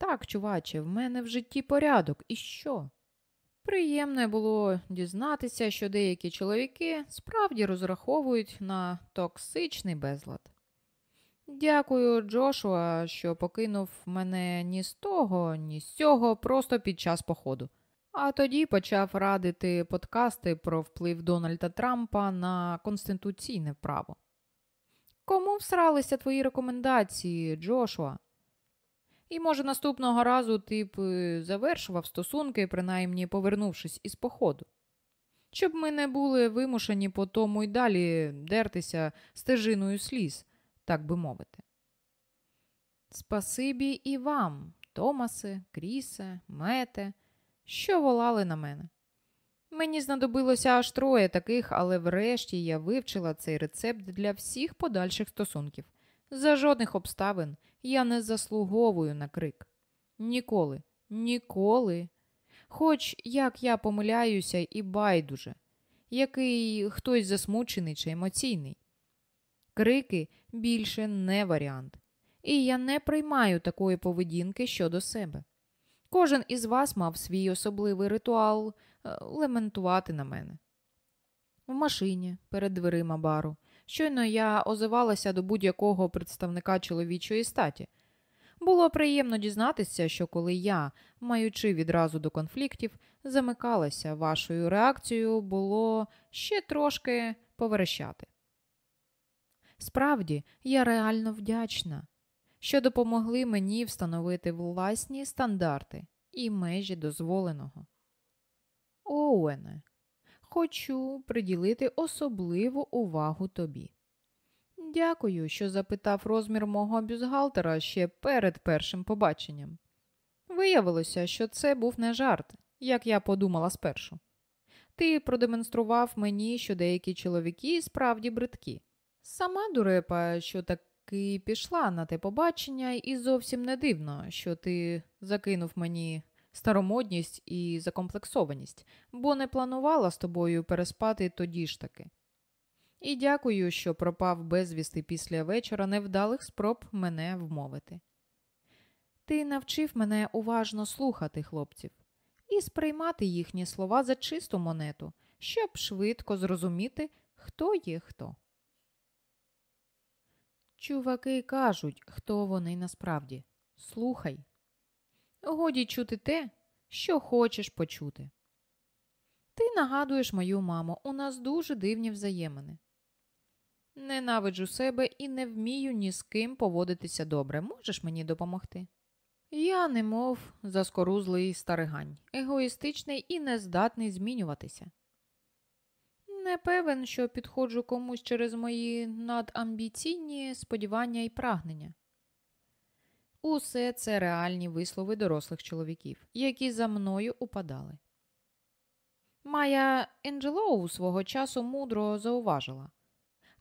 Так, чуваче, в мене в житті порядок. І що? Приємно було дізнатися, що деякі чоловіки справді розраховують на токсичний безлад. Дякую, Джошуа, що покинув мене ні з того, ні з цього просто під час походу. А тоді почав радити подкасти про вплив Дональда Трампа на конституційне право. Кому всралися твої рекомендації, Джошуа? І, може, наступного разу ти б е, завершував стосунки, принаймні повернувшись із походу. Щоб ми не були вимушені по тому й далі дертися стежиною сліз, так би мовити. Спасибі і вам, Томасе, Крісе, Мете, що волали на мене. Мені знадобилося аж троє таких, але врешті я вивчила цей рецепт для всіх подальших стосунків. За жодних обставин я не заслуговую на крик. Ніколи, ніколи. Хоч як я помиляюся і байдуже, який хтось засмучений чи емоційний. Крики більше не варіант. І я не приймаю такої поведінки щодо себе. Кожен із вас мав свій особливий ритуал е, лементувати на мене. В машині перед дверима бару. Щойно я озивалася до будь-якого представника чоловічої статі. Було приємно дізнатися, що коли я, маючи відразу до конфліктів, замикалася вашою реакцією, було ще трошки поверещати. Справді, я реально вдячна, що допомогли мені встановити власні стандарти і межі дозволеного. Оуене, хочу приділити особливу увагу тобі. Дякую, що запитав розмір мого бюзгалтера ще перед першим побаченням. Виявилося, що це був не жарт, як я подумала спершу. Ти продемонстрував мені, що деякі чоловіки справді бридкі. Сама дурепа, що таки пішла на те побачення, і зовсім не дивно, що ти закинув мені старомодність і закомплексованість, бо не планувала з тобою переспати тоді ж таки. І дякую, що пропав безвісти після вечора невдалих спроб мене вмовити. Ти навчив мене уважно слухати хлопців і сприймати їхні слова за чисту монету, щоб швидко зрозуміти, хто є хто. Чуваки кажуть, хто вони насправді. Слухай. Годі чути те, що хочеш почути. Ти нагадуєш мою маму, у нас дуже дивні взаємини. Ненавиджу себе і не вмію ні з ким поводитися добре. Можеш мені допомогти? Я немов заскорузлий старигань, егоїстичний і нездатний змінюватися. Не певен, що підходжу комусь через мої надамбіційні сподівання і прагнення. Усе це реальні вислови дорослих чоловіків, які за мною упадали. Майя Енджелоу свого часу мудро зауважила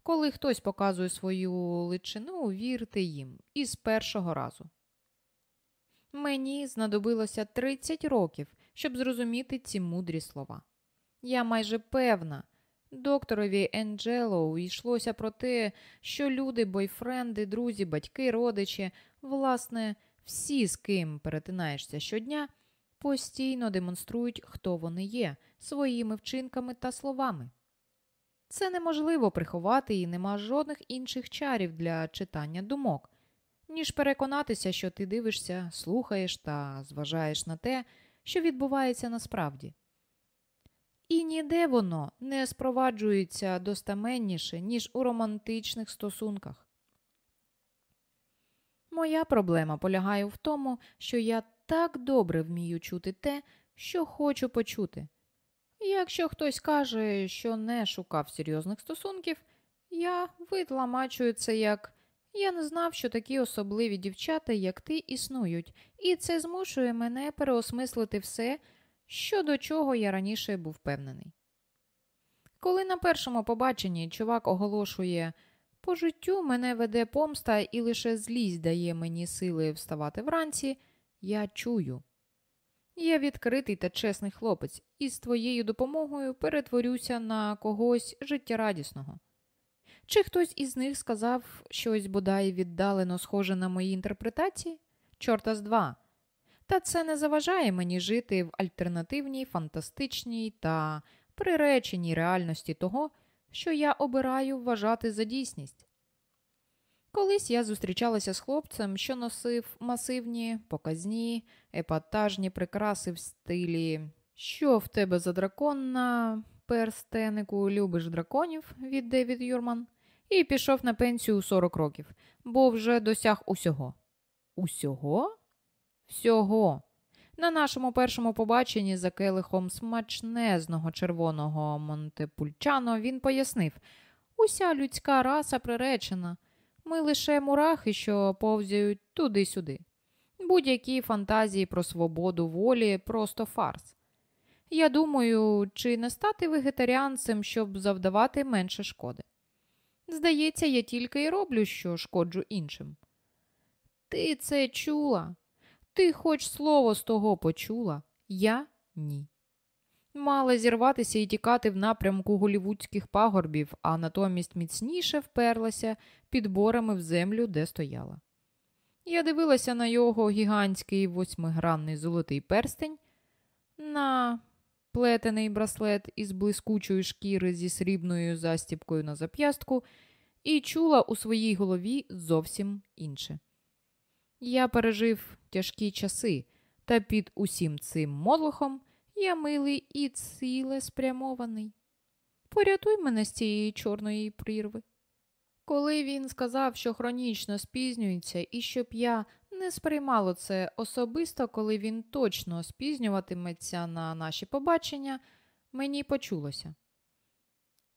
коли хтось показує свою личину, вірте їм із першого разу. Мені знадобилося 30 років, щоб зрозуміти ці мудрі слова. Я майже певна, докторові Енджелоу йшлося про те, що люди, бойфренди, друзі, батьки, родичі, власне, всі, з ким перетинаєшся щодня, постійно демонструють, хто вони є, своїми вчинками та словами. Це неможливо приховати і нема жодних інших чарів для читання думок, ніж переконатися, що ти дивишся, слухаєш та зважаєш на те, що відбувається насправді. І ніде воно не спроваджується достаменніше, ніж у романтичних стосунках. Моя проблема полягає в тому, що я так добре вмію чути те, що хочу почути. Якщо хтось каже, що не шукав серйозних стосунків, я витламачую це як Я не знав, що такі особливі дівчата, як ти, існують, і це змушує мене переосмислити все, що до чого я раніше був впевнений. Коли на першому побаченні чувак оголошує по життю мене веде помста і лише злість дає мені сили вставати вранці, я чую. Я відкритий та чесний хлопець, і з твоєю допомогою перетворюся на когось життєрадісного. Чи хтось із них сказав щось бодай віддалено схоже на мої інтерпретації? Чорта з два. Та це не заважає мені жити в альтернативній, фантастичній та приреченій реальності того, що я обираю вважати за дійсність. Колись я зустрічалася з хлопцем, що носив масивні, показні, епатажні прикраси в стилі Що в тебе за дракон на перстенику любиш драконів від Девід Юрман, і пішов на пенсію у 40 років, бо вже досяг усього. Усього? Всього. На нашому першому побаченні за келихом смачнезного червоного Монтепульчано він пояснив уся людська раса приречена. Ми лише мурахи, що повзяють туди-сюди. Будь-які фантазії про свободу волі просто фарс. Я думаю, чи не стати вегетаріанцем, щоб завдавати менше шкоди. Здається, я тільки й роблю, що шкоджу іншим. Ти це чула? Ти хоч слово з того почула? Я ні. Мала зірватися і тікати в напрямку голівудських пагорбів, а натомість міцніше вперлася підборами в землю, де стояла. Я дивилася на його гігантський восьмигранний золотий перстень, на плетений браслет із блискучої шкіри зі срібною застіпкою на зап'ястку, і чула у своїй голові зовсім інше. Я пережив тяжкі часи, та під усім цим модлохом я милий і цілеспрямований. Порятуй мене з цієї чорної прірви. Коли він сказав, що хронічно спізнюється, і щоб я не сприймало це особисто, коли він точно спізнюватиметься на наші побачення, мені почулося.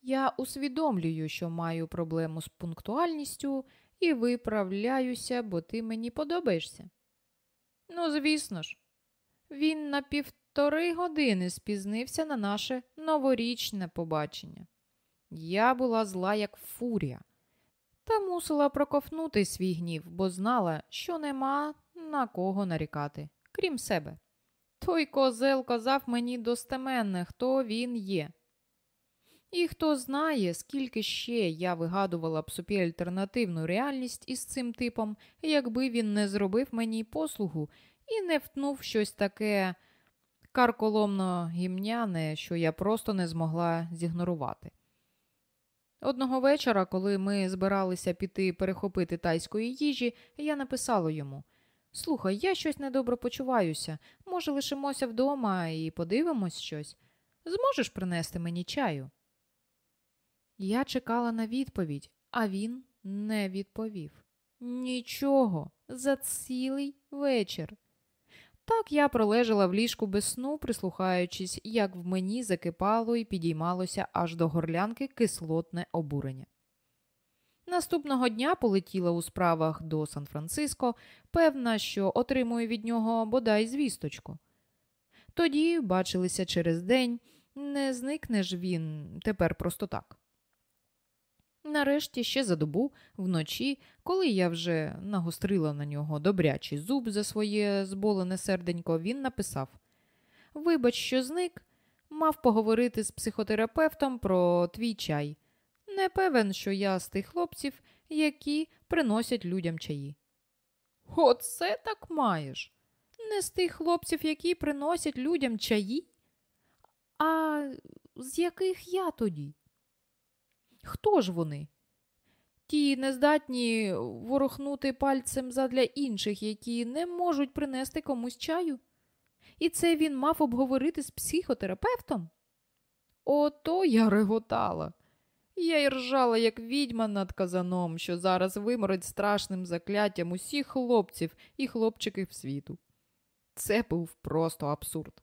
Я усвідомлюю, що маю проблему з пунктуальністю і виправляюся, бо ти мені подобаєшся. Ну, звісно ж, він на півтори години спізнився на наше новорічне побачення. Я була зла, як фурія, та мусила проковнути свій гнів, бо знала, що нема на кого нарікати, крім себе. Той козел казав мені достеменне, хто він є. І хто знає, скільки ще я вигадувала б собі альтернативну реальність із цим типом, якби він не зробив мені послугу і не втнув щось таке карколомно гімняне, що я просто не змогла зігнорувати. Одного вечора, коли ми збиралися піти перехопити тайської їжі, я написала йому Слухай, я щось недобре почуваюся. Може, лишимося вдома і подивимось щось. Зможеш принести мені чаю? Я чекала на відповідь, а він не відповів. Нічого, за цілий вечір. Так я пролежала в ліжку без сну, прислухаючись, як в мені закипало і підіймалося аж до горлянки кислотне обурення. Наступного дня полетіла у справах до Сан-Франциско, певна, що отримую від нього бодай звісточку. Тоді бачилися через день, не зникне ж він тепер просто так. Нарешті ще за добу, вночі, коли я вже нагострила на нього добрячий зуб за своє зболене серденько, він написав Вибач, що зник, мав поговорити з психотерапевтом про твій чай. Не певен, що я з тих хлопців, які приносять людям чаї. Оце так маєш. Не з тих хлопців, які приносять людям чаї? А з яких я тоді? Хто ж вони? Ті нездатні ворухнути пальцем задля інших, які не можуть принести комусь чаю? І це він мав обговорити з психотерапевтом? Ото я реготала. Я й ржала, як відьма над казаном, що зараз виморить страшним закляттям усіх хлопців і хлопчиків світу. Це був просто абсурд.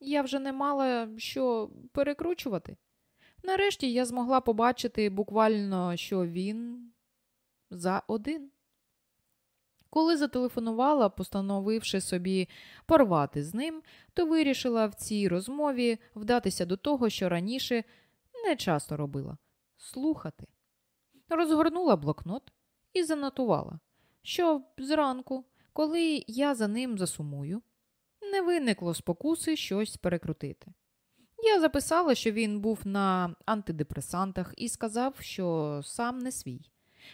Я вже не мала що перекручувати. Нарешті я змогла побачити буквально, що він за один. Коли зателефонувала, постановивши собі порвати з ним, то вирішила в цій розмові вдатися до того, що раніше не часто робила слухати. Розгорнула блокнот і занотувала, що зранку, коли я за ним засумую, не виникло спокуси щось перекрутити. Я записала, що він був на антидепресантах і сказав, що сам не свій.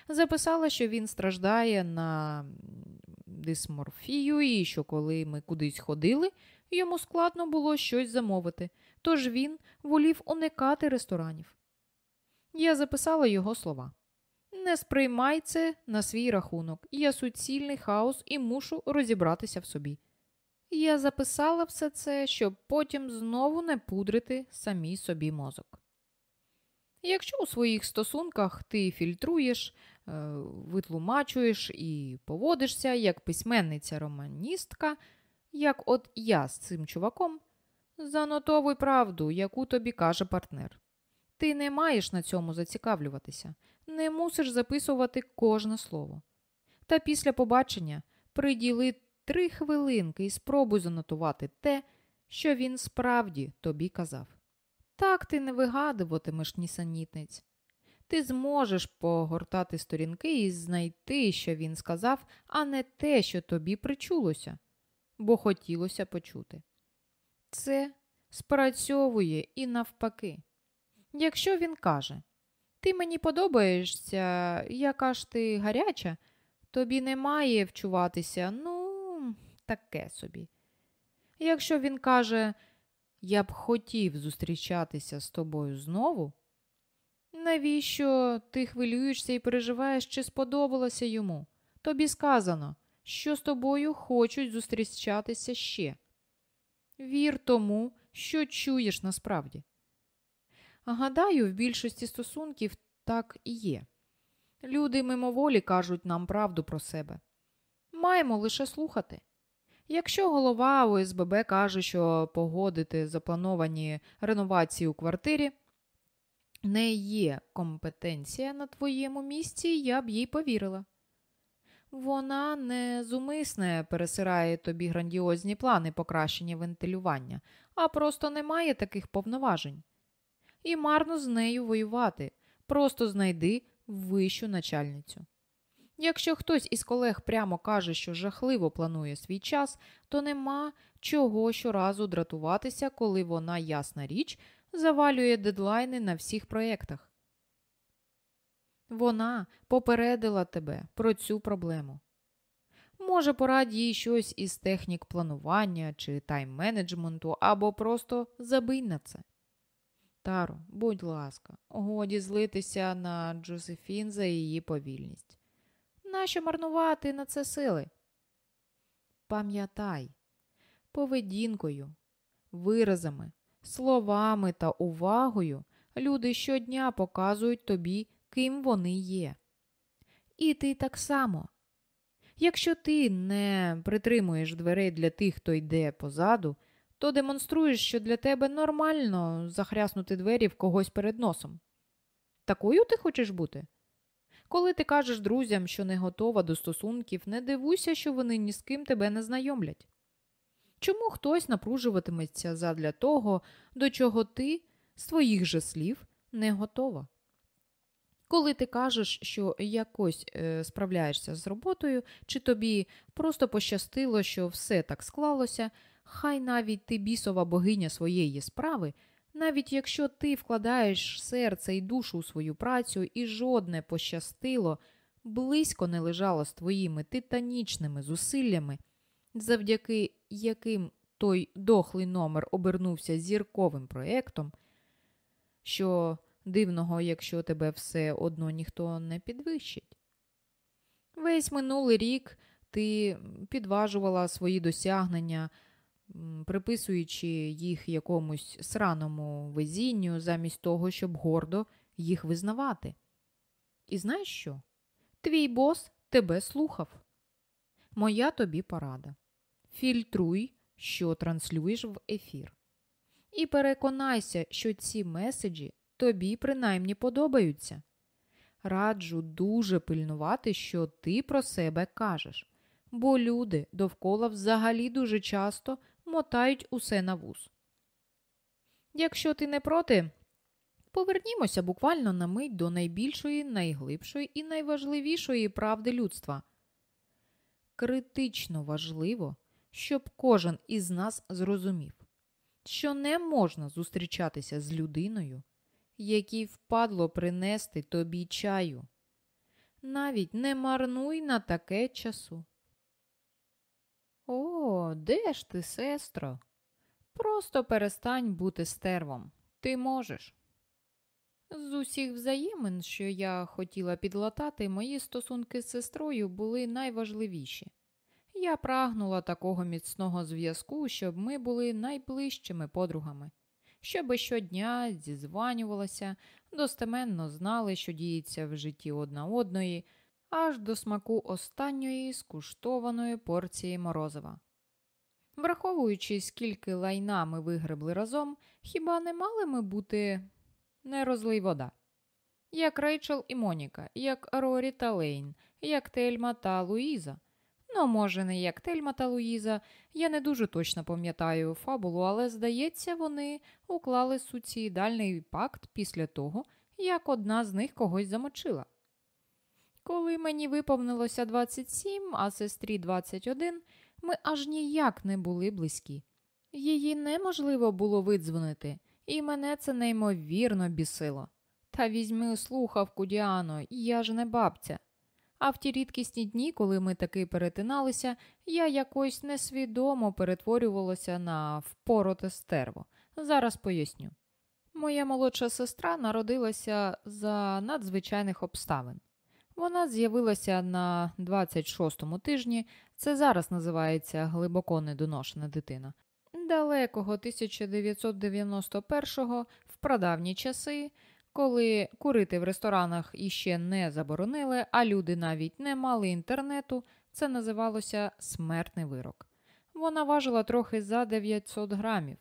Записала, що він страждає на дисморфію, і що коли ми кудись ходили, йому складно було щось замовити, тож він волів уникати ресторанів. Я записала його слова. Не сприймай це на свій рахунок. Я суцільний хаос і мушу розібратися в собі. Я записала все це, щоб потім знову не пудрити самій собі мозок. Якщо у своїх стосунках ти фільтруєш, е, витлумачуєш і поводишся як письменниця-романістка, як от я з цим чуваком, занотовуй правду, яку тобі каже партнер. Ти не маєш на цьому зацікавлюватися, не мусиш записувати кожне слово. Та після побачення приділи три хвилинки і спробуй занотувати те, що він справді тобі казав. Так ти не вигадуватимеш нісенітниць. Ти зможеш погортати сторінки і знайти, що він сказав, а не те, що тобі причулося, бо хотілося почути. Це спрацьовує і навпаки. Якщо він каже, ти мені подобаєшся, яка ж ти гаряча, тобі не має вчуватися, ну, таке собі. Якщо він каже, я б хотів зустрічатися з тобою знову, навіщо ти хвилюєшся і переживаєш, чи сподобалося йому? Тобі сказано, що з тобою хочуть зустрічатися ще. Вір тому, що чуєш насправді. Гадаю, в більшості стосунків так і є. Люди мимоволі кажуть нам правду про себе. Маємо лише слухати. Якщо голова ОСББ каже, що погодити заплановані реновації у квартирі не є компетенція на твоєму місці, я б їй повірила. Вона не зумисне пересирає тобі грандіозні плани покращення вентилювання, а просто не має таких повноважень і марно з нею воювати. Просто знайди вищу начальницю. Якщо хтось із колег прямо каже, що жахливо планує свій час, то нема чого щоразу дратуватися, коли вона, ясна річ, завалює дедлайни на всіх проєктах. Вона попередила тебе про цю проблему. Може, порадь їй щось із технік планування чи тайм-менеджменту, або просто забий на це. Таро, будь ласка, годі злитися на Джозефін за її повільність. Нащо марнувати на це сили? Пам'ятай, поведінкою, виразами, словами та увагою люди щодня показують тобі, ким вони є. І ти так само. Якщо ти не притримуєш дверей для тих, хто йде позаду, то демонструєш, що для тебе нормально захряснути двері в когось перед носом. Такою ти хочеш бути? Коли ти кажеш друзям, що не готова до стосунків, не дивуйся, що вони ні з ким тебе не знайомлять. Чому хтось напружуватиметься задля того, до чого ти, з твоїх же слів, не готова? Коли ти кажеш, що якось е, справляєшся з роботою, чи тобі просто пощастило, що все так склалося, Хай навіть ти бісова богиня своєї справи, навіть якщо ти вкладаєш серце і душу у свою працю, і жодне пощастило, близько не лежало з твоїми титанічними зусиллями, завдяки яким той дохлий номер обернувся зірковим проєктом, що дивного, якщо тебе все одно ніхто не підвищить. Весь минулий рік ти підважувала свої досягнення приписуючи їх якомусь сраному везінню, замість того, щоб гордо їх визнавати. І знаєш що? Твій бос тебе слухав. Моя тобі порада. Фільтруй, що транслюєш в ефір. І переконайся, що ці меседжі тобі принаймні подобаються. раджу дуже пильнувати, що ти про себе кажеш, бо люди довкола взагалі дуже часто мотають усе на вуз. Якщо ти не проти, повернімося буквально на мить до найбільшої, найглибшої і найважливішої правди людства. Критично важливо, щоб кожен із нас зрозумів, що не можна зустрічатися з людиною, якій впадло принести тобі чаю. Навіть не марнуй на таке часу. О, де ж ти, сестро? Просто перестань бути стервом. Ти можеш. З усіх взаємин, що я хотіла підлатати, мої стосунки з сестрою були найважливіші. Я прагнула такого міцного зв'язку, щоб ми були найближчими подругами, щоби щодня зізванювалася, достеменно знали, що діється в житті одна одної, аж до смаку останньої скуштованої порції морозива. Враховуючи, скільки лайна ми вигребли разом, хіба не мали ми бути не розлий вода? Як Рейчел і Моніка, як Рорі та Лейн, як Тельма та Луїза. Ну, може, не як Тельма та Луїза, я не дуже точно пам'ятаю фабулу, але, здається, вони уклали суцідальний пакт після того, як одна з них когось замочила. Коли мені виповнилося 27, а сестрі 21, ми аж ніяк не були близькі. Її неможливо було видзвонити, і мене це неймовірно бісило. Та візьми слухавку, Діано, я ж не бабця. А в ті рідкісні дні, коли ми таки перетиналися, я якось несвідомо перетворювалася на впороте стерво. Зараз поясню. Моя молодша сестра народилася за надзвичайних обставин. Вона з'явилася на 26-му тижні, це зараз називається глибоко недоношена дитина. Далекого 1991-го, в прадавні часи, коли курити в ресторанах іще не заборонили, а люди навіть не мали інтернету, це називалося смертний вирок. Вона важила трохи за 900 грамів.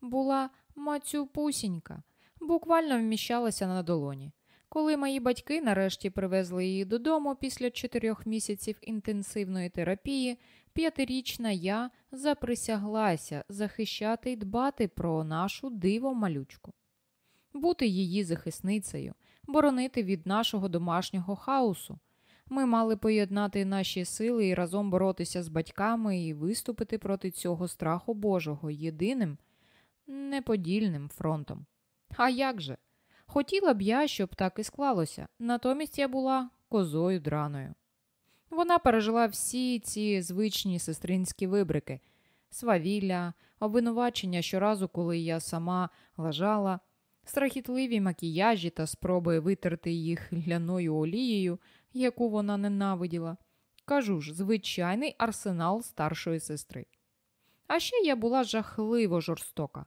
Була мацюпусінька, буквально вміщалася на долоні. Коли мої батьки нарешті привезли її додому після чотирьох місяців інтенсивної терапії, п'ятирічна я заприсяглася захищати й дбати про нашу диво малючку, бути її захисницею, боронити від нашого домашнього хаосу. Ми мали поєднати наші сили і разом боротися з батьками і виступити проти цього страху Божого єдиним неподільним фронтом. А як же? Хотіла б я, щоб так і склалося, натомість я була козою драною. Вона пережила всі ці звичні сестринські вибрики, свавілля, обвинувачення щоразу, коли я сама лежала, страхітливі макіяжі та спроби витерти їх гляною олією, яку вона ненавиділа. Кажу ж, звичайний арсенал старшої сестри. А ще я була жахливо жорстока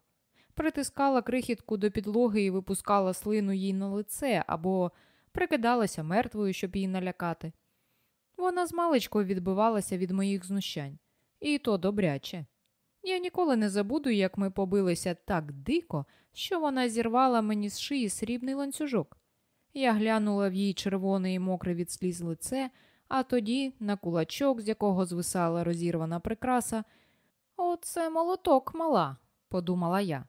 притискала крихітку до підлоги і випускала слину їй на лице або прикидалася мертвою, щоб її налякати. Вона з маличкою відбивалася від моїх знущань, і то добряче. Я ніколи не забуду, як ми побилися так дико, що вона зірвала мені з шиї срібний ланцюжок. Я глянула в її червоне і мокре від сліз лице, а тоді на кулачок, з якого звисала розірвана прикраса. Оце молоток мала, подумала я.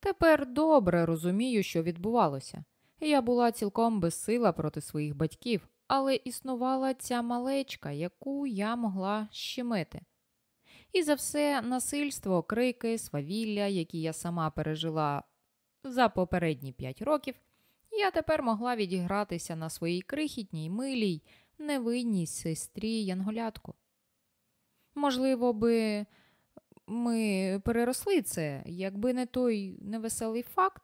Тепер добре розумію, що відбувалося. Я була цілком безсила проти своїх батьків, але існувала ця малечка, яку я могла щемити. І за все насильство, крики, свавілля, які я сама пережила за попередні п'ять років, я тепер могла відігратися на своїй крихітній, милій, невинній сестрі Янголятку. Можливо, би ми переросли це, якби не той невеселий факт,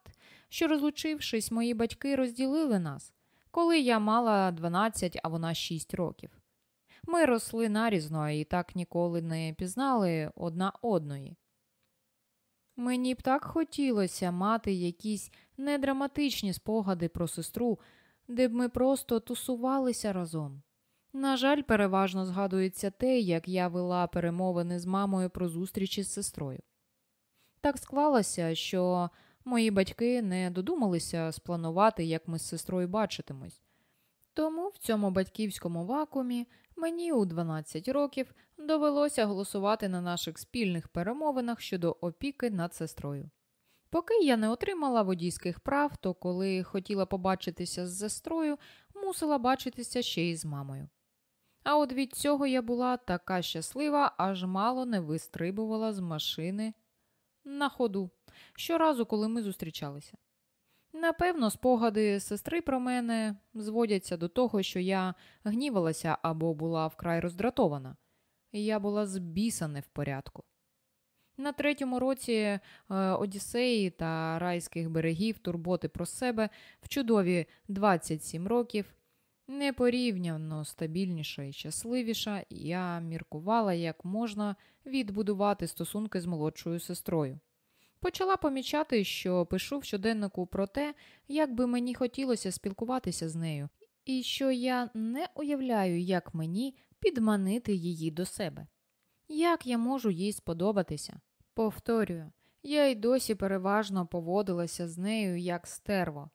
що, розлучившись, мої батьки розділили нас, коли я мала 12, а вона 6 років. Ми росли нарізно і так ніколи не пізнали одна одної. Мені б так хотілося мати якісь недраматичні спогади про сестру, де б ми просто тусувалися разом. На жаль, переважно згадується те, як я вела перемовини з мамою про зустрічі з сестрою. Так склалося, що мої батьки не додумалися спланувати, як ми з сестрою бачитимось. Тому в цьому батьківському вакуумі мені у 12 років довелося голосувати на наших спільних перемовинах щодо опіки над сестрою. Поки я не отримала водійських прав, то коли хотіла побачитися з сестрою, мусила бачитися ще й з мамою. А от від цього я була така щаслива, аж мало не вистрибувала з машини на ходу щоразу, коли ми зустрічалися. Напевно, спогади сестри про мене зводяться до того, що я гнівалася або була вкрай роздратована. Я була з біса не в порядку. На третьому році е, Одіссеї та райських берегів турботи про себе в чудові 27 років непорівняно стабільніша і щасливіша, я міркувала, як можна відбудувати стосунки з молодшою сестрою. Почала помічати, що пишу в щоденнику про те, як би мені хотілося спілкуватися з нею, і що я не уявляю, як мені підманити її до себе. Як я можу їй сподобатися? Повторюю, я й досі переважно поводилася з нею як стерво.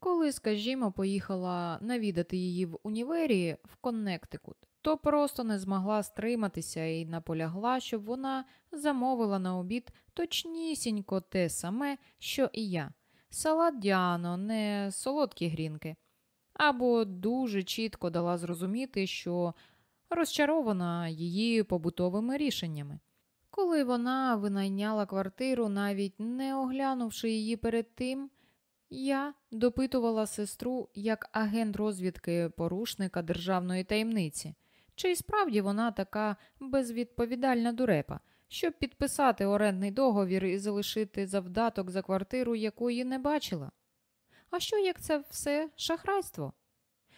Коли, скажімо, поїхала навідати її в універі в Коннектикут, то просто не змогла стриматися і наполягла, щоб вона замовила на обід точнісінько те саме, що і я. Салат Діано, не солодкі грінки. Або дуже чітко дала зрозуміти, що розчарована її побутовими рішеннями. Коли вона винайняла квартиру, навіть не оглянувши її перед тим, я допитувала сестру як агент розвідки порушника державної таємниці, чи справді вона така безвідповідальна дурепа, щоб підписати орендний договір і залишити завдаток за квартиру, якої не бачила. А що як це все шахрайство?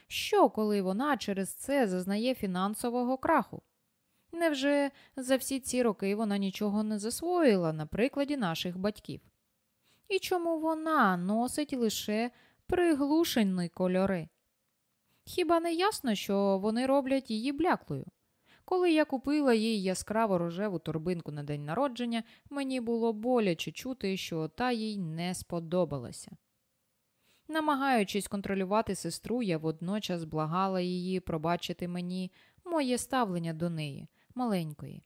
Що, коли вона через це зазнає фінансового краху? Невже за всі ці роки вона нічого не засвоїла на прикладі наших батьків? І чому вона носить лише приглушені кольори? Хіба не ясно, що вони роблять її бляклою? Коли я купила їй яскраво рожеву торбинку на день народження, мені було боляче чути, що та їй не сподобалася. Намагаючись контролювати сестру, я водночас благала її пробачити мені моє ставлення до неї, маленької.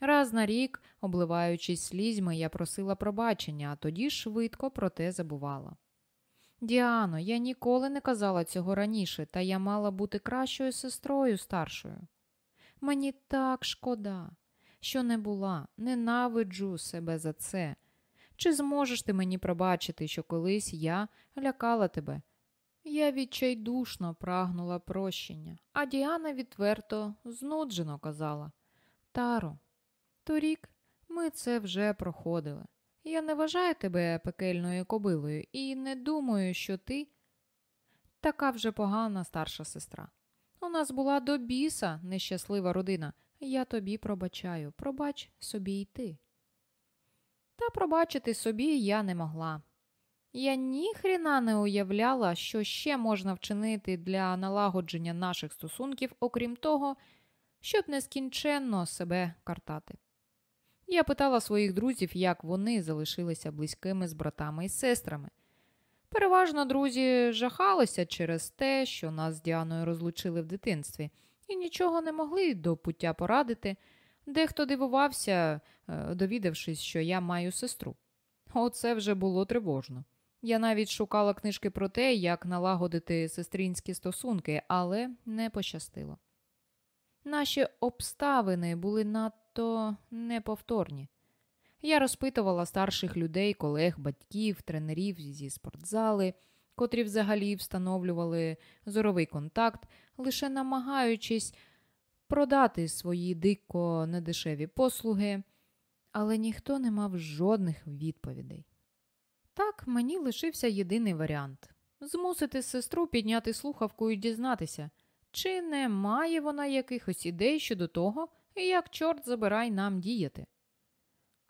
Раз на рік, обливаючись слізьми, я просила пробачення, а тоді швидко про те забувала. Діано, я ніколи не казала цього раніше, та я мала бути кращою сестрою старшою. Мені так шкода, що не була, ненавиджу себе за це. Чи зможеш ти мені пробачити, що колись я лякала тебе? Я відчайдушно прагнула прощення, а Діана відверто знуджено казала Таро, торік ми це вже проходили. Я не вважаю тебе пекельною кобилою і не думаю, що ти така вже погана старша сестра. У нас була до біса нещаслива родина. Я тобі пробачаю, пробач собі й ти. Та пробачити собі я не могла. Я ніхрена не уявляла, що ще можна вчинити для налагодження наших стосунків, окрім того, щоб нескінченно себе картати. Я питала своїх друзів, як вони залишилися близькими з братами і сестрами. Переважно друзі жахалися через те, що нас з Діаною розлучили в дитинстві, і нічого не могли до пуття порадити. Дехто дивувався, е, довідавшись, що я маю сестру. Оце вже було тривожно. Я навіть шукала книжки про те, як налагодити сестринські стосунки, але не пощастило. Наші обставини були надто неповторні. Я розпитувала старших людей, колег, батьків, тренерів зі спортзали, котрі взагалі встановлювали зоровий контакт, лише намагаючись продати свої дико недешеві послуги, але ніхто не мав жодних відповідей. Так мені лишився єдиний варіант змусити сестру підняти слухавку і дізнатися, чи не має вона якихось ідей щодо того, як чорт забирай нам діяти.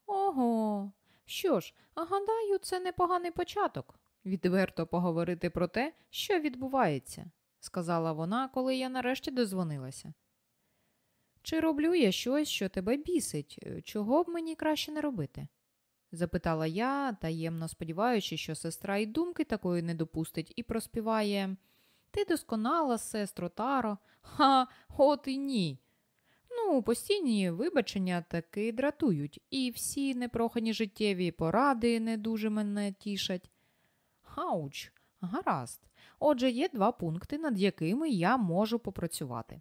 Ого, що ж, гадаю, це непоганий початок відверто поговорити про те, що відбувається, сказала вона, коли я нарешті дозвонилася. Чи роблю я щось, що тебе бісить, чого б мені краще не робити? запитала я, таємно сподіваючись, що сестра й думки такої не допустить, і проспіває Ти досконала, сестро Таро. Ха, от і ні. Ну, постійні вибачення таки дратують, і всі непрохані життєві поради не дуже мене тішать. Хауч, гаразд. Отже, є два пункти, над якими я можу попрацювати.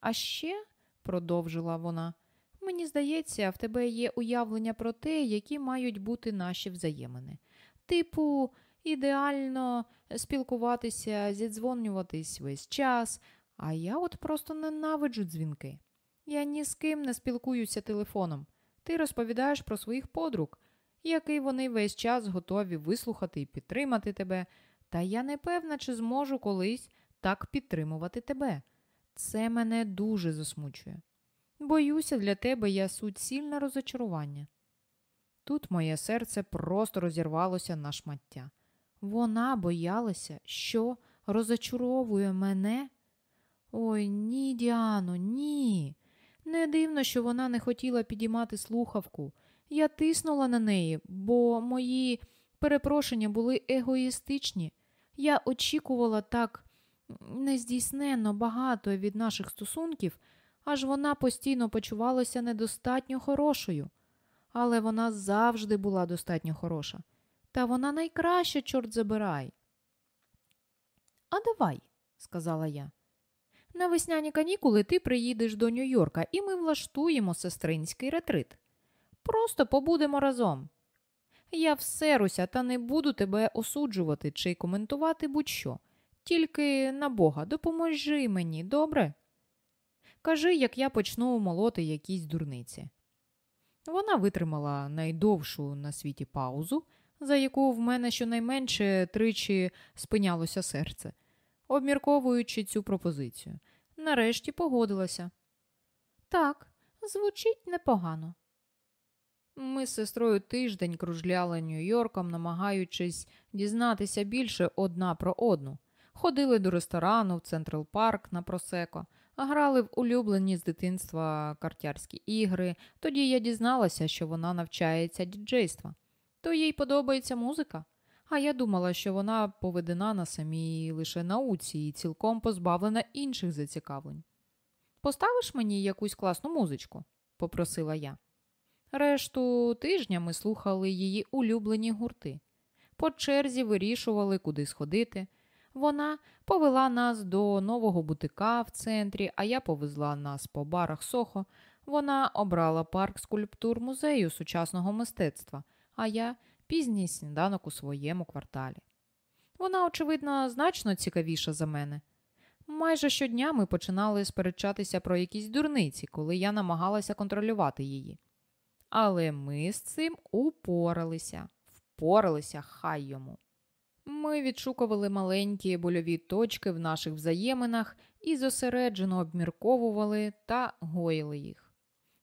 А ще, продовжила вона, мені здається, в тебе є уявлення про те, які мають бути наші взаємини. Типу, ідеально спілкуватися, зідзвонюватись весь час, а я от просто ненавиджу дзвінки. Я ні з ким не спілкуюся телефоном. Ти розповідаєш про своїх подруг, який вони весь час готові вислухати і підтримати тебе, та я не певна, чи зможу колись так підтримувати тебе. Це мене дуже засмучує. Боюся, для тебе я суть сильне розочарування. Тут моє серце просто розірвалося на шмаття. Вона боялася, що розочаровує мене. Ой ні, Діано, ні. Не дивно, що вона не хотіла підіймати слухавку. Я тиснула на неї, бо мої перепрошення були егоїстичні. Я очікувала так нездійсненно багато від наших стосунків, аж вона постійно почувалася недостатньо хорошою. Але вона завжди була достатньо хороша. Та вона найкраща, чорт забирай. А давай, сказала я. На весняні канікули ти приїдеш до Нью-Йорка, і ми влаштуємо сестринський ретрит. Просто побудемо разом. Я все руся, та не буду тебе осуджувати чи коментувати будь-що. Тільки на Бога, допоможи мені, добре? Кажи, як я почну молоти якісь дурниці. Вона витримала найдовшу на світі паузу, за яку в мене щонайменше тричі спинялося серце, обмірковуючи цю пропозицію. Нарешті погодилася. Так, звучить непогано. Ми з сестрою тиждень кружляли Нью-Йорком, намагаючись дізнатися більше одна про одну. Ходили до ресторану в Централ Парк на Просеко, грали в улюблені з дитинства картярські ігри. Тоді я дізналася, що вона навчається діджейства. То їй подобається музика. А я думала, що вона поведена на самій лише науці і цілком позбавлена інших зацікавлень. Поставиш мені якусь класну музичку? попросила я. Решту тижня ми слухали її улюблені гурти. По черзі вирішували, куди сходити. Вона повела нас до нового бутика в центрі, а я повезла нас по барах Сохо. Вона обрала парк скульптур музею сучасного мистецтва, а я пізній сніданок у своєму кварталі. Вона, очевидно, значно цікавіша за мене. Майже щодня ми починали сперечатися про якісь дурниці, коли я намагалася контролювати її. Але ми з цим упоралися, впоралися хай йому. Ми відшукували маленькі больові точки в наших взаєминах і зосереджено обмірковували та гоїли їх.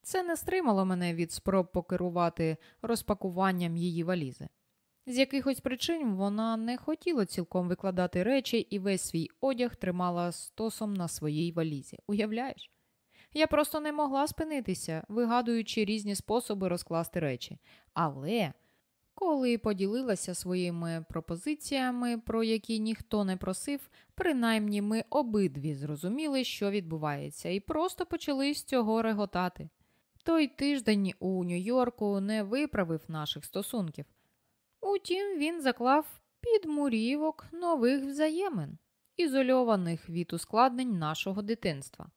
Це не стримало мене від спроб покерувати розпакуванням її валізи. З якихось причин вона не хотіла цілком викладати речі і весь свій одяг тримала стосом на своїй валізі. Уявляєш? Я просто не могла спинитися, вигадуючи різні способи розкласти речі. Але коли поділилася своїми пропозиціями, про які ніхто не просив, принаймні ми обидві зрозуміли, що відбувається, і просто почали з цього реготати. Той тиждень у Нью-Йорку не виправив наших стосунків. Утім, він заклав підмурівок нових взаємин, ізольованих від ускладнень нашого дитинства.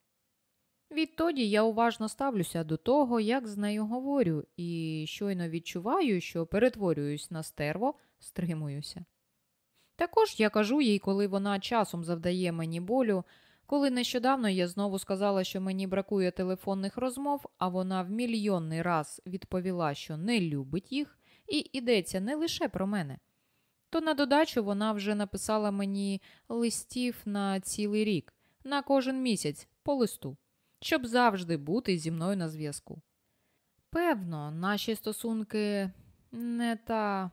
Відтоді я уважно ставлюся до того, як з нею говорю, і щойно відчуваю, що перетворююсь на стерво, стримуюся. Також я кажу їй, коли вона часом завдає мені болю, коли нещодавно я знову сказала, що мені бракує телефонних розмов, а вона в мільйонний раз відповіла, що не любить їх, і йдеться не лише про мене. То на додачу вона вже написала мені листів на цілий рік, на кожен місяць по листу щоб завжди бути зі мною на зв'язку. Певно, наші стосунки не та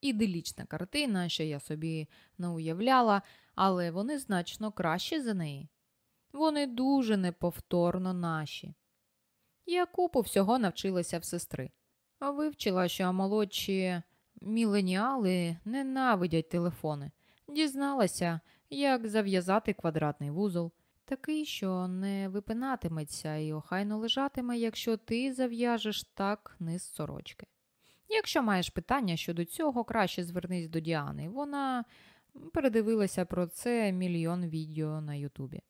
іделічна картина, що я собі не уявляла, але вони значно кращі за неї. Вони дуже неповторно наші. Я купу всього навчилася в сестри, вивчила, що молодші міленіали ненавидять телефони. Дізналася, як зав'язати квадратний вузол, такий, що не випинатиметься і охайно лежатиме, якщо ти зав'яжеш так низ сорочки. Якщо маєш питання щодо цього, краще звернись до Діани. Вона передивилася про це мільйон відео на Ютубі.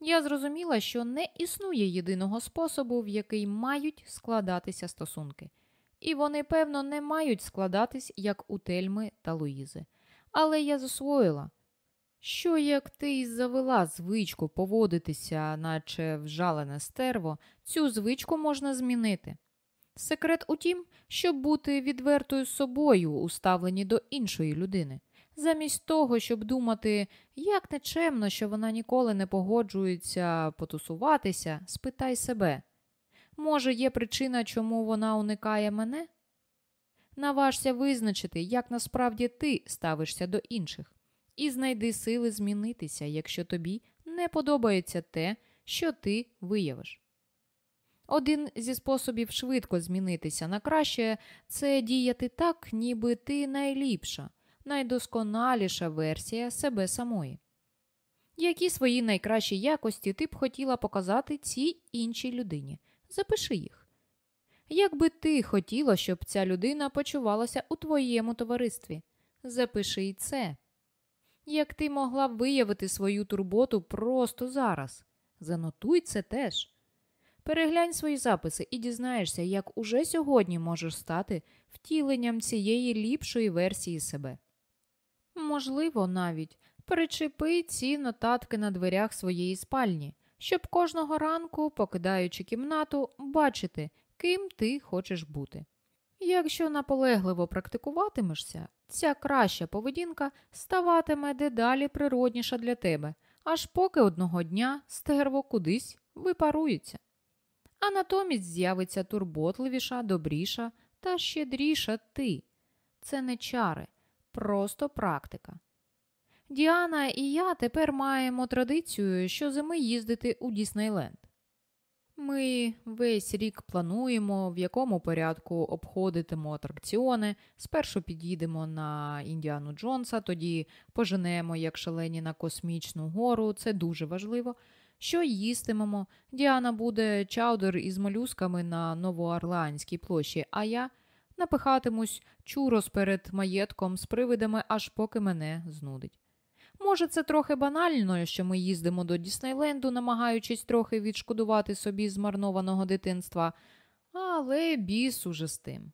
Я зрозуміла, що не існує єдиного способу, в який мають складатися стосунки. І вони, певно, не мають складатись, як у Тельми та Луїзи. Але я засвоїла, що як ти й завела звичку поводитися, наче вжалене стерво, цю звичку можна змінити. Секрет у тім, щоб бути відвертою собою у ставленні до іншої людини, замість того, щоб думати, як нечемно, що вона ніколи не погоджується потусуватися, спитай себе. Може, є причина, чому вона уникає мене? Наважся визначити, як насправді ти ставишся до інших, і знайди сили змінитися, якщо тобі не подобається те, що ти виявиш. Один зі способів швидко змінитися на краще це діяти так, ніби ти найліпша, найдосконаліша версія себе самої. Які свої найкращі якості ти б хотіла показати цій іншій людині? Запиши їх. Як би ти хотіла, щоб ця людина почувалася у твоєму товаристві? Запиши й це. Як ти могла б виявити свою турботу просто зараз? Занотуй це теж. Переглянь свої записи і дізнаєшся, як уже сьогодні можеш стати втіленням цієї ліпшої версії себе. Можливо, навіть перечепи ці нотатки на дверях своєї спальні, щоб кожного ранку, покидаючи кімнату, бачити, ким ти хочеш бути. Якщо наполегливо практикуватимешся, ця краща поведінка ставатиме дедалі природніша для тебе, аж поки одного дня стерво кудись випарується. А натомість з'явиться турботливіша, добріша та щедріша ти. Це не чари, просто практика. Діана і я тепер маємо традицію щозими їздити у Діснейленд. Ми весь рік плануємо, в якому порядку обходитимо атракціони. Спершу під'їдемо на Індіану Джонса, тоді поженемо як шалені на космічну гору. Це дуже важливо. Що їстимемо? Діана буде чаудер із молюсками на Новоорлеанській площі, а я напихатимусь чурос перед маєтком з привидами, аж поки мене знудить. Може, це трохи банально, що ми їздимо до Діснейленду, намагаючись трохи відшкодувати собі змарнованого дитинства, але біс уже з тим.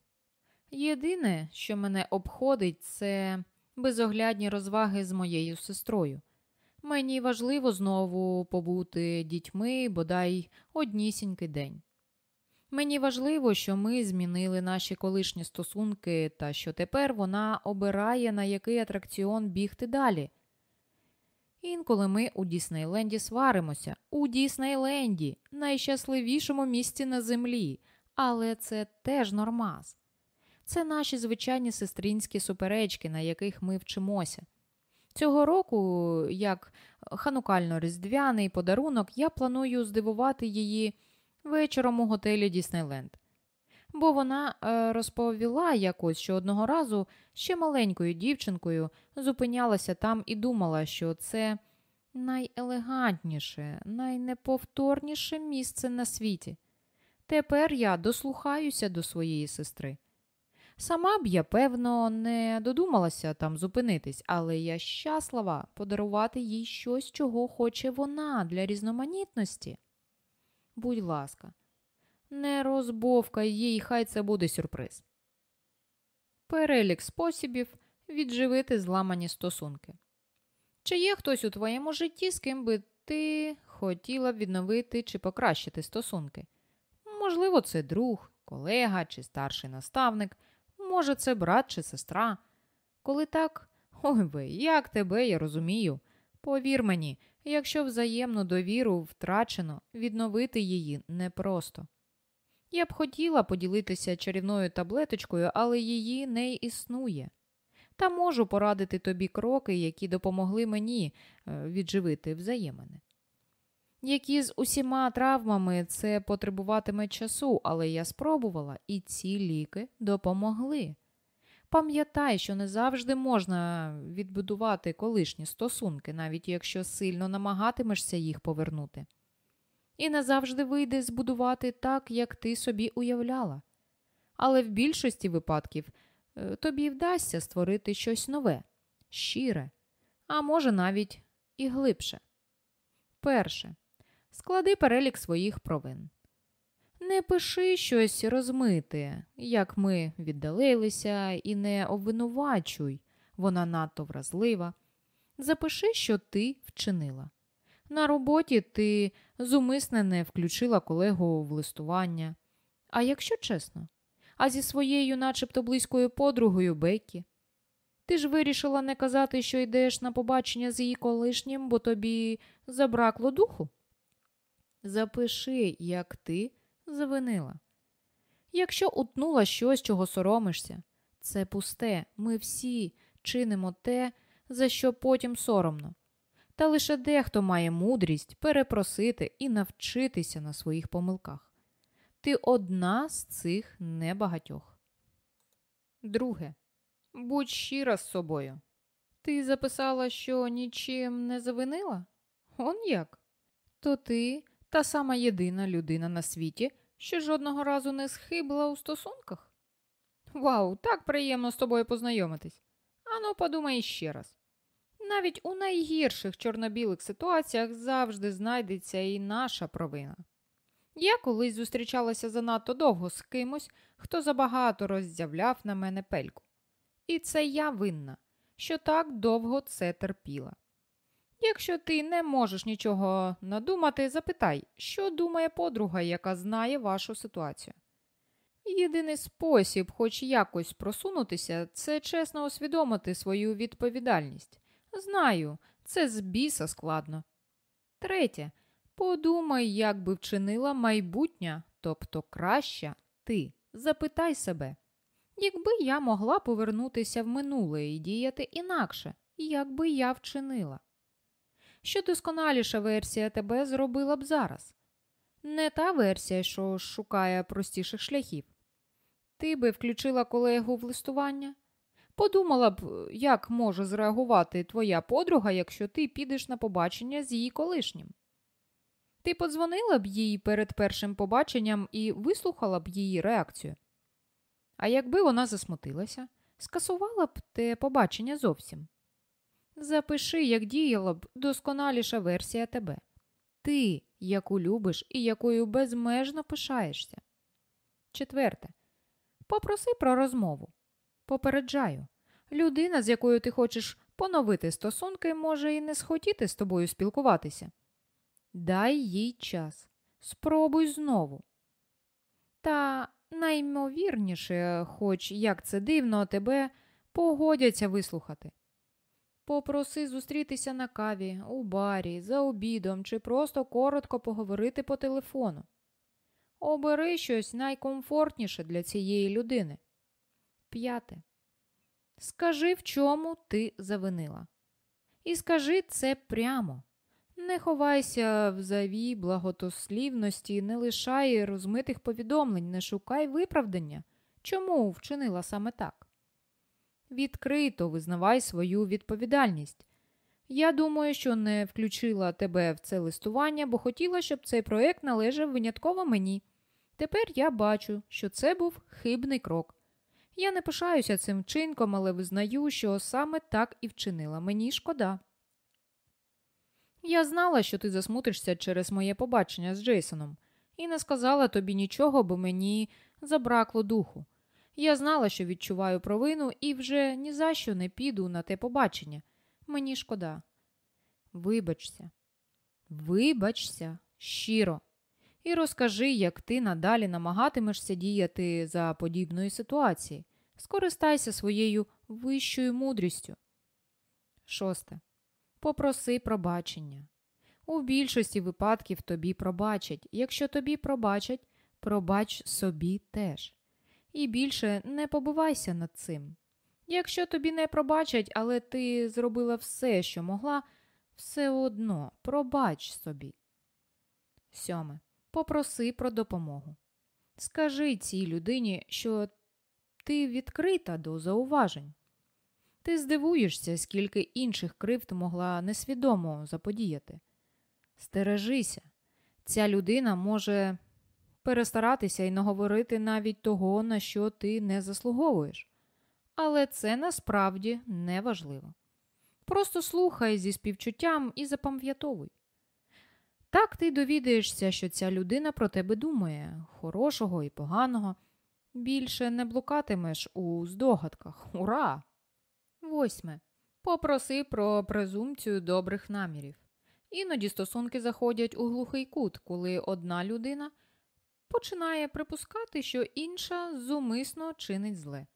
Єдине, що мене обходить, це безоглядні розваги з моєю сестрою. Мені важливо знову побути дітьми бодай однісінький день. Мені важливо, що ми змінили наші колишні стосунки та що тепер вона обирає, на який атракціон бігти далі. Інколи ми у Діснейленді сваримося, у Діснейленді, найщасливішому місці на землі, але це теж нормаз. Це наші звичайні сестринські суперечки, на яких ми вчимося. Цього року, як ханукально-різдвяний подарунок, я планую здивувати її вечором у готелі Діснейленд. Бо вона е, розповіла якось, що одного разу ще маленькою дівчинкою зупинялася там і думала, що це найелегантніше, найнеповторніше місце на світі. Тепер я дослухаюся до своєї сестри. Сама б я, певно, не додумалася там зупинитись, але я щаслива подарувати їй щось, чого хоче вона для різноманітності. Будь ласка, не розбовкай їй, хай це буде сюрприз. Перелік способів відживити зламані стосунки. Чи є хтось у твоєму житті, з ким би ти хотіла б відновити чи покращити стосунки? Можливо, це друг, колега чи старший наставник. Може, це брат чи сестра. Коли так, ой ви, як тебе я розумію. Повір мені, якщо взаємну довіру втрачено, відновити її непросто. Я б хотіла поділитися чарівною таблеточкою, але її не існує. Та можу порадити тобі кроки, які допомогли мені е, відживити взаємини. Які з усіма травмами це потребуватиме часу, але я спробувала, і ці ліки допомогли. Пам'ятай, що не завжди можна відбудувати колишні стосунки, навіть якщо сильно намагатимешся їх повернути. І не завжди вийде збудувати так, як ти собі уявляла. Але в більшості випадків е, тобі вдасться створити щось нове, щире, а може навіть і глибше. Перше. Склади перелік своїх провин. Не пиши щось розмите, як ми віддалилися, і не обвинувачуй, вона надто вразлива. Запиши, що ти вчинила. На роботі ти зумисне не включила колегу в листування. А якщо чесно, а зі своєю, начебто близькою подругою Бекі. Ти ж вирішила не казати, що йдеш на побачення з її колишнім, бо тобі забракло духу? Запиши, як ти завинила. Якщо утнула щось, чого соромишся, це пусте, ми всі чинимо те, за що потім соромно. Та лише дехто має мудрість перепросити і навчитися на своїх помилках. Ти одна з цих небагатьох. Друге. Будь щира з собою. Ти записала, що нічим не завинила? Он як? То ти та сама єдина людина на світі, що жодного разу не схибла у стосунках? Вау, так приємно з тобою познайомитись. Ану, подумай ще раз. Навіть у найгірших чорно-білих ситуаціях завжди знайдеться і наша провина. Я колись зустрічалася занадто довго з кимось, хто забагато роззявляв на мене пельку. І це я винна, що так довго це терпіла. Якщо ти не можеш нічого надумати, запитай, що думає подруга, яка знає вашу ситуацію. Єдиний спосіб, хоч якось просунутися, це чесно усвідомити свою відповідальність. Знаю, це з біса складно. Третє. Подумай, як би вчинила майбутня, тобто краща ти. Запитай себе, якби я могла повернутися в минуле і діяти інакше, як би я вчинила. Що досконаліша версія тебе зробила б зараз? Не та версія, що шукає простіших шляхів. Ти би включила колегу в листування? Подумала б, як може зреагувати твоя подруга, якщо ти підеш на побачення з її колишнім. Ти подзвонила б їй перед першим побаченням і вислухала б її реакцію. А якби вона засмутилася, скасувала б те побачення зовсім. Запиши, як діяла б досконаліша версія тебе. Ти, яку любиш і якою безмежно пишаєшся. Четверте. Попроси про розмову. Попереджаю, людина, з якою ти хочеш поновити стосунки, може і не схотіти з тобою спілкуватися. Дай їй час. Спробуй знову. Та наймовірніше, хоч як це дивно, тебе погодяться вислухати. Попроси зустрітися на каві, у барі, за обідом чи просто коротко поговорити по телефону. Обери щось найкомфортніше для цієї людини. П'яте. Скажи, в чому ти завинила. І скажи це прямо. Не ховайся в заві благотослівності, не лишай розмитих повідомлень, не шукай виправдання. Чому вчинила саме так? Відкрито визнавай свою відповідальність. Я думаю, що не включила тебе в це листування, бо хотіла, щоб цей проєкт належав винятково мені. Тепер я бачу, що це був хибний крок. Я не пишаюся цим вчинком, але визнаю, що саме так і вчинила. Мені шкода. Я знала, що ти засмутишся через моє побачення з Джейсоном, і не сказала тобі нічого, бо мені забракло духу. Я знала, що відчуваю провину, і вже ні за що не піду на те побачення. Мені шкода. Вибачся, вибачся щиро. І розкажи, як ти надалі намагатимешся діяти за подібної ситуації. Скористайся своєю вищою мудрістю. Шосте. Попроси пробачення. У більшості випадків тобі пробачать. Якщо тобі пробачать, пробач собі теж. І більше не побивайся над цим. Якщо тобі не пробачать, але ти зробила все, що могла, все одно пробач собі. Сьоме. Попроси про допомогу. Скажи цій людині, що ти відкрита до зауважень. Ти здивуєшся, скільки інших кривд могла несвідомо заподіяти. Стережися, ця людина може перестаратися і наговорити навіть того, на що ти не заслуговуєш. Але це насправді не важливо. Просто слухай зі співчуттям і запам'ятовуй. Так ти довідаєшся, що ця людина про тебе думає, хорошого і поганого. Більше не блукатимеш у здогадках. Ура! Восьме. Попроси про презумпцію добрих намірів. Іноді стосунки заходять у глухий кут, коли одна людина починає припускати, що інша зумисно чинить зле.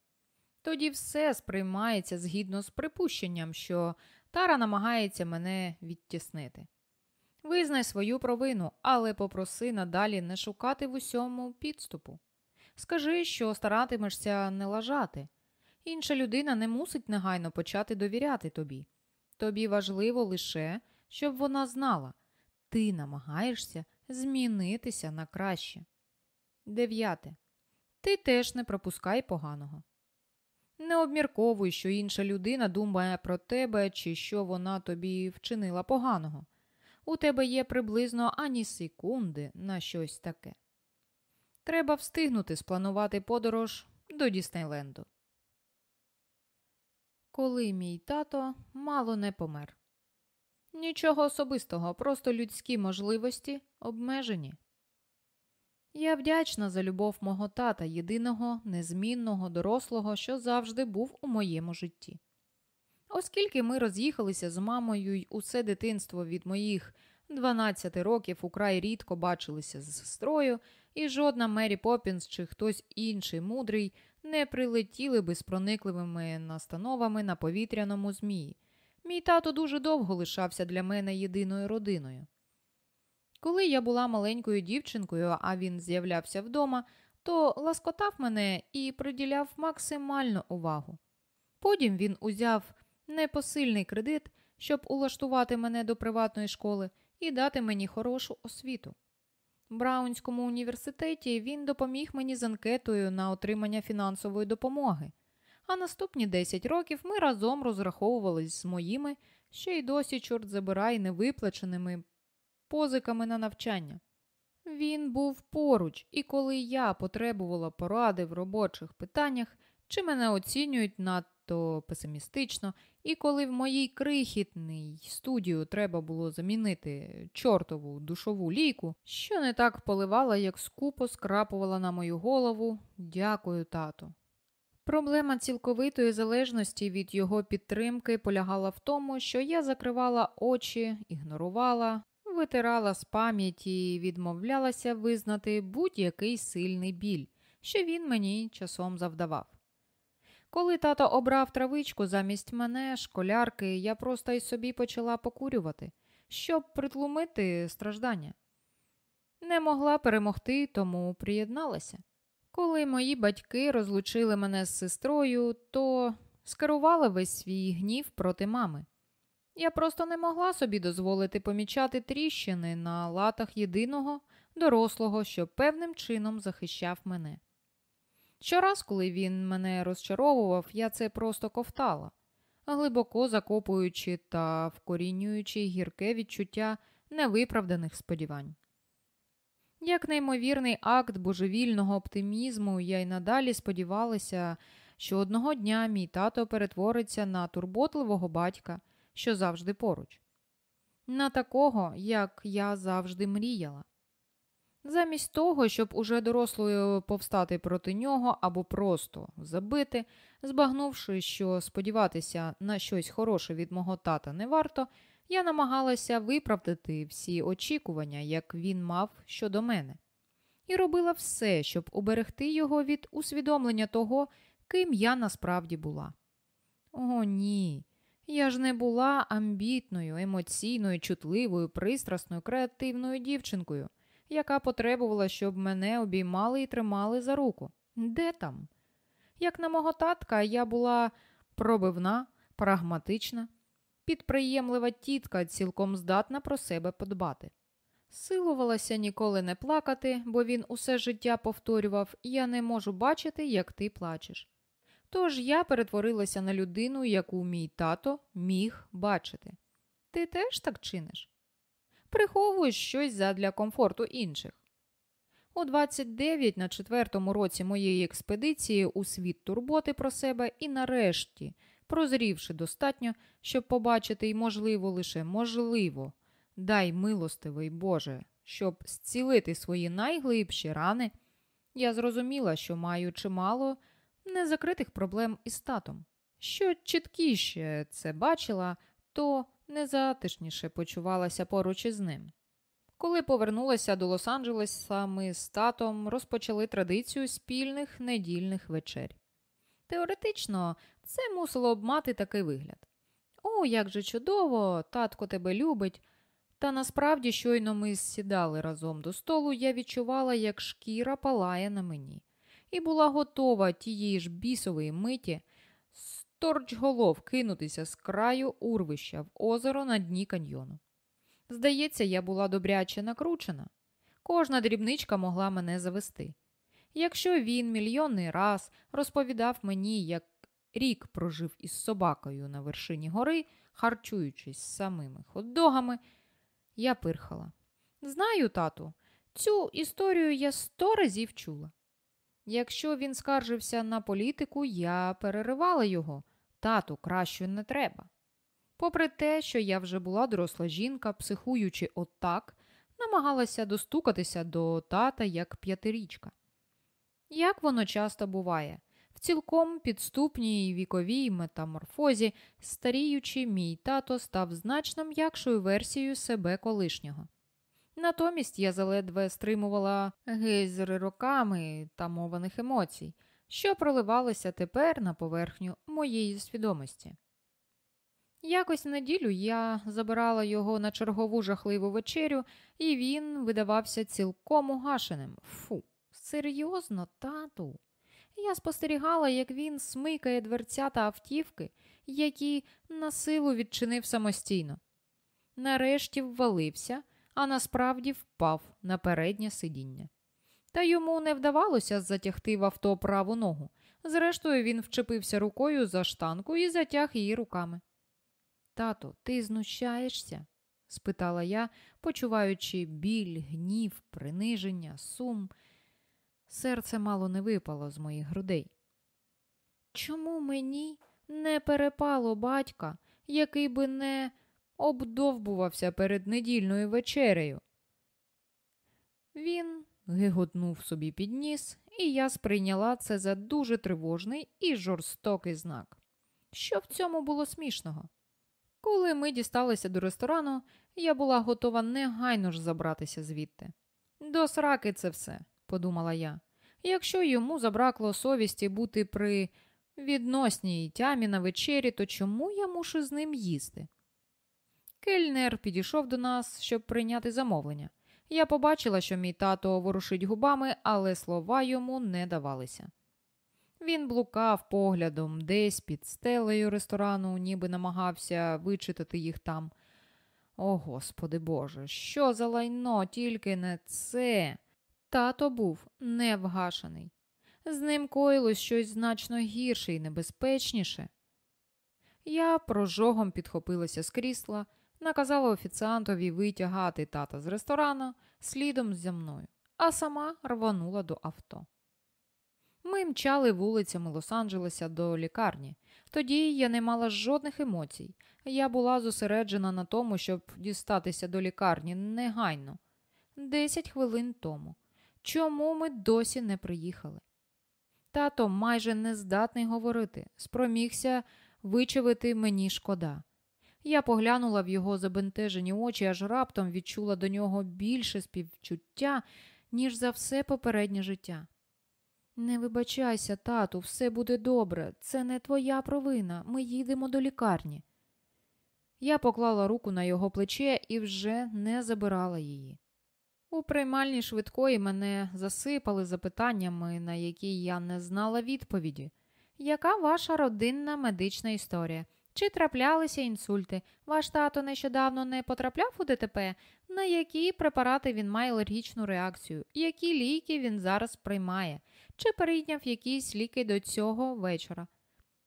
Тоді все сприймається згідно з припущенням, що Тара намагається мене відтіснити. Визнай свою провину, але попроси надалі не шукати в усьому підступу. Скажи, що старатимешся не лажати. Інша людина не мусить негайно почати довіряти тобі. Тобі важливо лише, щоб вона знала, ти намагаєшся змінитися на краще. Дев'яте. Ти теж не пропускай поганого. Не обмірковуй, що інша людина думає про тебе чи що вона тобі вчинила поганого. У тебе є приблизно ані секунди на щось таке. Треба встигнути спланувати подорож до Діснейленду. Коли мій тато мало не помер. Нічого особистого, просто людські можливості обмежені. Я вдячна за любов мого тата, єдиного, незмінного, дорослого, що завжди був у моєму житті. Оскільки ми роз'їхалися з мамою й усе дитинство від моїх 12 років украй рідко бачилися з сестрою, і жодна Мері Поппінс чи хтось інший мудрий не прилетіли би з проникливими настановами на повітряному змії. Мій тато дуже довго лишався для мене єдиною родиною. Коли я була маленькою дівчинкою, а він з'являвся вдома, то ласкотав мене і приділяв максимальну увагу. Потім він узяв непосильний кредит, щоб улаштувати мене до приватної школи і дати мені хорошу освіту. В Браунському університеті він допоміг мені з анкетою на отримання фінансової допомоги, а наступні 10 років ми разом розраховувались з моїми, ще й досі, чорт забирай, невиплаченими позиками на навчання. Він був поруч, і коли я потребувала поради в робочих питаннях, чи мене оцінюють надто песимістично, і коли в моїй крихітній студію треба було замінити чортову душову лійку, що не так поливала, як скупо скрапувала на мою голову дякую, тату. Проблема цілковитої залежності від його підтримки полягала в тому, що я закривала очі, ігнорувала, витирала з пам'яті і відмовлялася визнати будь-який сильний біль, що він мені часом завдавав. Коли тато обрав травичку замість мене, школярки, я просто й собі почала покурювати, щоб притлумити страждання. Не могла перемогти, тому приєдналася. Коли мої батьки розлучили мене з сестрою, то скерували весь свій гнів проти мами. Я просто не могла собі дозволити помічати тріщини на латах єдиного дорослого, що певним чином захищав мене. Щораз, коли він мене розчаровував, я це просто ковтала, глибоко закопуючи та вкорінюючи гірке відчуття невиправданих сподівань. Як неймовірний акт божевільного оптимізму, я й надалі сподівалася, що одного дня мій тато перетвориться на турботливого батька, що завжди поруч, на такого, як я завжди мріяла. Замість того, щоб уже дорослою повстати проти нього або просто забити, збагнувши, що сподіватися на щось хороше від мого тата не варто, я намагалася виправдати всі очікування, як він мав щодо мене, і робила все, щоб уберегти його від усвідомлення того, ким я насправді була. О, ні. Я ж не була амбітною, емоційною, чутливою, пристрасною, креативною дівчинкою яка потребувала, щоб мене обіймали і тримали за руку. Де там? Як на мого татка, я була пробивна, прагматична, підприємлива тітка, цілком здатна про себе подбати. Силувалася ніколи не плакати, бо він усе життя повторював Я не можу бачити, як ти плачеш. Тож я перетворилася на людину, яку мій тато міг бачити. Ти теж так чиниш? Приховуєш щось задля комфорту інших. У 29 на четвертому році моєї експедиції у світ турботи про себе і нарешті, прозрівши достатньо, щоб побачити й можливо лише можливо, дай милостивий Боже, щоб зцілити свої найглибші рани, я зрозуміла, що маю чимало незакритих проблем із татом. Що чіткіше це бачила, то незатишніше почувалася поруч із ним. Коли повернулася до Лос-Анджелеса, ми з татом розпочали традицію спільних недільних вечер. Теоретично, це мусило б мати такий вигляд. О, як же чудово, татко тебе любить. Та насправді, щойно ми сідали разом до столу, я відчувала, як шкіра палає на мені, і була готова тієї ж бісової миті сторчголов кинутися з краю урвища в озеро на дні каньйону. Здається, я була добряче накручена. Кожна дрібничка могла мене завести. Якщо він мільйонний раз розповідав мені, як рік прожив із собакою на вершині гори, харчуючись самими хот-догами, я пирхала. Знаю, тату, цю історію я сто разів чула. Якщо він скаржився на політику, я переривала його. Тату, краще не треба. Попри те, що я вже була доросла жінка, психуючи отак, намагалася достукатися до тата як п'ятирічка. Як воно часто буває, в цілком підступній віковій метаморфозі, старіючи, мій тато став значно м'якшою версією себе колишнього. Натомість я заледве стримувала гейзери роками тамованих емоцій, що проливалися тепер на поверхню моєї свідомості. Якось неділю я забирала його на чергову жахливу вечерю, і він видавався цілком угашеним. Фу, серйозно, тату. Я спостерігала, як він смикає дверцята автівки, які на силу відчинив самостійно. Нарешті ввалився, а насправді впав на переднє сидіння. Та йому не вдавалося затягти в авто праву ногу. Зрештою, він вчепився рукою за штанку і затяг її руками. Тато, ти знущаєшся? спитала я, почуваючи біль, гнів, приниження, сум. Серце мало не випало з моїх грудей. Чому мені не перепало батька, який би не обдовбувався перед недільною вечерею? Він гиготнув собі під ніс, і я сприйняла це за дуже тривожний і жорстокий знак. Що в цьому було смішного? Коли ми дісталися до ресторану, я була готова негайно ж забратися звідти. До сраки це все, подумала я. Якщо йому забракло совісті бути при відносній тямі на вечері, то чому я мушу з ним їсти? Кельнер підійшов до нас, щоб прийняти замовлення. Я побачила, що мій тато ворушить губами, але слова йому не давалися. Він блукав поглядом десь під стелею ресторану, ніби намагався вичитати їх там. О, Господи Боже, що за лайно, тільки не це. Тато був невгашений. З ним коїлось щось значно гірше і небезпечніше. Я прожогом підхопилася з крісла, наказала офіціантові витягати тата з ресторана слідом зі мною, а сама рванула до авто. Ми мчали вулицями Лос-Анджелеса до лікарні. Тоді я не мала жодних емоцій. Я була зосереджена на тому, щоб дістатися до лікарні негайно. Десять хвилин тому. Чому ми досі не приїхали? Тато майже не здатний говорити, спромігся вичавити мені шкода. Я поглянула в його забентежені очі, аж раптом відчула до нього більше співчуття, ніж за все попереднє життя. Не вибачайся, тату, все буде добре. Це не твоя провина. Ми їдемо до лікарні. Я поклала руку на його плече і вже не забирала її. У приймальні швидкої мене засипали запитаннями, на які я не знала відповіді. Яка ваша родинна медична історія? Чи траплялися інсульти? Ваш тато нещодавно не потрапляв у ДТП? На які препарати він має алергічну реакцію? Які ліки він зараз приймає? Чи перейняв якісь ліки до цього вечора?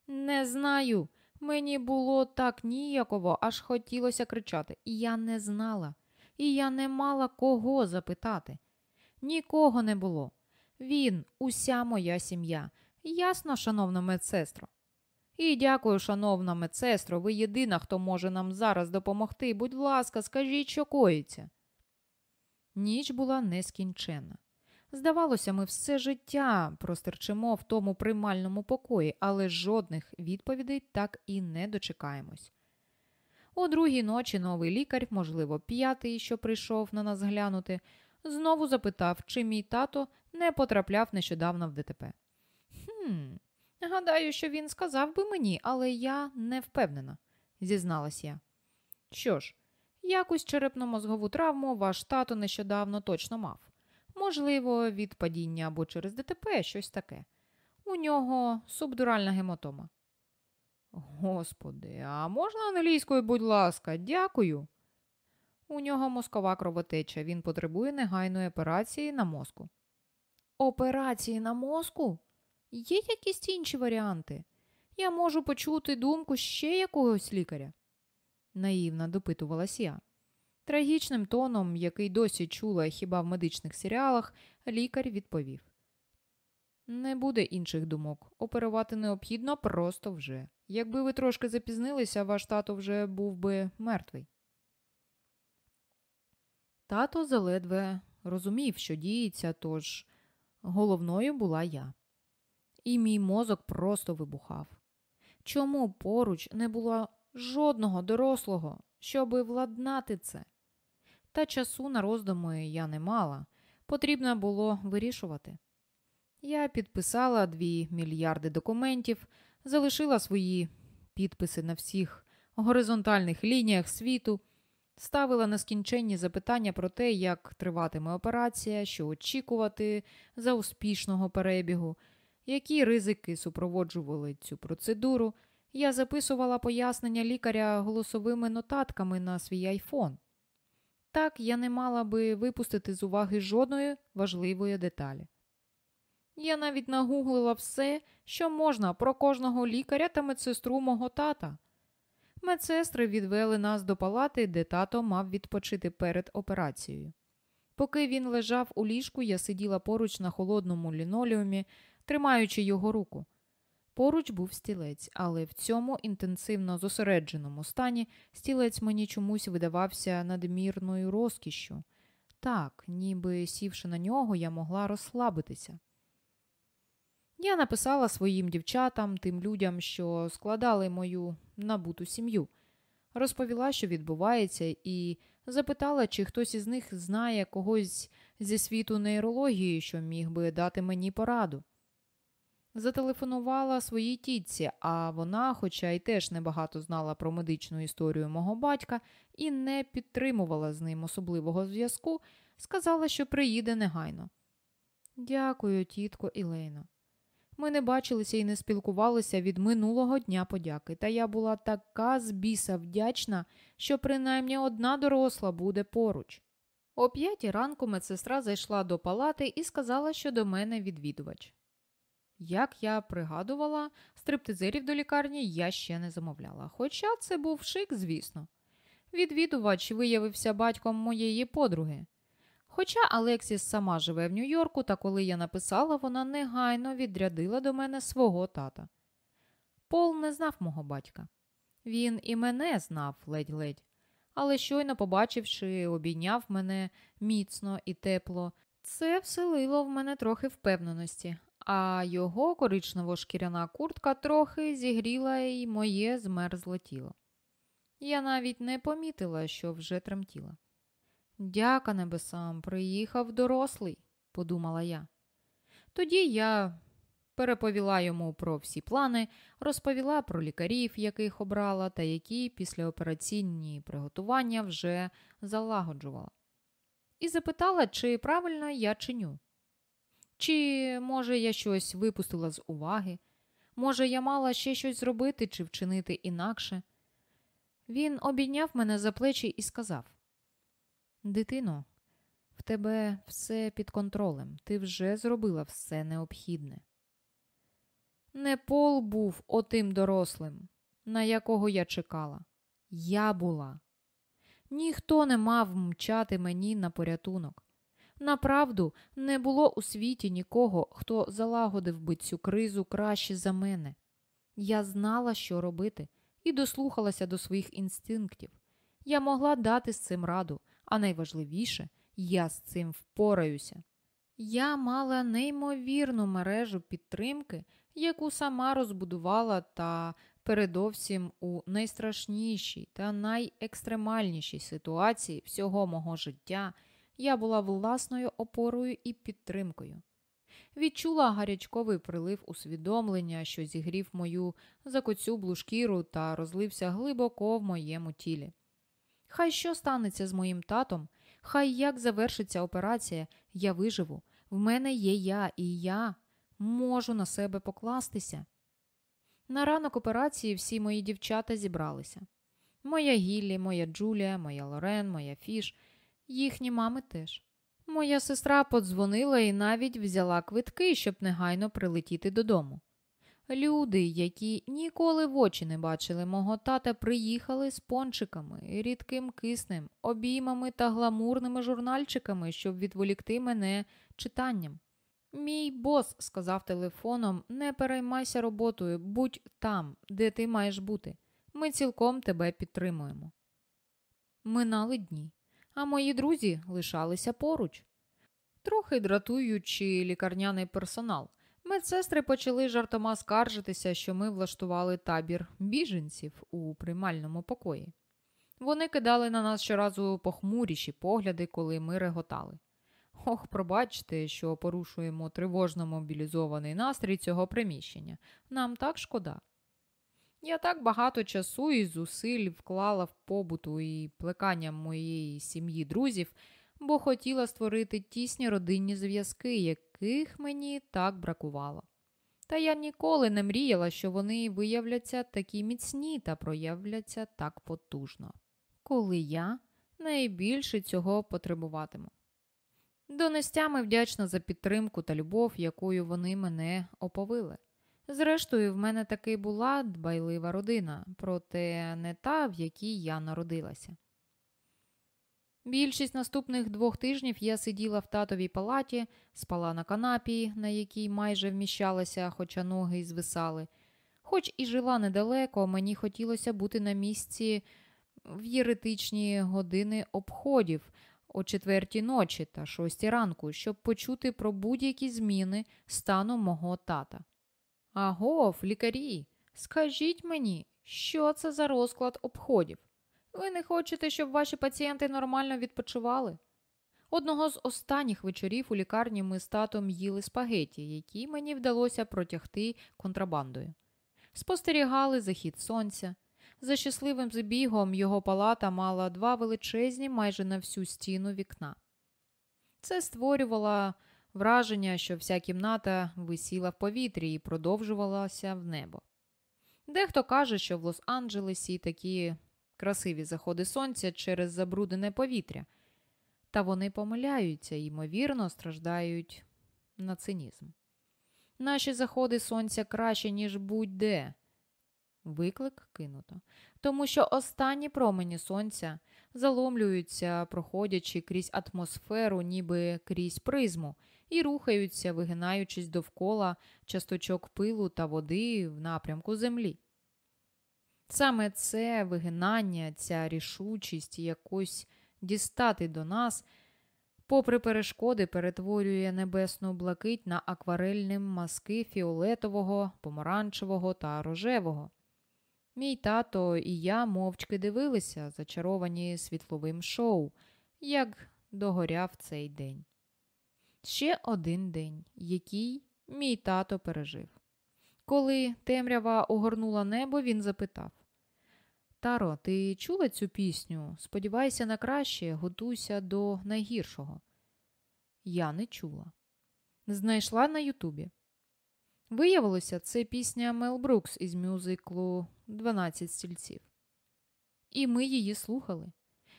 Не знаю. Мені було так ніяково, аж хотілося кричати. І я не знала, і я не мала кого запитати. Нікого не було. Він, уся моя сім'я. Ясно, шановна медсестро. І дякую, шановна медсестро, ви єдина, хто може нам зараз допомогти. Будь ласка, скажіть, що коїться. Ніч була нескінченна. Здавалося, ми все життя простерчимо в тому приймальному покої, але жодних відповідей так і не дочекаємось. У другій ночі новий лікар, можливо, п'ятий, що прийшов на нас глянути, знову запитав, чи мій тато не потрапляв нещодавно в ДТП. Хм, гадаю, що він сказав би мені, але я не впевнена, зізналась я. Що ж, якусь черепно-мозгову травму ваш тато нещодавно точно мав. Можливо, від падіння або через ДТП щось таке. У нього субдуральна гематома. Господи, а можна англійською, будь ласка, дякую. У нього мозкова кровотеча. Він потребує негайної операції на мозку. Операції на мозку? Є якісь інші варіанти? Я можу почути думку ще якогось лікаря? наївно допитувалась я. Трагічним тоном, який досі чула хіба в медичних серіалах, лікар відповів: Не буде інших думок. Оперувати необхідно просто вже. Якби ви трошки запізнилися, ваш тато вже був би мертвий. Тато заледве розумів, що діється, тож головною була я. І мій мозок просто вибухав. Чому поруч не було жодного дорослого, щоби владнати це? Та часу на роздуми я не мала, потрібно було вирішувати. Я підписала дві мільярди документів, залишила свої підписи на всіх горизонтальних лініях світу, ставила нескінченні запитання про те, як триватиме операція, що очікувати за успішного перебігу, які ризики супроводжували цю процедуру. Я записувала пояснення лікаря голосовими нотатками на свій айфон. Так я не мала би випустити з уваги жодної важливої деталі. Я навіть нагуглила все, що можна про кожного лікаря та медсестру мого тата. Медсестри відвели нас до палати, де тато мав відпочити перед операцією. Поки він лежав у ліжку, я сиділа поруч на холодному лінолеумі, тримаючи його руку. Поруч був стілець, але в цьому інтенсивно зосередженому стані стілець мені чомусь видавався надмірною розкішшю. Так, ніби сівши на нього, я могла розслабитися. Я написала своїм дівчатам, тим людям, що складали мою набуту сім'ю, розповіла, що відбувається, і запитала, чи хтось із них знає когось зі світу нейрології, що міг би дати мені пораду. Зателефонувала своїй тітці, а вона, хоча й теж небагато знала про медичну історію мого батька і не підтримувала з ним особливого зв'язку, сказала, що приїде негайно. Дякую, тітко Ілейно. Ми не бачилися і не спілкувалися від минулого дня подяки, та я була така з біса вдячна, що принаймні одна доросла буде поруч. О п'ятій ранку медсестра зайшла до палати і сказала, що до мене відвідувач. Як я пригадувала, стриптизерів до лікарні я ще не замовляла, хоча це був шик, звісно. Відвідувач виявився батьком моєї подруги. Хоча Алексіс сама живе в Нью-Йорку, та коли я написала, вона негайно відрядила до мене свого тата. Пол не знав мого батька. Він і мене знав ледь-ледь, але щойно побачивши, обійняв мене міцно і тепло. Це вселило в мене трохи впевненості, а його коричнево шкіряна куртка трохи зігріла й моє змерзле тіло. Я навіть не помітила, що вже тремтіла. Дяка небесам, приїхав дорослий, подумала я. Тоді я переповіла йому про всі плани, розповіла про лікарів, яких обрала, та які післяопераційні приготування вже залагоджувала. І запитала, чи правильно я чиню. Чи, може, я щось випустила з уваги, може, я мала ще щось зробити чи вчинити інакше. Він обійняв мене за плечі і сказав Дитино, в тебе все під контролем, ти вже зробила все необхідне. Не Пол був отим дорослим, на якого я чекала. Я була. Ніхто не мав мчати мені на порятунок. Направду, не було у світі нікого, хто залагодив би цю кризу краще за мене. Я знала, що робити, і дослухалася до своїх інстинктів. Я могла дати з цим раду, а найважливіше, я з цим впораюся. Я мала неймовірну мережу підтримки, яку сама розбудувала та передовсім у найстрашнішій та найекстремальнішій ситуації всього мого життя я була власною опорою і підтримкою. Відчула гарячковий прилив усвідомлення, що зігрів мою закоцюблу шкіру та розлився глибоко в моєму тілі. Хай що станеться з моїм татом, хай як завершиться операція, я виживу. В мене є я, і я можу на себе покластися. На ранок операції всі мої дівчата зібралися. Моя Гіллі, моя Джулія, моя Лорен, моя Фіш, їхні мами теж. Моя сестра подзвонила і навіть взяла квитки, щоб негайно прилетіти додому. Люди, які ніколи в очі не бачили мого тата, приїхали з пончиками, рідким киснем, обіймами та гламурними журнальчиками, щоб відволікти мене читанням. Мій бос сказав телефоном: не переймайся роботою, будь там, де ти маєш бути. Ми цілком тебе підтримуємо. Минали дні, а мої друзі лишалися поруч. Трохи дратуючи лікарняний персонал. Медсестри почали жартома скаржитися, що ми влаштували табір біженців у приймальному покої. Вони кидали на нас щоразу похмуріші погляди, коли ми реготали. Ох, пробачте, що порушуємо тривожно мобілізований настрій цього приміщення. Нам так шкода. Я так багато часу і зусиль вклала в побуту і плекання моєї сім'ї друзів, бо хотіла створити тісні родинні зв'язки, яких мені так бракувало. Та я ніколи не мріяла, що вони виявляться такі міцні та проявляться так потужно, коли я найбільше цього потребуватиму. Донестями вдячна за підтримку та любов, якою вони мене оповили. Зрештою, в мене таки була дбайлива родина, проте не та, в якій я народилася. Більшість наступних двох тижнів я сиділа в татовій палаті, спала на канапі, на якій майже вміщалася, хоча ноги й звисали. Хоч і жила недалеко, мені хотілося бути на місці в єретичні години обходів о четвертій ночі та шостій ранку, щоб почути про будь-які зміни стану мого тата. Агов, лікарі, скажіть мені, що це за розклад обходів? Ви не хочете, щоб ваші пацієнти нормально відпочивали? Одного з останніх вечорів у лікарні ми з татом їли спагеті, які мені вдалося протягти контрабандою. Спостерігали захід сонця. За щасливим забігом його палата мала два величезні майже на всю стіну вікна. Це створювало враження, що вся кімната висіла в повітрі і продовжувалася в небо. Дехто каже, що в Лос-Анджелесі такі красиві заходи сонця через забруднене повітря, та вони помиляються і, ймовірно, страждають на цинізм. Наші заходи сонця краще, ніж будь-де. Виклик кинуто, тому що останні промені сонця заломлюються, проходячи крізь атмосферу, ніби крізь призму, і рухаються, вигинаючись довкола часточок пилу та води в напрямку землі. Саме це вигинання, ця рішучість якось дістати до нас, попри перешкоди, перетворює небесну блакить на акварельні маски фіолетового, помаранчевого та рожевого. Мій тато і я мовчки дивилися, зачаровані світловим шоу, як догоряв цей день. Ще один день, який мій тато пережив. Коли темрява огорнула небо, він запитав Таро, ти чула цю пісню? Сподівайся на краще, готуйся до найгіршого. Я не чула. Знайшла на Ютубі. Виявилося, це пісня Мел Брукс із мюзиклу «12 стільців. І ми її слухали.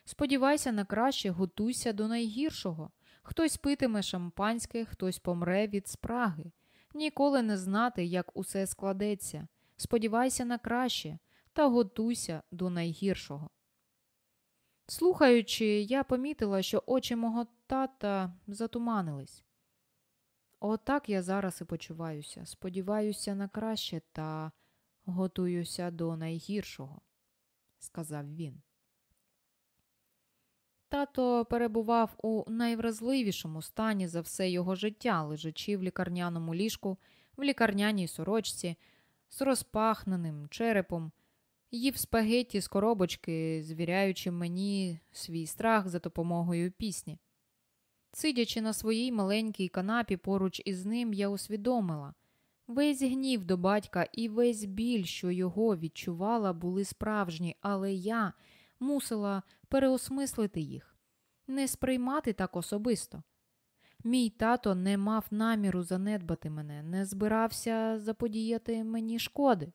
Сподівайся на краще, готуйся до найгіршого. Хтось питиме шампанське, хтось помре від спраги. ніколи не знати, як усе складеться. Сподівайся на краще та готуйся до найгіршого. Слухаючи, я помітила, що очі мого тата затуманились. Отак я зараз і почуваюся. Сподіваюся на краще та готуюся до найгіршого, сказав він. Тато перебував у найвразливішому стані за все його життя, лежачи в лікарняному ліжку, в лікарняній сорочці, з розпахненим черепом, їв спагетті з коробочки, звіряючи мені свій страх за допомогою пісні. Сидячи на своїй маленькій канапі поруч із ним, я усвідомила весь гнів до батька і весь біль, що його відчувала, були справжні, але я мусила переосмислити їх, не сприймати так особисто. Мій тато не мав наміру занедбати мене, не збирався заподіяти мені шкоди.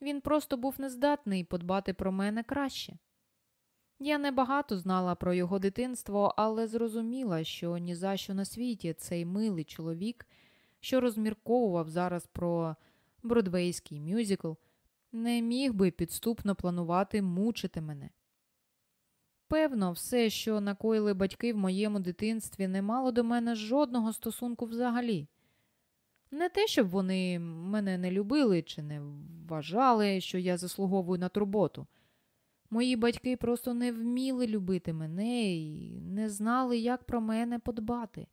Він просто був нездатний подбати про мене краще. Я небагато знала про його дитинство, але зрозуміла, що ні за що на світі цей милий чоловік, що розмірковував зараз про бродвейський мюзикл, не міг би підступно планувати мучити мене. Певно, все, що накоїли батьки в моєму дитинстві, не мало до мене жодного стосунку взагалі. Не те, щоб вони мене не любили чи не вважали, що я заслуговую на турботу. Мої батьки просто не вміли любити мене і не знали, як про мене подбати.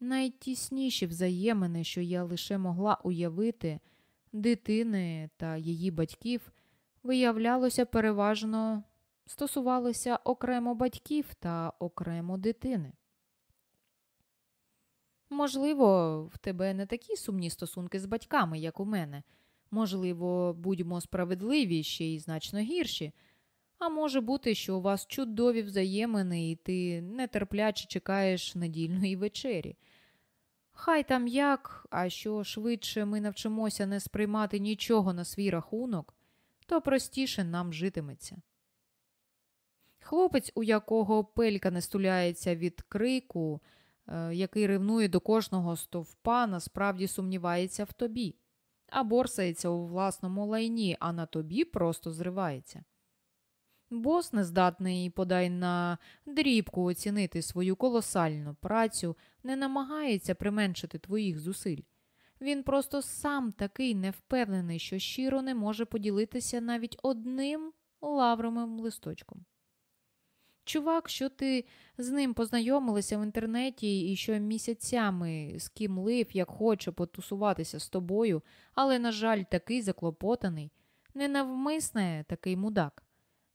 Найтісніші взаємини, що я лише могла уявити, дитини та її батьків, виявлялося переважно стосувалися окремо батьків та окремо дитини. Можливо, в тебе не такі сумні стосунки з батьками, як у мене. Можливо, будьмо справедливі ще й значно гірші. А може бути, що у вас чудові взаємини, і ти нетерпляче чекаєш недільної вечері. Хай там як, а що швидше ми навчимося не сприймати нічого на свій рахунок, то простіше нам житиметься. Хлопець, у якого пелька не стуляється від крику, е, який ревнує до кожного стовпа, насправді сумнівається в тобі, а борсається у власному лайні, а на тобі просто зривається. Бос не здатний, подай на дрібку оцінити свою колосальну працю, не намагається применшити твоїх зусиль. Він просто сам такий невпевнений, що щиро не може поділитися навіть одним лавровим листочком. Чувак, що ти з ним познайомилася в інтернеті і що місяцями скімлив, як хоче потусуватися з тобою, але, на жаль, такий заклопотаний, ненавмисне такий мудак.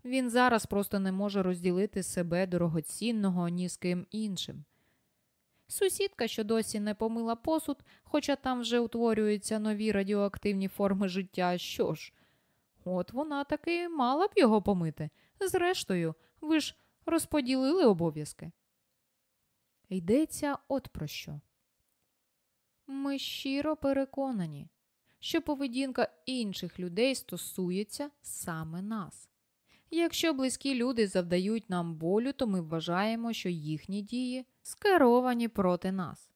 Він зараз просто не може розділити себе дорогоцінного ні з ким іншим. Сусідка, що досі не помила посуд, хоча там вже утворюються нові радіоактивні форми життя, що ж, от вона таки мала б його помити. Зрештою, ви ж розподілили обов'язки. Йдеться от про що. Ми щиро переконані, що поведінка інших людей стосується саме нас. Якщо близькі люди завдають нам болю, то ми вважаємо, що їхні дії скеровані проти нас.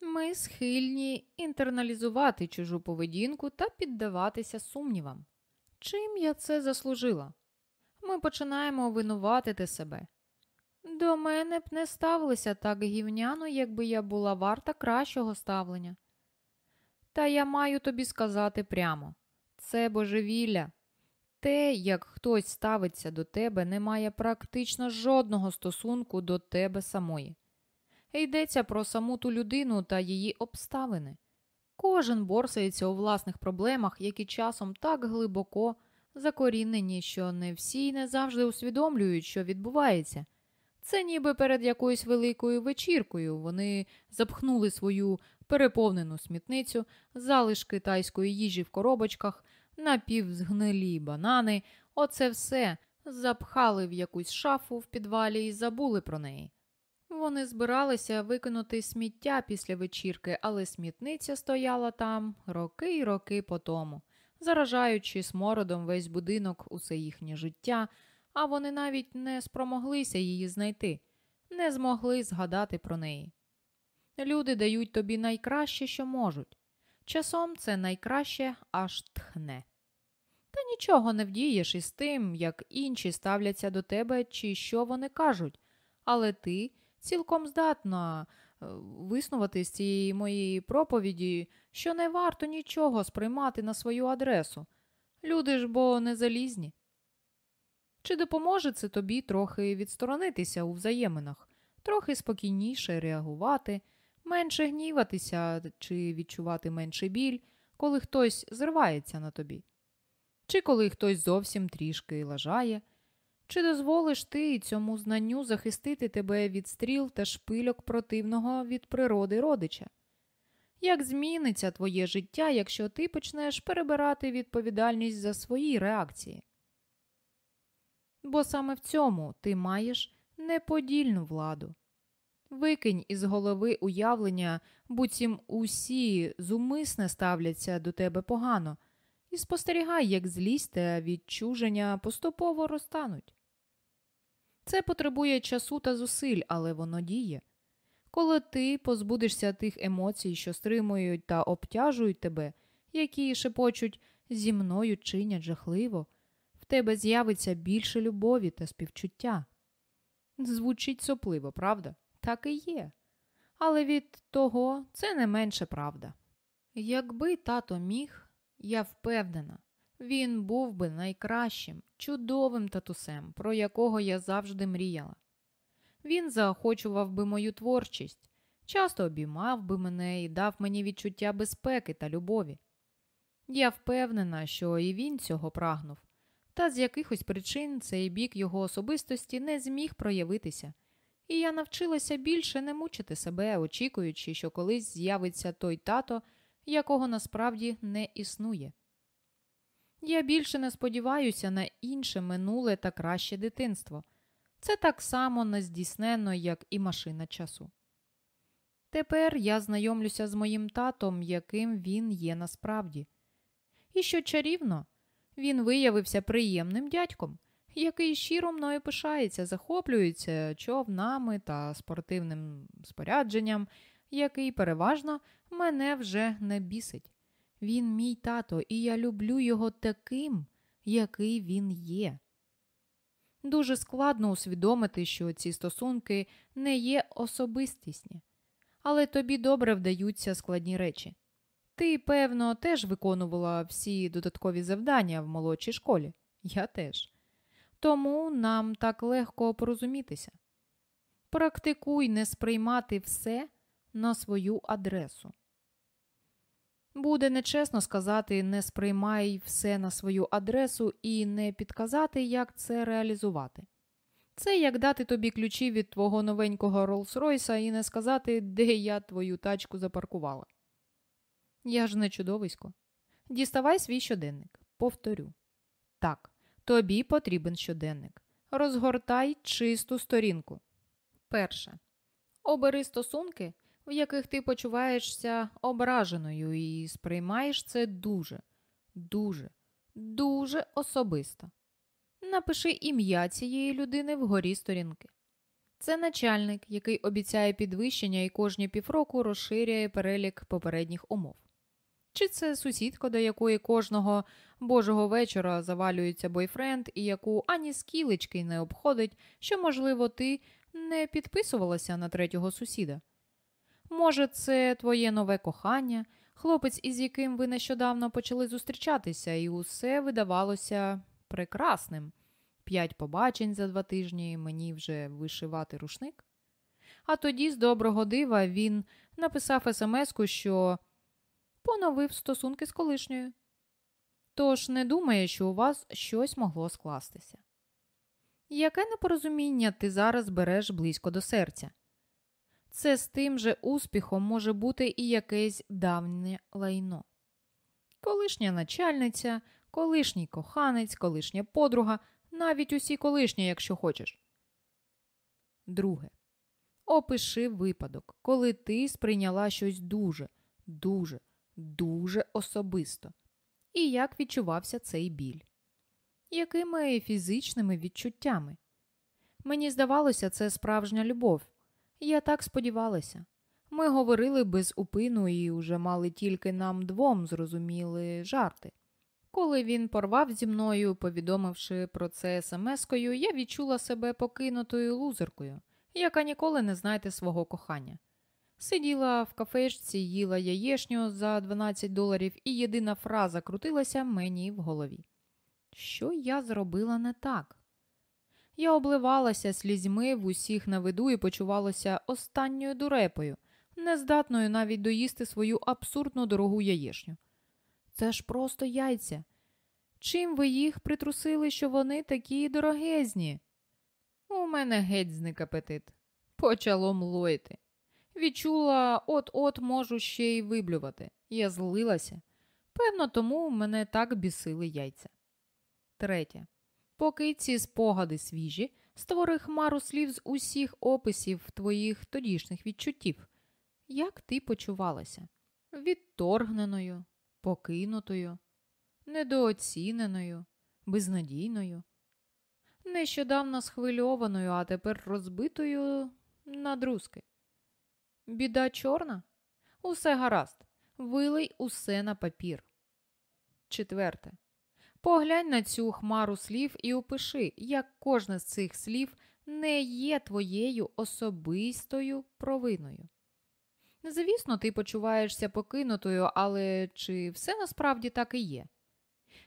Ми схильні інтерналізувати чужу поведінку та піддаватися сумнівам. Чим я це заслужила? Ми починаємо винуватити себе. До мене б не ставилися так гівняно, якби я була варта кращого ставлення. Та я маю тобі сказати прямо це божевілля. Те, як хтось ставиться до тебе, не має практично жодного стосунку до тебе самої. Йдеться про саму ту людину та її обставини. Кожен борсається у власних проблемах, які часом так глибоко закорінені, що не всі не завжди усвідомлюють, що відбувається. Це ніби перед якоюсь великою вечіркою вони запхнули свою переповнену смітницю, залишки тайської їжі в коробочках, напівзгнилі банани, оце все запхали в якусь шафу в підвалі і забули про неї. Вони збиралися викинути сміття після вечірки, але смітниця стояла там роки й роки по тому, заражаючи смородом весь будинок усе їхнє життя, а вони навіть не спромоглися її знайти, не змогли згадати про неї. Люди дають тобі найкраще, що можуть. Часом це найкраще аж тхне. Та нічого не вдієш із тим, як інші ставляться до тебе чи що вони кажуть, але ти цілком здатна виснувати з цієї моєї проповіді, що не варто нічого сприймати на свою адресу. Люди ж бо не залізні. Чи допоможе це тобі трохи відсторонитися у взаєминах, трохи спокійніше реагувати, менше гніватися чи відчувати менший біль, коли хтось зривається на тобі? Чи коли хтось зовсім трішки лажає? Чи дозволиш ти цьому знанню захистити тебе від стріл та шпильок противного від природи родича? Як зміниться твоє життя, якщо ти почнеш перебирати відповідальність за свої реакції? Бо саме в цьому ти маєш неподільну владу. Викинь із голови уявлення, буцім усі зумисне ставляться до тебе погано, і спостерігай, як злість та відчуження поступово розтануть. Це потребує часу та зусиль, але воно діє. Коли ти позбудешся тих емоцій, що стримують та обтяжують тебе, які шепочуть зі мною чинять жахливо, в тебе з'явиться більше любові та співчуття. Звучить сопливо, правда? Так і є. Але від того це не менше правда. Якби тато міг, я впевнена, він був би найкращим, чудовим татусем, про якого я завжди мріяла. Він заохочував би мою творчість, часто обіймав би мене і дав мені відчуття безпеки та любові. Я впевнена, що і він цього прагнув, та з якихось причин цей бік його особистості не зміг проявитися, і я навчилася більше не мучити себе, очікуючи, що колись з'явиться той тато, якого насправді не існує. Я більше не сподіваюся на інше минуле та краще дитинство. Це так само нездійсненно, як і машина часу. Тепер я знайомлюся з моїм татом, яким він є насправді. І що чарівно, він виявився приємним дядьком, який щиро мною пишається, захоплюється човнами та спортивним спорядженням, який переважно мене вже не бісить. Він мій тато, і я люблю його таким, який він є. Дуже складно усвідомити, що ці стосунки не є особистісні, але тобі добре вдаються складні речі. Ти, певно, теж виконувала всі додаткові завдання в молодшій школі. Я теж. Тому нам так легко порозумітися. Практикуй не сприймати все на свою адресу. Буде нечесно сказати не сприймай все на свою адресу і не підказати, як це реалізувати. Це як дати тобі ключі від твого новенького Роллс-Ройса і не сказати, де я твою тачку запаркувала. Я ж не чудовисько. Діставай свій щоденник. Повторю. Так, тобі потрібен щоденник. Розгортай чисту сторінку. Перше. Обери стосунки, в яких ти почуваєшся ображеною і сприймаєш це дуже, дуже, дуже особисто. Напиши ім'я цієї людини вгорі сторінки. Це начальник, який обіцяє підвищення і кожні півроку розширює перелік попередніх умов. Чи це сусідка, до якої кожного божого вечора завалюється бойфренд, і яку ані скілечки не обходить, що, можливо, ти не підписувалася на третього сусіда? Може, це твоє нове кохання, хлопець, із яким ви нещодавно почали зустрічатися, і усе видавалося прекрасним. П'ять побачень за два тижні мені вже вишивати рушник. А тоді, з доброго дива, він написав смс-ку, що поновив стосунки з колишньою. Тож не думає, що у вас щось могло скластися. Яке непорозуміння ти зараз береш близько до серця? Це з тим же успіхом може бути і якесь давнє лайно. Колишня начальниця, колишній коханець, колишня подруга, навіть усі колишні, якщо хочеш. Друге. Опиши випадок, коли ти сприйняла щось дуже, дуже, дуже особисто. І як відчувався цей біль? Якими фізичними відчуттями? Мені здавалося, це справжня любов. Я так сподівалася. Ми говорили без упину і уже мали тільки нам двом зрозуміли жарти. Коли він порвав зі мною, повідомивши про це смс-кою, я відчула себе покинутою лузеркою, яка ніколи не знайде свого кохання. Сиділа в кафешці, їла яєшню за 12 доларів, і єдина фраза крутилася мені в голові. Що я зробила не так? Я обливалася слізьми в усіх на виду і почувалася останньою дурепою, нездатною навіть доїсти свою абсурдну дорогу яєшню. Це ж просто яйця. Чим ви їх притрусили, що вони такі дорогезні? У мене геть зник апетит. Почало млоїти. Відчула, от-от можу ще й виблювати. Я злилася. Певно, тому мене так бісили яйця. Третє. Поки ці спогади свіжі, створи хмару слів з усіх описів твоїх тодішніх відчуттів. Як ти почувалася? Відторгненою, покинутою, недооціненою, безнадійною, нещодавно схвильованою, а тепер розбитою на друзки. Біда чорна? Усе гаразд. Вилий усе на папір. Четверте. Поглянь на цю хмару слів і опиши, як кожне з цих слів не є твоєю особистою провиною. Звісно, ти почуваєшся покинутою, але чи все насправді так і є?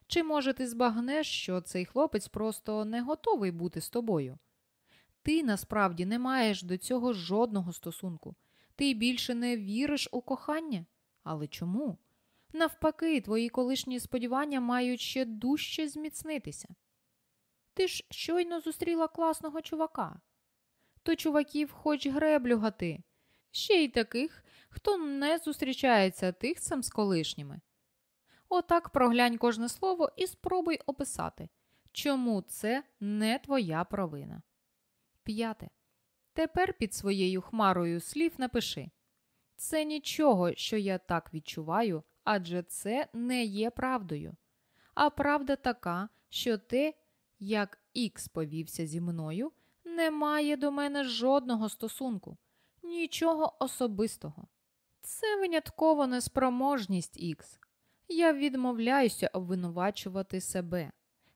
Чи, може, ти збагнеш, що цей хлопець просто не готовий бути з тобою? Ти насправді не маєш до цього жодного стосунку. Ти більше не віриш у кохання? Але чому? Навпаки, твої колишні сподівання мають ще дужче зміцнитися. Ти ж щойно зустріла класного чувака. То чуваків хоч греблю гати, ще й таких, хто не зустрічається тихцем з колишніми. Отак проглянь кожне слово і спробуй описати, чому це не твоя провина. П'яте. Тепер під своєю хмарою слів напиши це нічого, що я так відчуваю, адже це не є правдою. А правда така, що те, як Ікс повівся зі мною, не має до мене жодного стосунку, нічого особистого. Це винятково неспроможність Ікс. Я відмовляюся обвинувачувати себе.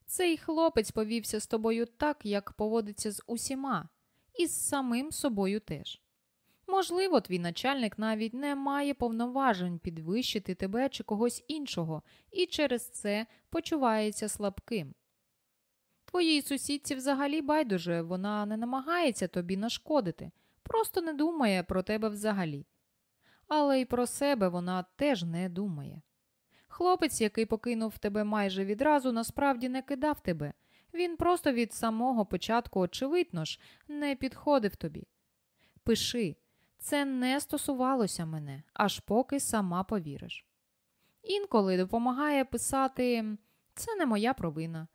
Цей хлопець повівся з тобою так, як поводиться з усіма, і з самим собою теж. Можливо, твій начальник навіть не має повноважень підвищити тебе чи когось іншого, і через це почувається слабким. Твоїй сусідці взагалі байдуже, вона не намагається тобі нашкодити, просто не думає про тебе взагалі. Але й про себе вона теж не думає. Хлопець, який покинув тебе майже відразу, насправді не кидав тебе. Він просто від самого початку, очевидно ж, не підходив тобі. Пиши, це не стосувалося мене, аж поки сама повіриш. Інколи допомагає писати це не моя провина.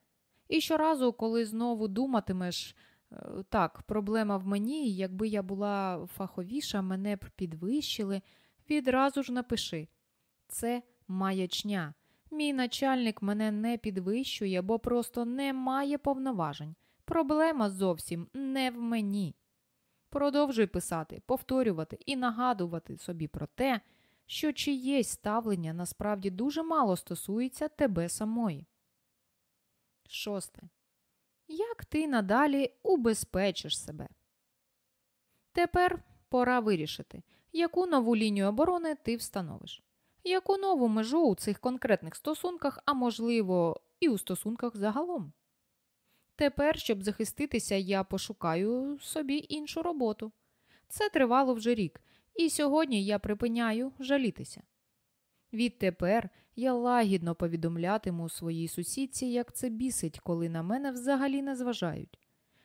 І щоразу, коли знову думатимеш, «Е, так, проблема в мені, якби я була фаховіша, мене б підвищили, відразу ж напиши це маячня. Мій начальник мене не підвищує, бо просто не має повноважень. Проблема зовсім не в мені. Продовжуй писати, повторювати і нагадувати собі про те, що чиєсь ставлення насправді дуже мало стосується тебе самої. Шосте. Як ти надалі убезпечиш себе? Тепер пора вирішити, яку нову лінію оборони ти встановиш. Яку нову межу у цих конкретних стосунках, а можливо, і у стосунках загалом? Тепер, щоб захиститися, я пошукаю собі іншу роботу. Це тривало вже рік, і сьогодні я припиняю жалітися. Відтепер я лагідно повідомлятиму своїй сусідці, як це бісить, коли на мене взагалі не зважають.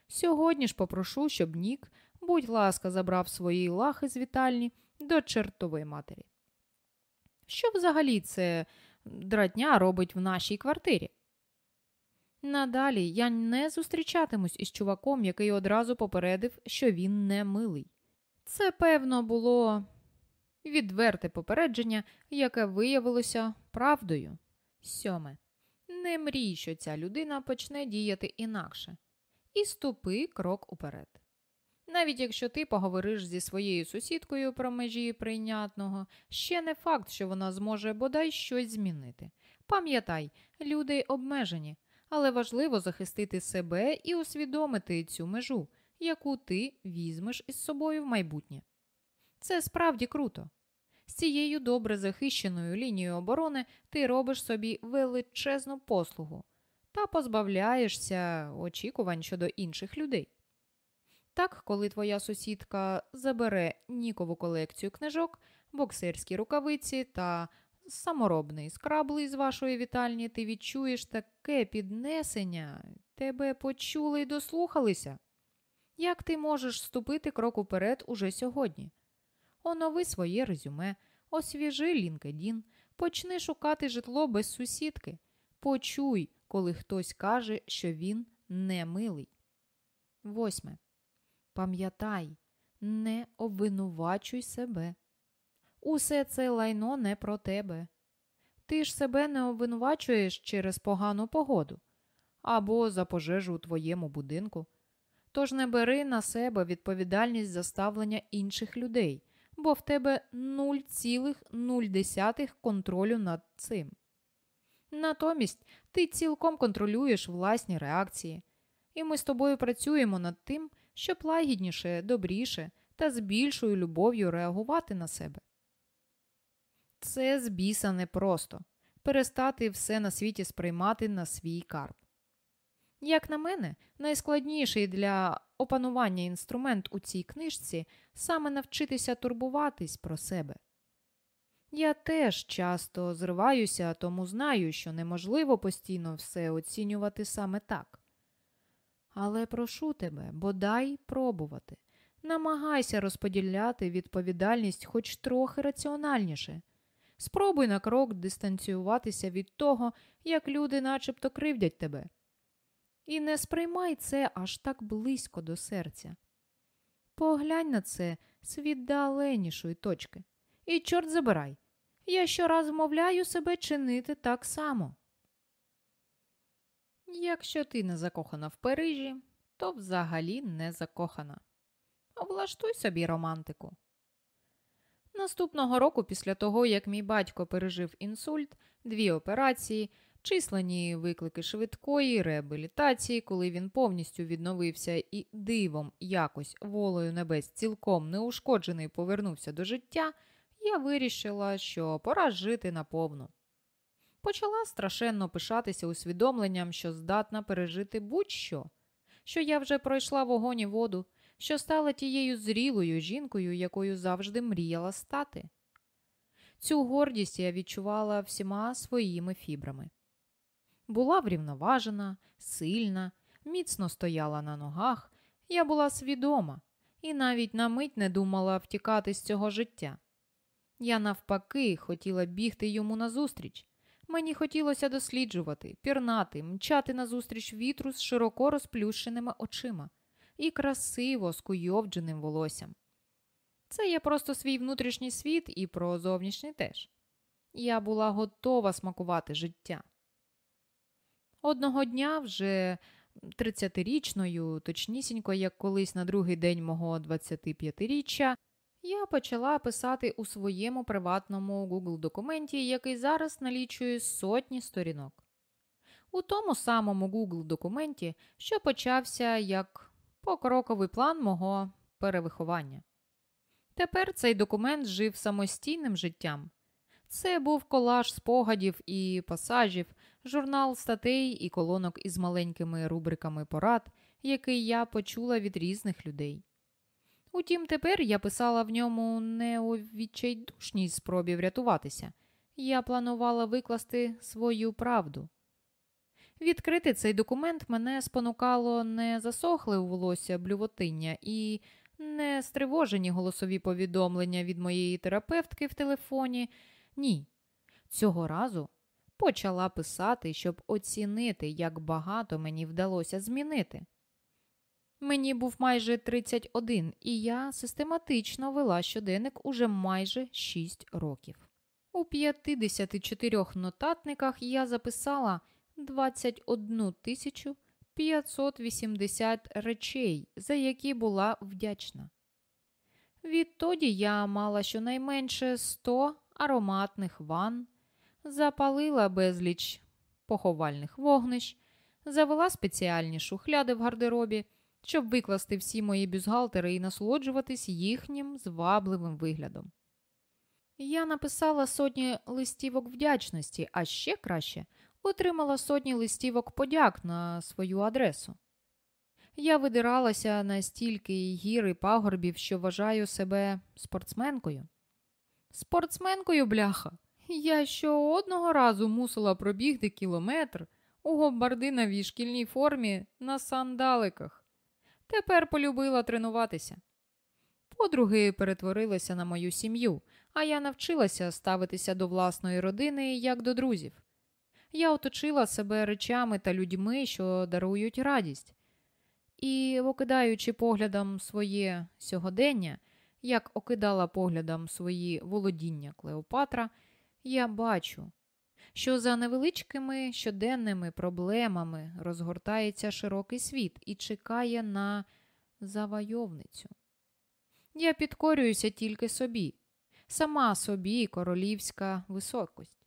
Сьогодні ж попрошу, щоб Нік, будь ласка, забрав свої лахи з вітальні до чертової матері. Що взагалі це дратня робить в нашій квартирі? Надалі я не зустрічатимусь із чуваком, який одразу попередив, що він не милий. Це, певно, було відверте попередження, яке виявилося правдою. Сьоме. Не мрій, що ця людина почне діяти інакше. І ступи крок уперед. Навіть якщо ти поговориш зі своєю сусідкою про межі прийнятного, ще не факт, що вона зможе бодай щось змінити. Пам'ятай, люди обмежені, але важливо захистити себе і усвідомити цю межу, яку ти візьмеш із собою в майбутнє. Це справді круто. З цією добре захищеною лінією оборони ти робиш собі величезну послугу та позбавляєшся очікувань щодо інших людей. Так, коли твоя сусідка забере нікову колекцію книжок, боксерські рукавиці та саморобний скрабли з вашої вітальні, ти відчуєш таке піднесення, тебе почули і дослухалися. Як ти можеш ступити крок уперед уже сьогодні? Онови своє резюме, освіжи LinkedIn, почни шукати житло без сусідки. Почуй, коли хтось каже, що він не милий. Восьме. Пам'ятай, не обвинувачуй себе. Усе це лайно не про тебе. Ти ж себе не обвинувачуєш через погану погоду або за пожежу у твоєму будинку. Тож не бери на себе відповідальність за ставлення інших людей, бо в тебе 0,0 контролю над цим. Натомість ти цілком контролюєш власні реакції, і ми з тобою працюємо над тим, щоб лагідніше, добріше та з більшою любов'ю реагувати на себе. Це з біса непросто перестати все на світі сприймати на свій карп. Як на мене, найскладніший для опанування інструмент у цій книжці саме навчитися турбуватись про себе. Я теж часто зриваюся, тому знаю, що неможливо постійно все оцінювати саме так. Але прошу тебе, бодай пробувати. Намагайся розподіляти відповідальність хоч трохи раціональніше. Спробуй на крок дистанціюватися від того, як люди начебто кривдять тебе. І не сприймай це аж так близько до серця. Поглянь на це з віддаленішої точки. І, чорт забирай, я щораз вмовляю себе чинити так само. Якщо ти не закохана в Парижі, то взагалі не закохана. Влаштуй собі романтику. Наступного року, після того, як мій батько пережив інсульт, дві операції, численні виклики швидкої реабілітації, коли він повністю відновився і дивом якось волею небес цілком неушкоджений повернувся до життя, я вирішила, що пора жити наповну. Почала страшенно пишатися усвідомленням, що здатна пережити будь-що, що я вже пройшла вогонь і воду, що стала тією зрілою жінкою, якою завжди мріяла стати. Цю гордість я відчувала всіма своїми фібрами. Була врівноважена, сильна, міцно стояла на ногах, я була свідома і навіть на мить не думала втікати з цього життя. Я, навпаки, хотіла бігти йому назустріч. Мені хотілося досліджувати, пірнати, мчати назустріч вітру з широко розплющеними очима і красиво скуйовдженим волоссям. Це є просто свій внутрішній світ і про зовнішній теж. Я була готова смакувати життя. Одного дня вже 30-річною, точнісінько, як колись на другий день мого 25-річчя, я почала писати у своєму приватному Google документі, який зараз налічує сотні сторінок. У тому самому Google документі, що почався як покроковий план мого перевиховання. Тепер цей документ жив самостійним життям. Це був колаж спогадів і пасажів, журнал статей і колонок із маленькими рубриками порад, який я почула від різних людей. Утім, тепер я писала в ньому не у відчайдушній спробі врятуватися. Я планувала викласти свою правду. Відкрити цей документ мене спонукало не засохле у волосся блювотиння і не стривожені голосові повідомлення від моєї терапевтки в телефоні. Ні. Цього разу почала писати, щоб оцінити, як багато мені вдалося змінити. Мені був майже 31, і я систематично вела щоденник уже майже 6 років. У 54 нотатниках я записала 21 тисячу 580 речей, за які була вдячна. Відтоді я мала щонайменше 100 ароматних ван, запалила безліч поховальних вогнищ, завела спеціальні шухляди в гардеробі, щоб викласти всі мої бюзгалтери і насолоджуватись їхнім звабливим виглядом. Я написала сотні листівок вдячності, а ще краще отримала сотні листівок подяк на свою адресу. Я видиралася на стільки гір і пагорбів, що вважаю себе спортсменкою. Спортсменкою, бляха. Я що одного разу мусила пробігти кілометр у гобардиновій шкільній формі на сандаликах. Тепер полюбила тренуватися. Подруги перетворилися на мою сім'ю, а я навчилася ставитися до власної родини як до друзів. Я оточила себе речами та людьми, що дарують радість. І, окидаючи поглядом своє сьогодення, як окидала поглядом свої володіння Клеопатра, я бачу, що за невеличкими щоденними проблемами розгортається широкий світ і чекає на завойовницю. Я підкорююся тільки собі, сама собі королівська високость.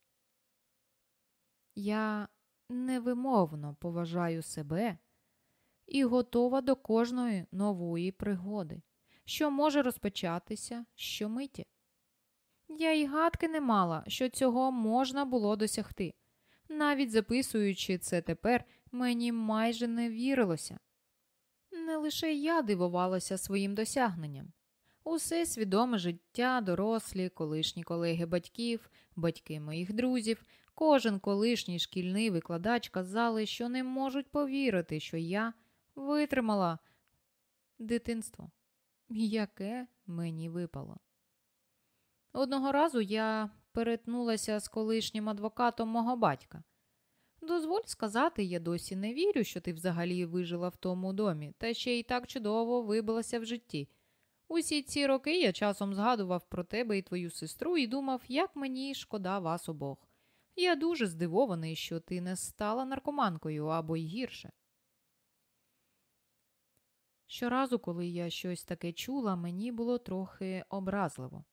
Я невимовно поважаю себе і готова до кожної нової пригоди, що може розпочатися щомиті. Я й гадки не мала, що цього можна було досягти. Навіть записуючи це тепер, мені майже не вірилося. Не лише я дивувалася своїм досягненням. Усе свідоме життя, дорослі, колишні колеги батьків, батьки моїх друзів, кожен колишній шкільний викладач казали, що не можуть повірити, що я витримала дитинство, яке мені випало. Одного разу я перетнулася з колишнім адвокатом мого батька. Дозволь сказати, я досі не вірю, що ти взагалі вижила в тому домі, та ще й так чудово вибилася в житті. Усі ці роки я часом згадував про тебе і твою сестру і думав, як мені шкода вас обох. Я дуже здивований, що ти не стала наркоманкою або й гірше. Щоразу, коли я щось таке чула, мені було трохи образливо.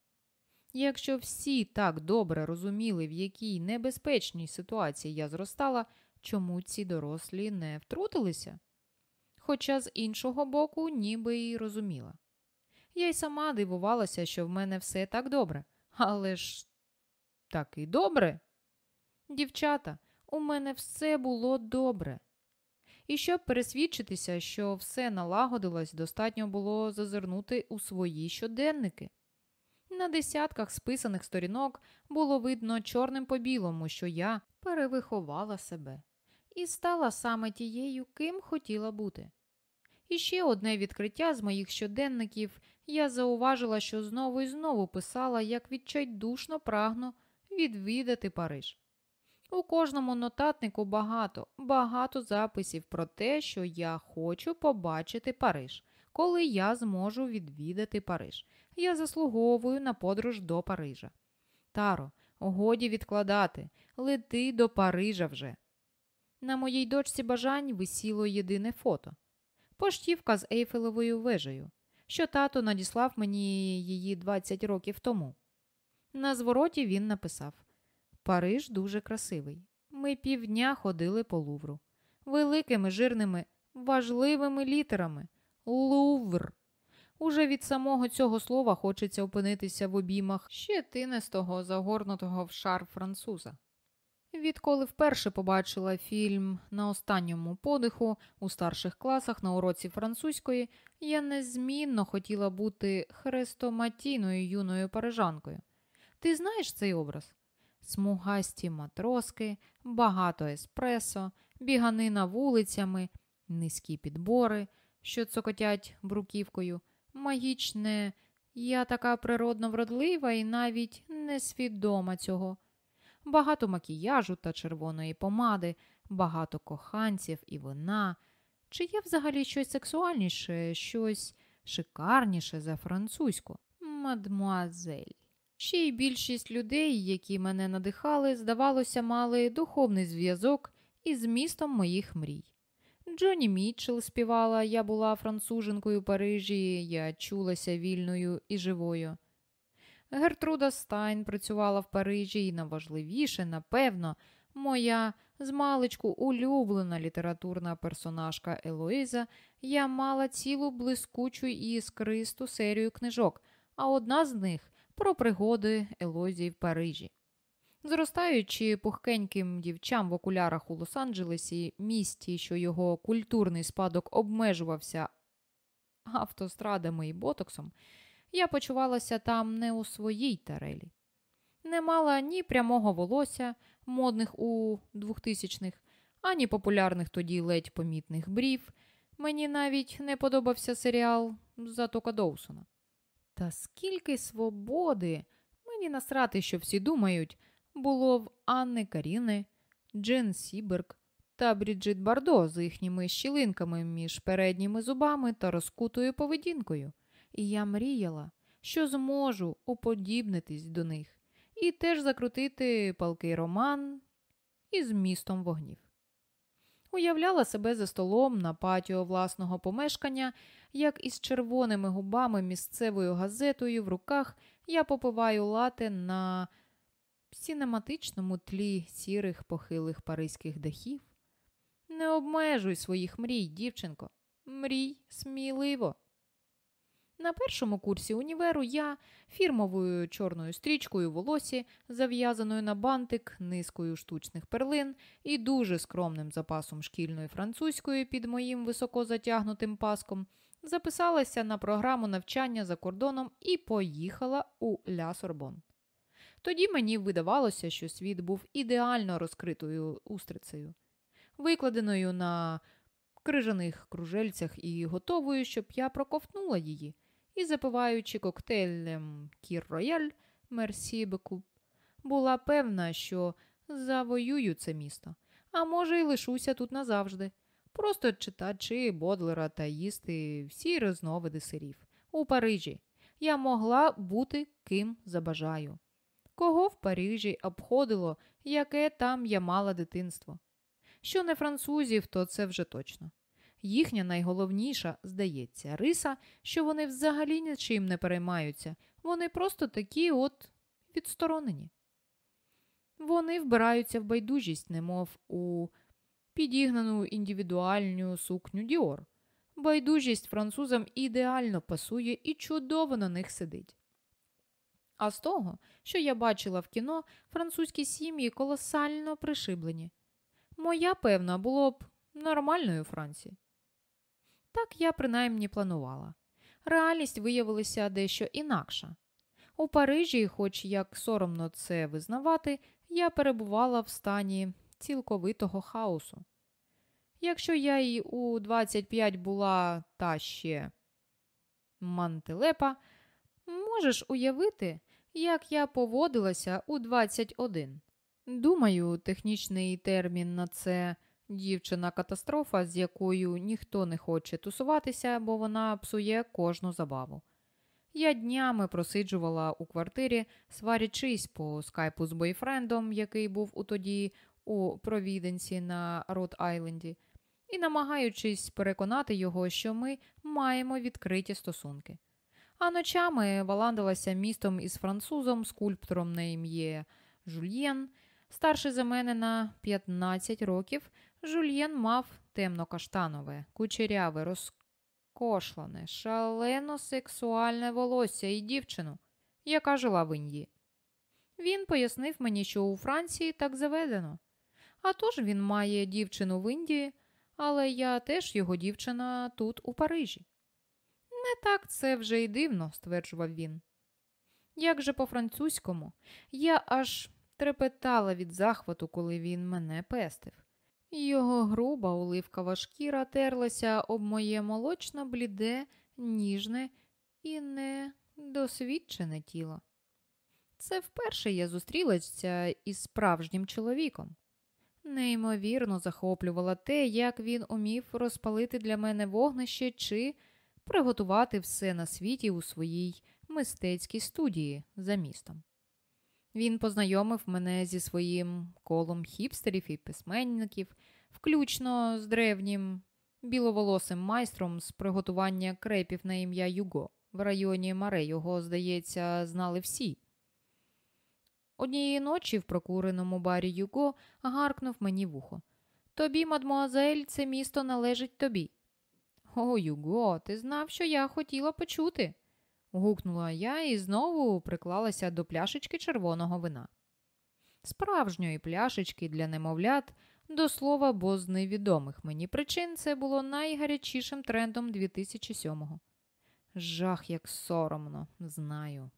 Якщо всі так добре розуміли, в якій небезпечній ситуації я зростала, чому ці дорослі не втрутилися? Хоча з іншого боку, ніби й розуміла. Я й сама дивувалася, що в мене все так добре, але ж так і добре. Дівчата, у мене все було добре. І щоб пересвідчитися, що все налагодилось, достатньо було зазирнути у свої щоденники. На десятках списаних сторінок було видно чорним по білому, що я перевиховала себе і стала саме тією, ким хотіла бути. І ще одне відкриття з моїх щоденників я зауважила, що знову і знову писала, як відчайдушно прагну відвідати Париж. У кожному нотатнику багато, багато записів про те, що я хочу побачити Париж, коли я зможу відвідати Париж. Я заслуговую на подорож до Парижа. Таро, годі відкладати, лети до Парижа вже. На моїй дочці бажань висіло єдине фото поштівка з Ейфелевою вежею, що тато надіслав мені її 20 років тому. На звороті він написав Париж дуже красивий. Ми півдня ходили по Лувру. Великими, жирними, важливими літерами. Лувр. Уже від самого цього слова хочеться опинитися в обіймах ще тинистого, загорнутого в шар француза. Відколи вперше побачила фільм на останньому подиху у старших класах на уроці французької, я незмінно хотіла бути хрестоматійною юною парижанкою. Ти знаєш цей образ? Смугасті матроски, багато еспресо, біганина вулицями, низькі підбори, що цокотять бруківкою, магічне, я така природно вродлива і навіть несвідома цього багато макіяжу та червоної помади, багато коханців і вина. Чи є взагалі щось сексуальніше, щось шикарніше за французьку? Мадмуазель. Ще й більшість людей, які мене надихали, здавалося, мали духовний зв'язок із містом моїх мрій. Джоні Мітчелл співала Я була француженкою Парижі, я чулася вільною і живою. Гертруда Стайн працювала в Парижі і найважливіше, напевно, моя змалечку улюблена літературна персонажка Елоїза, я мала цілу блискучу і іскристу серію книжок, а одна з них про пригоди Елозі в Парижі. Зростаючи пухкеньким дівчам в окулярах у Лос-Анджелесі, місті, що його культурний спадок обмежувався автострадами і ботоксом, я почувалася там не у своїй тарелі. Не мала ні прямого волосся, модних у 2000-х, ані популярних тоді ледь помітних брів. Мені навіть не подобався серіал Затока Доусона. Та скільки свободи! Мені насрати, що всі думають, було в Анни Каріни, Джен Сіберг та Бріджит Бардо з їхніми щілинками між передніми зубами та розкутою поведінкою. І я мріяла, що зможу уподібнитись до них і теж закрутити палкий роман із містом вогнів. Уявляла себе за столом на патіо власного помешкання, як із червоними губами місцевою газетою в руках я попиваю лати на сінематичному тлі сірих похилих паризьких дахів. Не обмежуй своїх мрій, дівчинко, мрій сміливо. На першому курсі універу я фірмовою чорною стрічкою волосі, зав'язаною на бантик, низкою штучних перлин і дуже скромним запасом шкільної французької під моїм високо затягнутим паском, записалася на програму навчання за кордоном і поїхала у Ля Сорбон. Тоді мені видавалося, що світ був ідеально розкритою устрицею, викладеною на крижаних кружельцях і готовою, щоб я проковтнула її і, запиваючи коктейлем Кір Рояль Мерсі Бекуб, була певна, що завоюю це місто, а може, й лишуся тут назавжди, просто читачи Бодлера та їсти всі різновиди сирів. У Парижі я могла бути ким забажаю. Кого в Парижі обходило, яке там я мала дитинство? Що не французів, то це вже точно. Їхня найголовніша, здається, риса, що вони взагалі нічим не переймаються, вони просто такі от відсторонені. Вони вбираються в байдужість, немов у підігнану індивідуальну сукню Діор. Байдужість французам ідеально пасує і чудово на них сидить. А з того, що я бачила в кіно, французькі сім'ї колосально пришиблені. Моя, певна, було б нормальною у Франції. Так я принаймні планувала. Реальність виявилася дещо інакша. У Парижі, хоч як соромно це визнавати, я перебувала в стані цілковитого хаосу. Якщо я і у 25 була та ще мантелепа, можеш уявити, як я поводилася у 21. Думаю, технічний термін на це Дівчина катастрофа, з якою ніхто не хоче тусуватися, бо вона псує кожну забаву. Я днями просиджувала у квартирі, сварячись по скайпу з бойфрендом, який був у тоді у провіденці на Рот Айленді, і намагаючись переконати його, що ми маємо відкриті стосунки. А ночами валандилася містом із французом, скульптором на ім'я Жульєн, старший за мене на 15 років. Жульєн мав темно-каштанове, кучеряве, розкошлене, шалено сексуальне волосся і дівчину, яка жила в Індії. Він пояснив мені, що у Франції так заведено. А тож він має дівчину в Індії, але я теж його дівчина тут, у Парижі. Не так це вже й дивно, стверджував він. Як же по-французькому, я аж трепетала від захвату, коли він мене пестив. Його груба оливкова шкіра терлася об моє молочно бліде, ніжне і недосвідчене тіло. Це вперше я зустрілася із справжнім чоловіком. Неймовірно захоплювало те, як він умів розпалити для мене вогнище чи приготувати все на світі у своїй мистецькій студії за містом. Він познайомив мене зі своїм колом хіпстерів і письменників, включно з древнім біловолосим майстром з приготування крепів на ім'я Юго. В районі Маре його, здається, знали всі. Однієї ночі в прокуреному барі Юго гаркнув мені вухо. Тобі, мадмуазель, це місто належить тобі. О, Юго, ти знав, що я хотіла почути. Гукнула я і знову приклалася до пляшечки червоного вина. Справжньої пляшечки для немовлят, до слова, бо з невідомих мені причин це було найгарячішим трендом 2007-го. Жах, як соромно, знаю.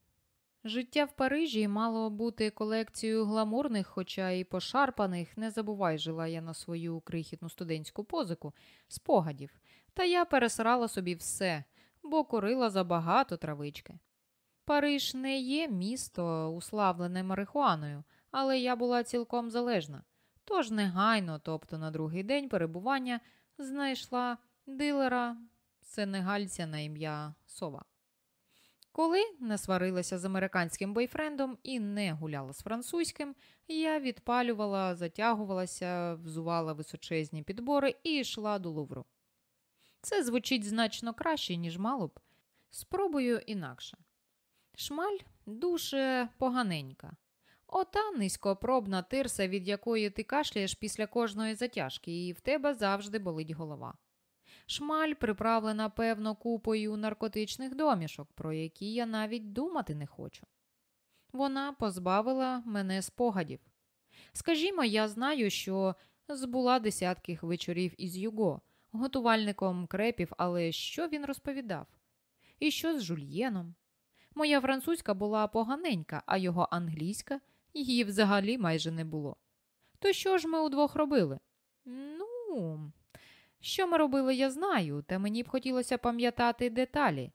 Життя в Парижі мало бути колекцією гламурних, хоча й пошарпаних, не забувай, жила я на свою крихітну студентську позику, спогадів, та я пересрала собі все, бо курила забагато травички. Париж не є місто, уславлене марихуаною, але я була цілком залежна. Тож негайно, тобто на другий день перебування, знайшла дилера сенегальця на ім'я Сова. Коли не сварилася з американським бойфрендом і не гуляла з французьким, я відпалювала, затягувалася, взувала височезні підбори і йшла до Лувру. Це звучить значно краще, ніж мало б. Спробую інакше. Шмаль дуже поганенька. Ота низькопробна тирса, від якої ти кашляєш після кожної затяжки, і в тебе завжди болить голова. Шмаль приправлена певно купою наркотичних домішок, про які я навіть думати не хочу. Вона позбавила мене спогадів. Скажімо, я знаю, що збула десятки вечорів із Юго, готувальником крепів, але що він розповідав? І що з жульєном? Моя французька була поганенька, а його англійська її взагалі майже не було. То що ж ми удвох робили? Ну, що ми робили, я знаю, та мені б хотілося пам'ятати деталі.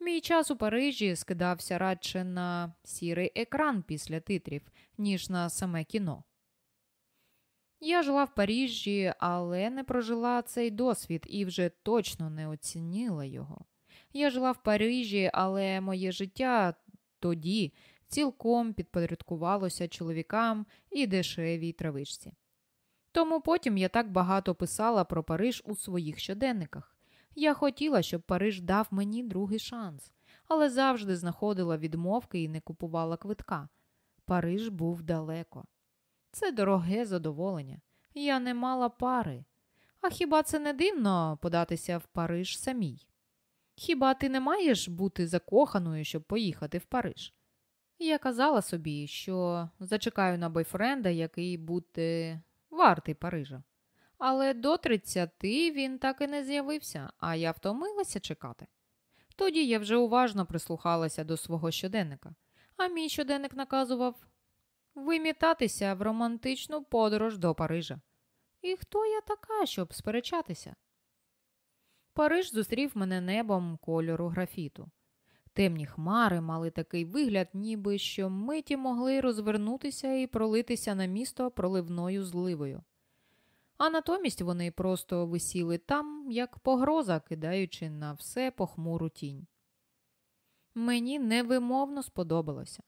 Мій час у Парижі скидався радше на сірий екран після титрів, ніж на саме кіно. Я жила в Парижі, але не прожила цей досвід і вже точно не оцінила його. Я жила в Парижі, але моє життя тоді цілком підпорядкувалося чоловікам і дешевій травичці. Тому потім я так багато писала про Париж у своїх щоденниках. Я хотіла, щоб Париж дав мені другий шанс, але завжди знаходила відмовки і не купувала квитка. Париж був далеко. Це дороге задоволення. Я не мала пари. А хіба це не дивно податися в Париж самій? Хіба ти не маєш бути закоханою, щоб поїхати в Париж? Я казала собі, що зачекаю на бойфренда, який буде вартий Парижа. Але до 30 він так і не з'явився, а я втомилася чекати. Тоді я вже уважно прислухалася до свого щоденника, а мій щоденник наказував вимітатися в романтичну подорож до Парижа. І хто я така, щоб сперечатися? Париж зустрів мене небом кольору графіту. Темні хмари мали такий вигляд, ніби що миті могли розвернутися і пролитися на місто проливною зливою. А натомість вони просто висіли там, як погроза, кидаючи на все похмуру тінь. Мені невимовно сподобалося.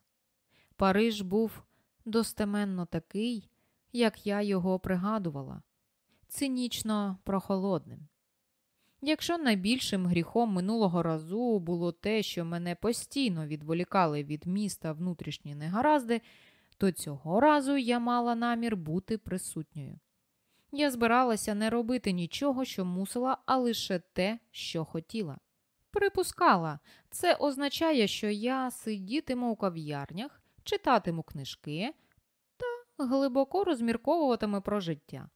Париж був достеменно такий, як я його пригадувала, цинічно прохолодним. Якщо найбільшим гріхом минулого разу було те, що мене постійно відволікали від міста внутрішні негаразди, то цього разу я мала намір бути присутньою. Я збиралася не робити нічого, що мусила, а лише те, що хотіла. Припускала, це означає, що я сидітиму у кав'ярнях, читатиму книжки та глибоко розмірковуватиму про життя.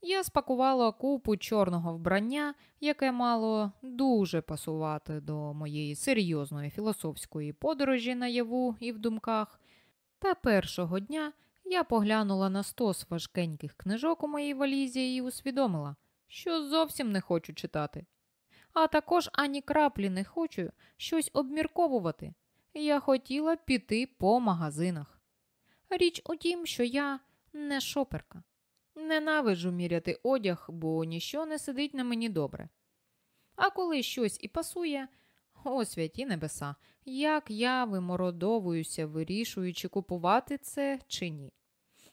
Я спакувала купу чорного вбрання, яке мало дуже пасувати до моєї серйозної філософської подорожі наяву і в думках. Та першого дня я поглянула на стос важкеньких книжок у моїй валізі і усвідомила, що зовсім не хочу читати. А також ані краплі не хочу щось обмірковувати. Я хотіла піти по магазинах. Річ у тім, що я не шоперка. Ненавиджу міряти одяг, бо ніщо не сидить на мені добре. А коли щось і пасує, о святі небеса, як я вимородовуюся, вирішуючи, купувати це чи ні.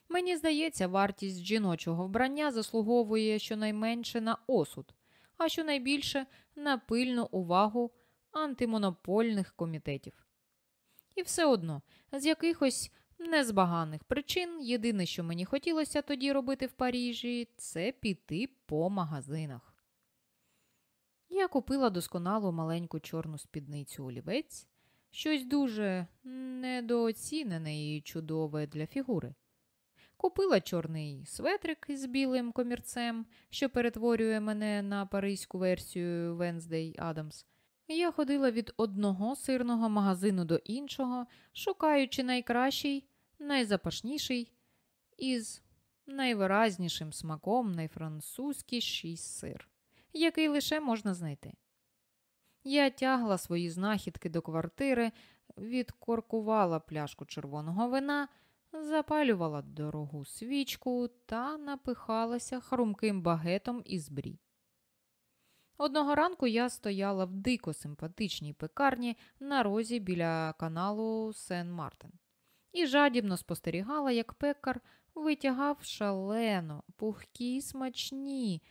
Мені здається, вартість жіночого вбрання заслуговує щонайменше на осуд, а щонайбільше на пильну увагу антимонопольних комітетів. І все одно, з якихось незбаганих причин, єдине, що мені хотілося тоді робити в Парижі, це піти по магазинах. Я купила досконалу маленьку чорну спідницю олівець, щось дуже недооцінене і чудове для фігури. Купила чорний светрик із білим комірцем, що перетворює мене на паризьку версію Венздей Адамс. Я ходила від одного сирного магазину до іншого, шукаючи найкращий, найзапашніший із найвиразнішим смаком найфранцузькіший сир, який лише можна знайти. Я тягла свої знахідки до квартири, відкоркувала пляшку червоного вина, запалювала дорогу свічку та напихалася хрумким багетом із брі. Одного ранку я стояла в дико симпатичній пекарні на розі біля каналу Сен Мартин і жадібно спостерігала, як пекар витягав шалено, пухкі смачні,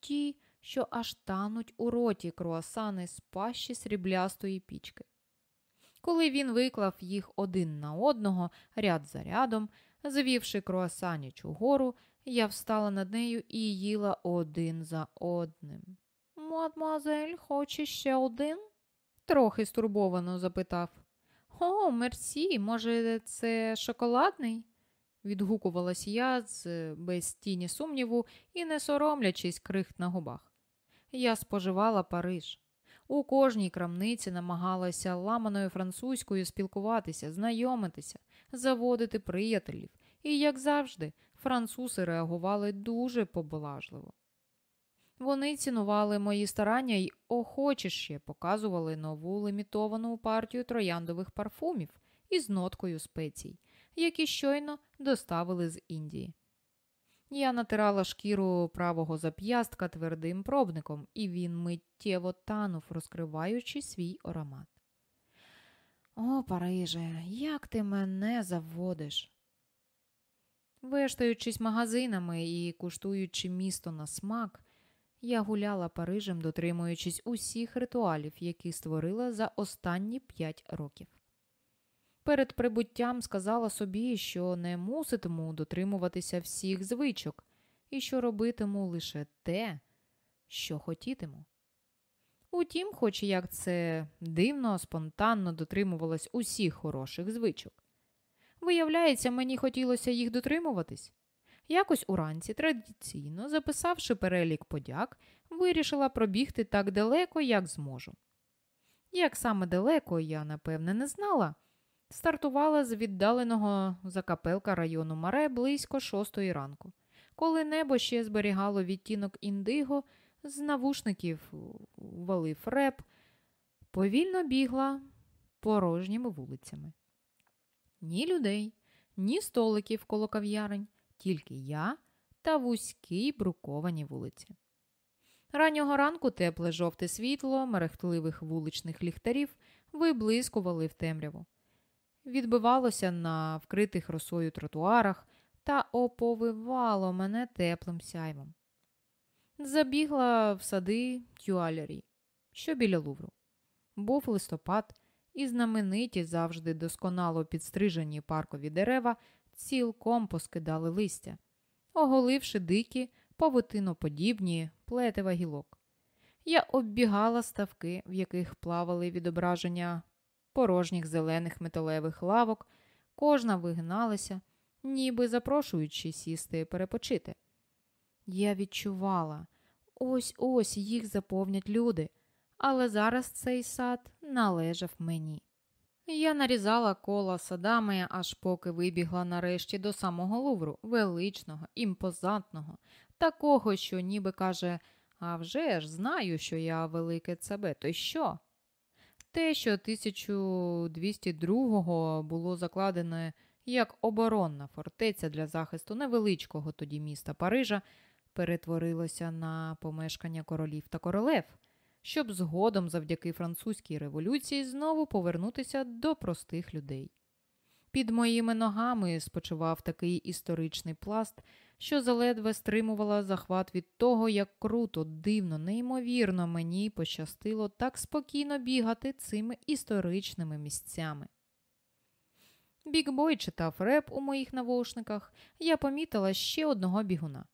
ті, що аж тануть у роті круасани з пащі сріблястої пічки. Коли він виклав їх один на одного, ряд за рядом, завівши круасаніч угору, я встала над нею і їла один за одним. Мадмуазель, хоче ще один? трохи стурбовано запитав. О, мерсі, може, це шоколадний? відгукувалась я з без тіні сумніву і не соромлячись крихт на губах. Я споживала Париж. У кожній крамниці намагалася ламаною французькою спілкуватися, знайомитися, заводити приятелів, і, як завжди, французи реагували дуже поблажливо. Вони цінували мої старання й охочіше показували нову лімітовану партію трояндових парфумів із ноткою спецій, які щойно доставили з Індії. Я натирала шкіру правого зап'ястка твердим пробником, і він миттєво танув, розкриваючи свій аромат. О, Париже, як ти мене заводиш? Вештаючись магазинами і куштуючи місто на смак, я гуляла Парижем, дотримуючись усіх ритуалів, які створила за останні п'ять років. Перед прибуттям сказала собі, що не муситиму дотримуватися всіх звичок і що робитиму лише те, що хотітиму. Утім, хоч як це дивно, спонтанно дотримувалась усіх хороших звичок. Виявляється, мені хотілося їх дотримуватись. Якось уранці, традиційно, записавши перелік подяк, вирішила пробігти так далеко, як зможу. Як саме далеко, я, напевне, не знала. Стартувала з віддаленого закапелка району Маре близько шостої ранку, коли небо ще зберігало відтінок індиго, з навушників валив реп, повільно бігла порожніми вулицями. Ні людей, ні столиків коло кав'ярень, тільки я та вузькі бруковані вулиці. Раннього ранку тепле жовте світло мерехтливих вуличних ліхтарів виблискували в темряву відбивалося на вкритих росою тротуарах та оповивало мене теплим сяйвом. Забігла в сади Тюалярі, що біля Лувру. Був листопад, і знамениті завжди досконало підстрижені паркові дерева цілком поскидали листя, оголивши дикі, повитиноподібні плетива гілок. Я оббігала ставки, в яких плавали відображення порожніх зелених металевих лавок, кожна вигналася, ніби запрошуючи сісти перепочити. Я відчувала ось ось їх заповнять люди, але зараз цей сад належав мені. Я нарізала кола садами, аж поки вибігла нарешті до самого лувру, величного, імпозантного, такого, що ніби каже «А вже ж знаю, що я велике цебе, то що? Те, що 1202-го було закладене як оборонна фортеця для захисту невеличкого тоді міста Парижа, перетворилося на помешкання королів та королев, щоб згодом, завдяки французькій революції, знову повернутися до простих людей. Під моїми ногами спочивав такий історичний пласт, що заледве стримувала захват від того, як круто, дивно, неймовірно мені пощастило так спокійно бігати цими історичними місцями. Бікбой читав реп у моїх навушниках, я помітила ще одного бігуна.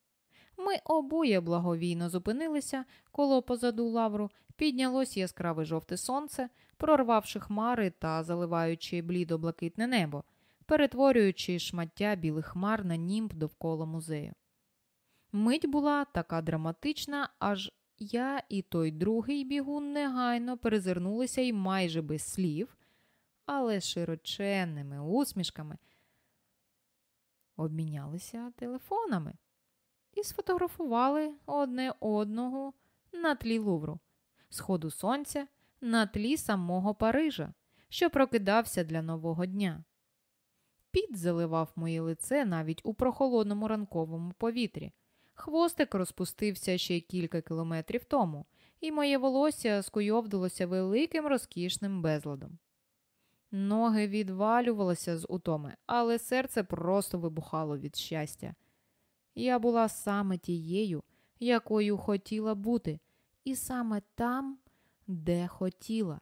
Ми обоє благовійно зупинилися, коло позаду лавру, піднялось яскраве жовте сонце, прорвавши хмари та заливаючи блідо-блакитне небо, перетворюючи шмаття білих хмар на німб довкола музею. Мить була така драматична, аж я і той другий бігун негайно перезирнулися і майже без слів, але широченними усмішками обмінялися телефонами і сфотографували одне одного на тлі Лувру, сходу сонця, на тлі самого Парижа, що прокидався для нового дня. Піт заливав моє лице навіть у прохолодному ранковому повітрі. Хвостик розпустився ще кілька кілометрів тому, і моє волосся скуйовдилося великим розкішним безладом. Ноги відвалювалися з утоми, але серце просто вибухало від щастя. Я була саме тією, якою хотіла бути, і саме там, де хотіла.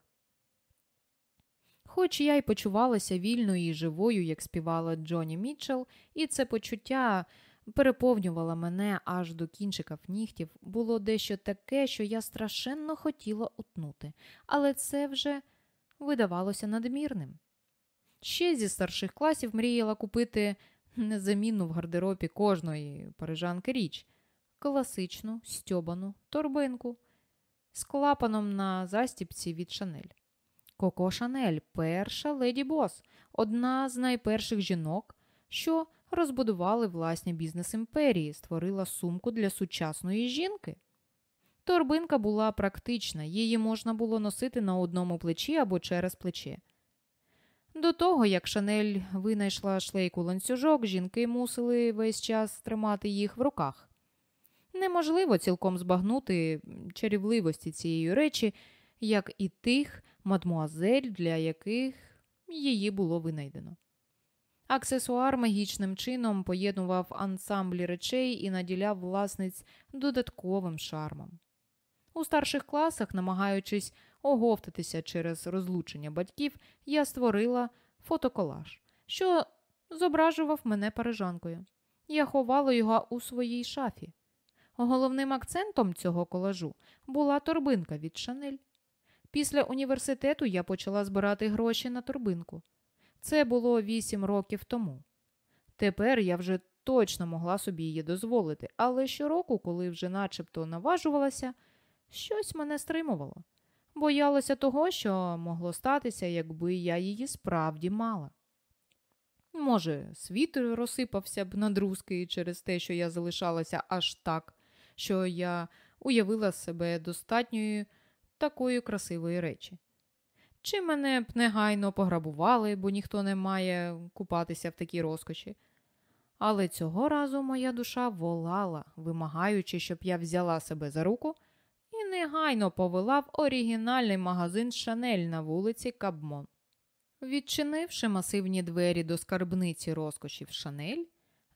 Хоч я й почувалася вільною і живою, як співала Джоні Мітчелл, і це почуття переповнювало мене аж до кінчиків нігтів, було дещо таке, що я страшенно хотіла утнути, але це вже видавалося надмірним. Ще зі старших класів мріяла купити незамінну в гардеробі кожної парижанки річ класичну стьобану торбинку з клапаном на застіпці від Шанель. Коко Шанель, перша леді бос, одна з найперших жінок, що розбудували власні бізнес імперії, створила сумку для сучасної жінки. Торбинка була практична, її можна було носити на одному плечі або через плече. До того, як Шанель винайшла шлейку ланцюжок, жінки мусили весь час тримати їх в руках. Неможливо цілком збагнути чарівливості цієї речі, як і тих мадмуазель, для яких її було винайдено. Аксесуар магічним чином поєднував ансамблі речей і наділяв власниць додатковим шармом. У старших класах, намагаючись оговтатися через розлучення батьків, я створила фотоколаж, що зображував мене парижанкою. Я ховала його у своїй шафі. Головним акцентом цього колажу була торбинка від Шанель. Після університету я почала збирати гроші на торбинку. Це було вісім років тому. Тепер я вже точно могла собі її дозволити, але щороку, коли вже начебто наважувалася, щось мене стримувало. Боялася того, що могло статися, якби я її справді мала. Може, світ розсипався б на друзки через те, що я залишалася аж так, що я уявила себе достатньою такої красивої речі. Чи мене б негайно пограбували, бо ніхто не має купатися в такій розкоші. Але цього разу моя душа волала, вимагаючи, щоб я взяла себе за руку негайно повела в оригінальний магазин Шанель на вулиці Кабмон. Відчинивши масивні двері до скарбниці розкошів Шанель,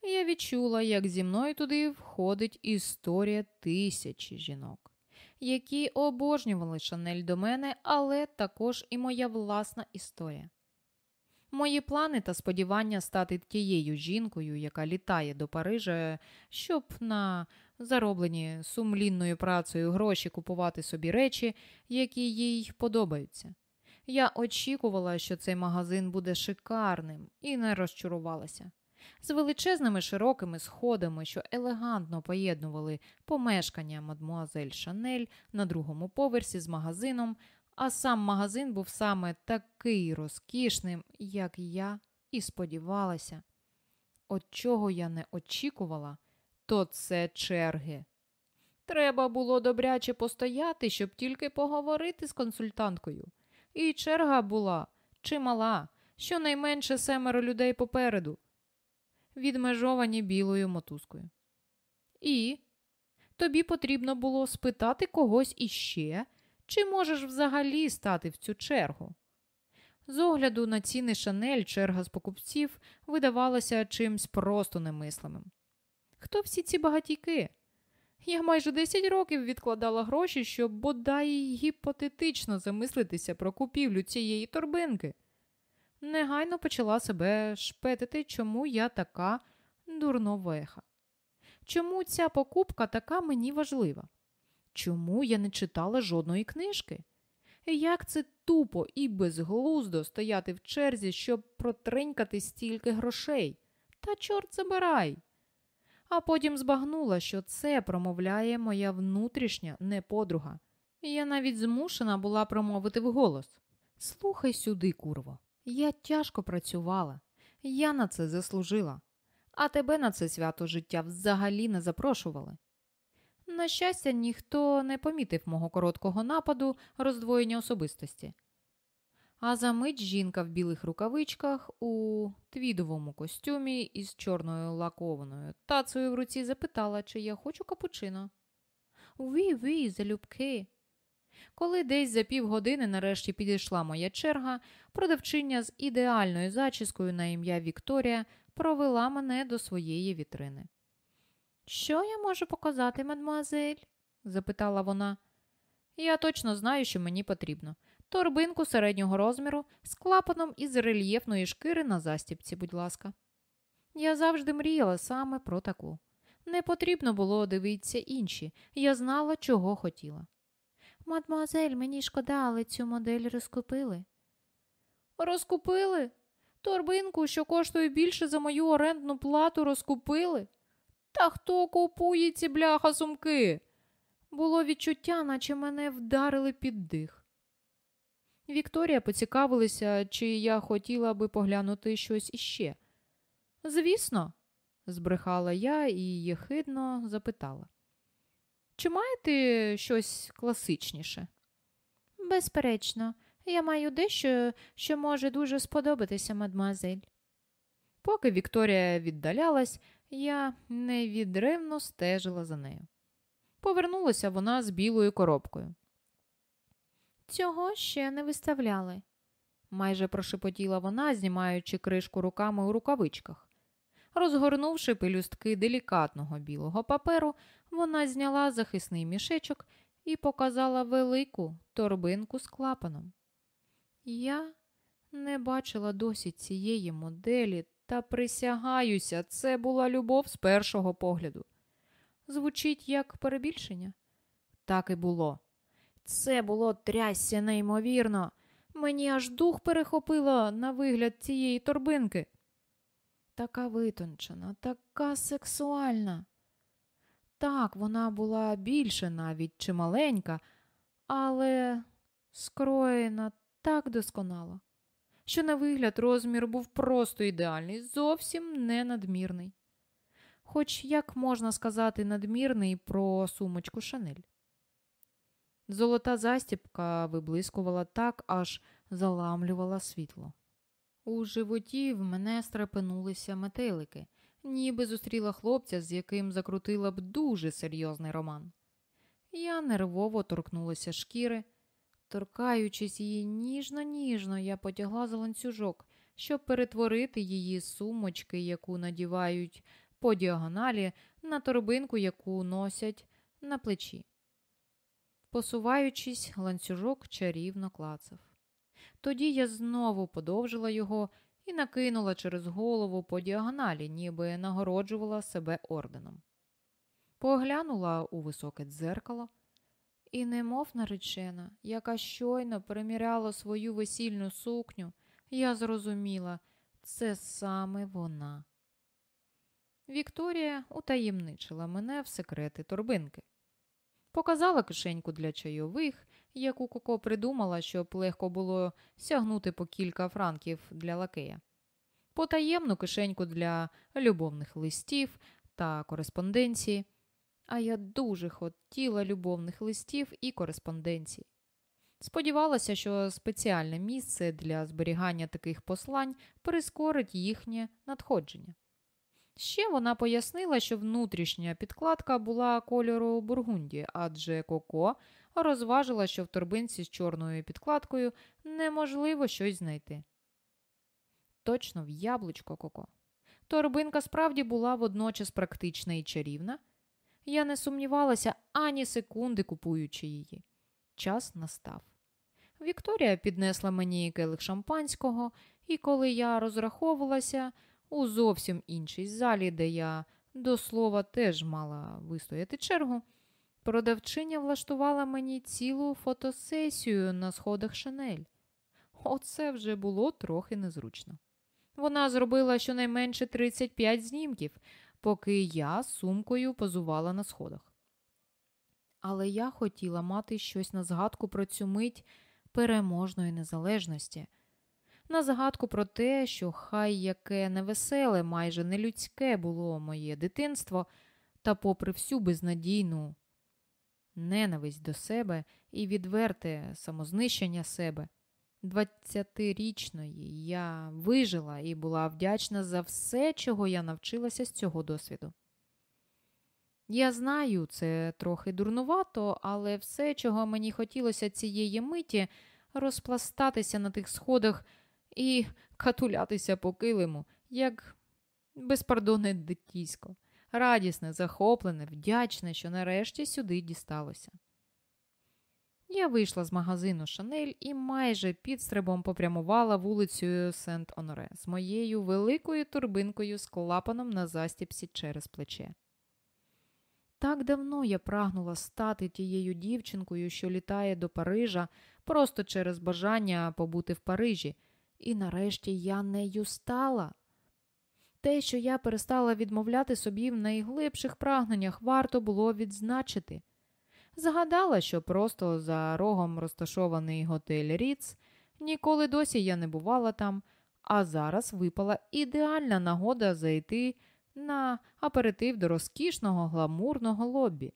я відчула, як зі мною туди входить історія тисячі жінок, які обожнювали Шанель до мене, але також і моя власна історія. Мої плани та сподівання стати тією жінкою, яка літає до Парижа, щоб на зароблені сумлінною працею гроші купувати собі речі, які їй подобаються. Я очікувала, що цей магазин буде шикарним, і не розчарувалася. З величезними широкими сходами, що елегантно поєднували помешкання мадмуазель Шанель на другому поверсі з магазином, а сам магазин був саме такий розкішним, як я і сподівалася. От чого я не очікувала, то це черги. Треба було добряче постояти, щоб тільки поговорити з консультанткою. І черга була чимала, щонайменше семеро людей попереду, відмежовані білою мотузкою. І тобі потрібно було спитати когось іще, чи можеш взагалі стати в цю чергу. З огляду на ціни шанель черга з покупців видавалася чимсь просто немислимим. Хто всі ці багатійки? Я майже 10 років відкладала гроші, щоб бодай гіпотетично замислитися про купівлю цієї торбинки. Негайно почала себе шпетити, чому я така дурновеха. Чому ця покупка така мені важлива? Чому я не читала жодної книжки? Як це тупо і безглуздо стояти в черзі, щоб протринькати стільки грошей? Та чорт забирай! А потім збагнула, що це промовляє моя внутрішня неподруга. Я навіть змушена була промовити вголос. Слухай сюди, курво, я тяжко працювала, я на це заслужила, а тебе на це свято життя взагалі не запрошували. На щастя, ніхто не помітив мого короткого нападу роздвоєння особистості. А за мить жінка в білих рукавичках у твідовому костюмі із чорною лакованою тацею в руці запитала, чи я хочу капучино. Ві, ві, залюбки. Коли десь за півгодини нарешті підійшла моя черга, продавчиня з ідеальною зачіскою на ім'я Вікторія провела мене до своєї вітрини. Що я можу показати, мадмуазель? запитала вона. Я точно знаю, що мені потрібно. Торбинку середнього розміру з клапаном із рельєфної шкіри на застібці, будь ласка. Я завжди мріяла саме про таку. Не потрібно було дивитися інші, я знала, чого хотіла. Мадмуазель, мені шкода, але цю модель розкупили. Розкупили? Торбинку, що коштує більше за мою орендну плату, розкупили? Та хто купує ці бляха сумки? Було відчуття, наче мене вдарили під дих. Вікторія поцікавилася, чи я хотіла би поглянути щось іще. Звісно, збрехала я і єхидно запитала. Чи маєте щось класичніше? Безперечно, я маю дещо, що може дуже сподобатися, мадмуазель. Поки Вікторія віддалялась, я невідривно стежила за нею. Повернулася вона з білою коробкою. Цього ще не виставляли, майже прошепотіла вона, знімаючи кришку руками у рукавичках. Розгорнувши пелюстки делікатного білого паперу, вона зняла захисний мішечок і показала велику торбинку з клапаном. Я не бачила досі цієї моделі та присягаюся, це була любов з першого погляду. Звучить як перебільшення? Так і було. Це було трясся неймовірно. Мені аж дух перехопило на вигляд цієї торбинки. Така витончена, така сексуальна. Так, вона була більше навіть чи маленька, але скроєна так досконало що на вигляд розмір був просто ідеальний, зовсім не надмірний. Хоч як можна сказати, надмірний про сумочку Шанель. Золота застіпка виблискувала так, аж заламлювала світло. У животі в мене страпенулися метелики, ніби зустріла хлопця, з яким закрутила б дуже серйозний роман. Я нервово торкнулася шкіри, Торкаючись її ніжно-ніжно, я потягла за ланцюжок, щоб перетворити її з сумочки, яку надівають по діагоналі, на торбинку, яку носять на плечі. Посуваючись, ланцюжок чарівно клацав. Тоді я знову подовжила його і накинула через голову по діагоналі, ніби нагороджувала себе орденом. Поглянула у високе дзеркало. І, немов наречена, яка щойно приміряла свою весільну сукню, я зрозуміла, це саме вона. Вікторія утаємничила мене в секрети торбинки. Показала кишеньку для чайових, яку Коко придумала, щоб легко було сягнути по кілька франків для лакея, потаємну кишеньку для любовних листів та кореспонденції а я дуже хотіла любовних листів і кореспонденцій. Сподівалася, що спеціальне місце для зберігання таких послань прискорить їхнє надходження. Ще вона пояснила, що внутрішня підкладка була кольору бургунді, адже Коко розважила, що в торбинці з чорною підкладкою неможливо щось знайти. Точно в яблучко Коко. Торбинка справді була водночас практична і чарівна. Я не сумнівалася ані секунди, купуючи її. Час настав. Вікторія піднесла мені келих шампанського, і коли я розраховувалася у зовсім іншій залі, де я до слова теж мала вистояти чергу, продавчиня влаштувала мені цілу фотосесію на сходах Шанель. Оце вже було трохи незручно. Вона зробила щонайменше 35 знімків, поки я сумкою позувала на сходах. Але я хотіла мати щось на згадку про цю мить переможної незалежності, на згадку про те, що хай яке невеселе, майже нелюдське було моє дитинство, та, попри всю безнадійну ненависть до себе і відверте самознищення себе. Двадцятирічної я вижила і була вдячна за все, чого я навчилася з цього досвіду. Я знаю, це трохи дурнувато, але все, чого мені хотілося цієї миті, розпластатися на тих сходах і катулятися по килиму, як безпардонне дитісько, радісне, захоплене, вдячне, що нарешті сюди дісталося. Я вийшла з магазину Шанель і майже підстрибом попрямувала вулицею Сент Оноре з моєю великою турбинкою з клапаном на застіпсі через плече. Так давно я прагнула стати тією дівчинкою, що літає до Парижа, просто через бажання побути в Парижі, і нарешті я нею стала. Те, що я перестала відмовляти собі в найглибших прагненнях, варто було відзначити. Загадала, що просто за рогом розташований готель Ріц, ніколи досі я не бувала там, а зараз випала ідеальна нагода зайти на аперитив до розкішного гламурного лобі.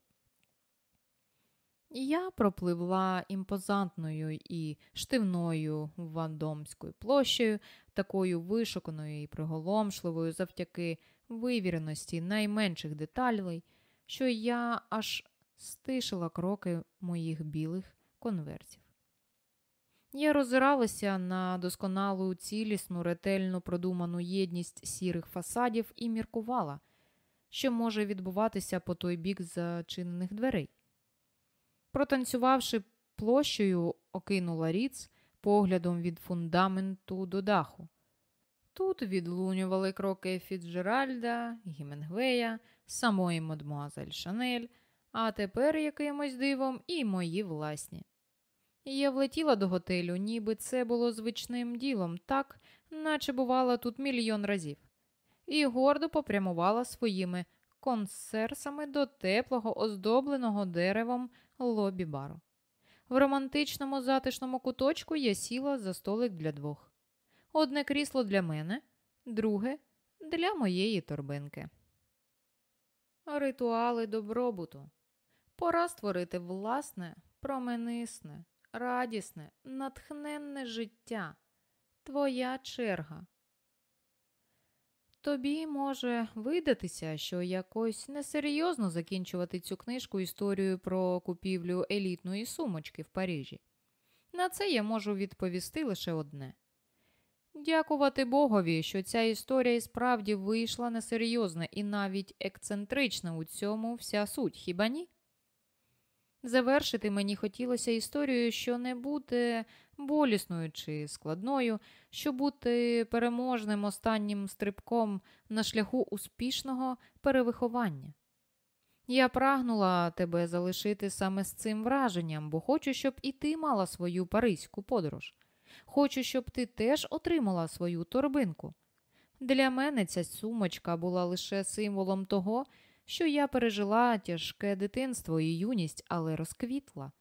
Я пропливла імпозантною і штивною Вандомською площею, такою вишуканою і приголомшливою завдяки вивіреності найменших деталей, що я аж стишила кроки моїх білих конвертів. Я роззиралася на досконалу цілісну, ретельно продуману єдність сірих фасадів і міркувала, що може відбуватися по той бік зачинених дверей. Протанцювавши площею, окинула ріц поглядом від фундаменту до даху. Тут відлунювали кроки Фіцджеральда, Гіменгвея, самої мадмуазель Шанель, а тепер якимось дивом і мої власні. Я влетіла до готелю, ніби це було звичним ділом, так, наче бувала тут мільйон разів, і гордо попрямувала своїми консерсами до теплого, оздобленого деревом лобі бару. В романтичному затишному куточку я сіла за столик для двох. Одне крісло для мене, друге для моєї торбинки. Ритуали добробуту. Пора створити власне, променисне, радісне, натхненне життя. Твоя черга. Тобі може видатися, що якось несерйозно закінчувати цю книжку історією про купівлю елітної сумочки в Парижі. На це я можу відповісти лише одне. Дякувати Богові, що ця історія і справді вийшла несерйозна і навіть ексцентрична у цьому вся суть, хіба ні? Завершити мені хотілося історією, що не бути болісною чи складною, що бути переможним останнім стрибком на шляху успішного перевиховання. Я прагнула тебе залишити саме з цим враженням, бо хочу, щоб і ти мала свою паризьку подорож. Хочу, щоб ти теж отримала свою торбинку. Для мене ця сумочка була лише символом того, що я пережила тяжке дитинство і юність, але розквітла,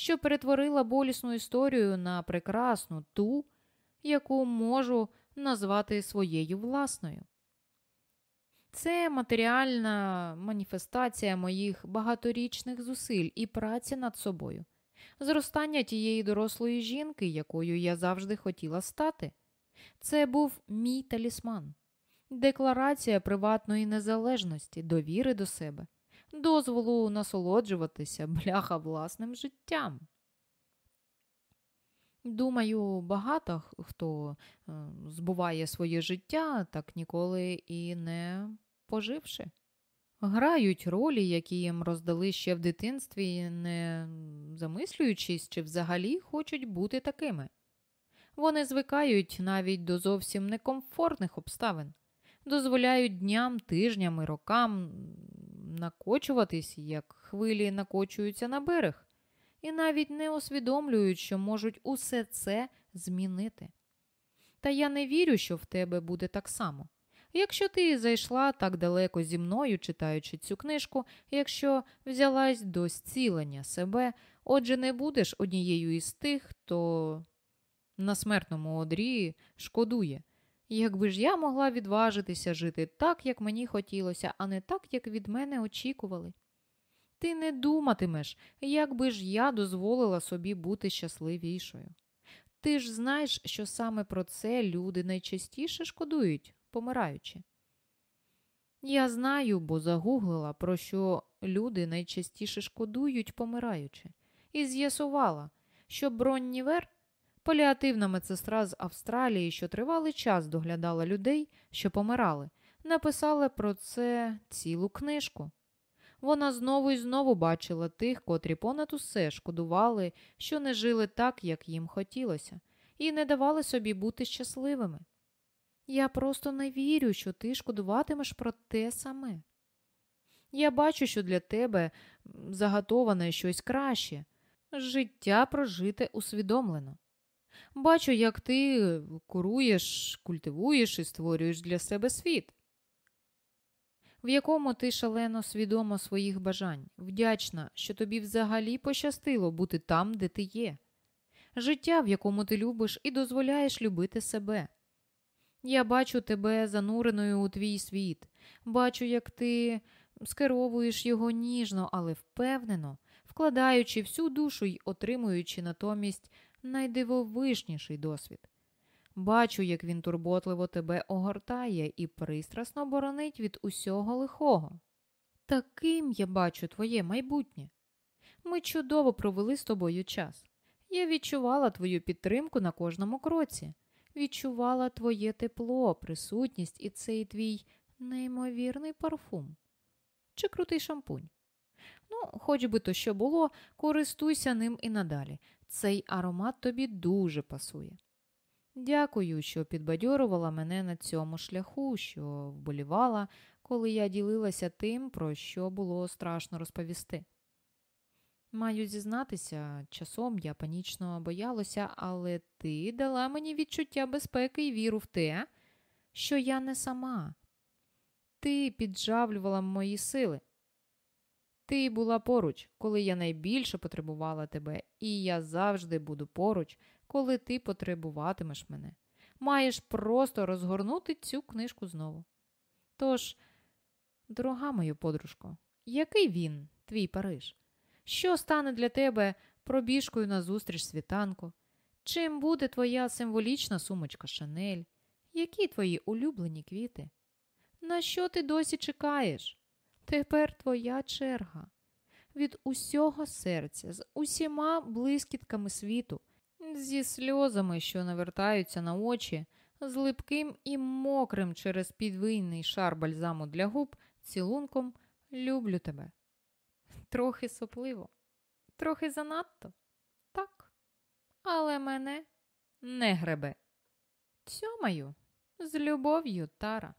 що перетворила болісну історію на прекрасну ту, яку можу назвати своєю власною. Це матеріальна маніфестація моїх багаторічних зусиль і праці над собою, зростання тієї дорослої жінки, якою я завжди хотіла стати. Це був мій талісман Декларація приватної незалежності, довіри до себе, дозволу насолоджуватися бляха власним життям. Думаю, багато хто е, збуває своє життя, так ніколи і не поживши. Грають ролі, які їм роздали ще в дитинстві, не замислюючись, чи взагалі хочуть бути такими. Вони звикають навіть до зовсім некомфортних обставин, дозволяють дням, тижням і рокам накочуватись, як хвилі накочуються на берег, і навіть не усвідомлюють, що можуть усе це змінити. Та я не вірю, що в тебе буде так само. Якщо ти зайшла так далеко зі мною, читаючи цю книжку, якщо взялась до зцілення себе, отже, не будеш однією із тих, хто на смертному одрі шкодує. Якби ж я могла відважитися жити так, як мені хотілося, а не так, як від мене очікували. Ти не думатимеш, як би ж я дозволила собі бути щасливішою. Ти ж знаєш, що саме про це люди найчастіше шкодують, помираючи. Я знаю, бо загуглила, про що люди найчастіше шкодують, помираючи, і з'ясувала, що Броннівер Паліативна медсестра з Австралії, що тривалий час доглядала людей, що помирали, написала про це цілу книжку. Вона знову і знову бачила тих, котрі понад усе шкодували, що не жили так, як їм хотілося, і не давали собі бути щасливими. Я просто не вірю, що ти шкодуватимеш про те саме. Я бачу, що для тебе заготоване щось краще життя прожите усвідомлено. Бачу, як ти куруєш, культивуєш і створюєш для себе світ, в якому ти шалено свідомо своїх бажань, вдячна, що тобі взагалі пощастило бути там, де ти є, життя, в якому ти любиш і дозволяєш любити себе. Я бачу тебе зануреною у твій світ, бачу, як ти скеровуєш його ніжно, але впевнено, вкладаючи всю душу й отримуючи натомість найдивовижніший досвід. Бачу, як він турботливо тебе огортає і пристрасно боронить від усього лихого. Таким я бачу твоє майбутнє. Ми чудово провели з тобою час. Я відчувала твою підтримку на кожному кроці, відчувала твоє тепло, присутність і цей твій неймовірний парфум чи крутий шампунь. Ну, хоч би то що було, користуйся ним і надалі. Цей аромат тобі дуже пасує. Дякую, що підбадьорувала мене на цьому шляху, що вболівала, коли я ділилася тим, про що було страшно розповісти. Маю зізнатися, часом я панічно боялася, але ти дала мені відчуття безпеки і віру в те, що я не сама. Ти піджавлювала мої сили. Ти була поруч, коли я найбільше потребувала тебе, і я завжди буду поруч, коли ти потребуватимеш мене. Маєш просто розгорнути цю книжку знову. Тож, дорога моя подружко, який він, твій Париж? Що стане для тебе пробіжкою на зустріч світанку? Чим буде твоя символічна сумочка Шанель? Які твої улюблені квіти? На що ти досі чекаєш? Тепер твоя черга. Від усього серця, з усіма блискітками світу, зі сльозами, що навертаються на очі, з липким і мокрим через підвийний шар бальзаму для губ, цілунком люблю тебе. Трохи сопливо, трохи занадто, так, але мене не гребе. Цьомаю з любов'ю, Тара.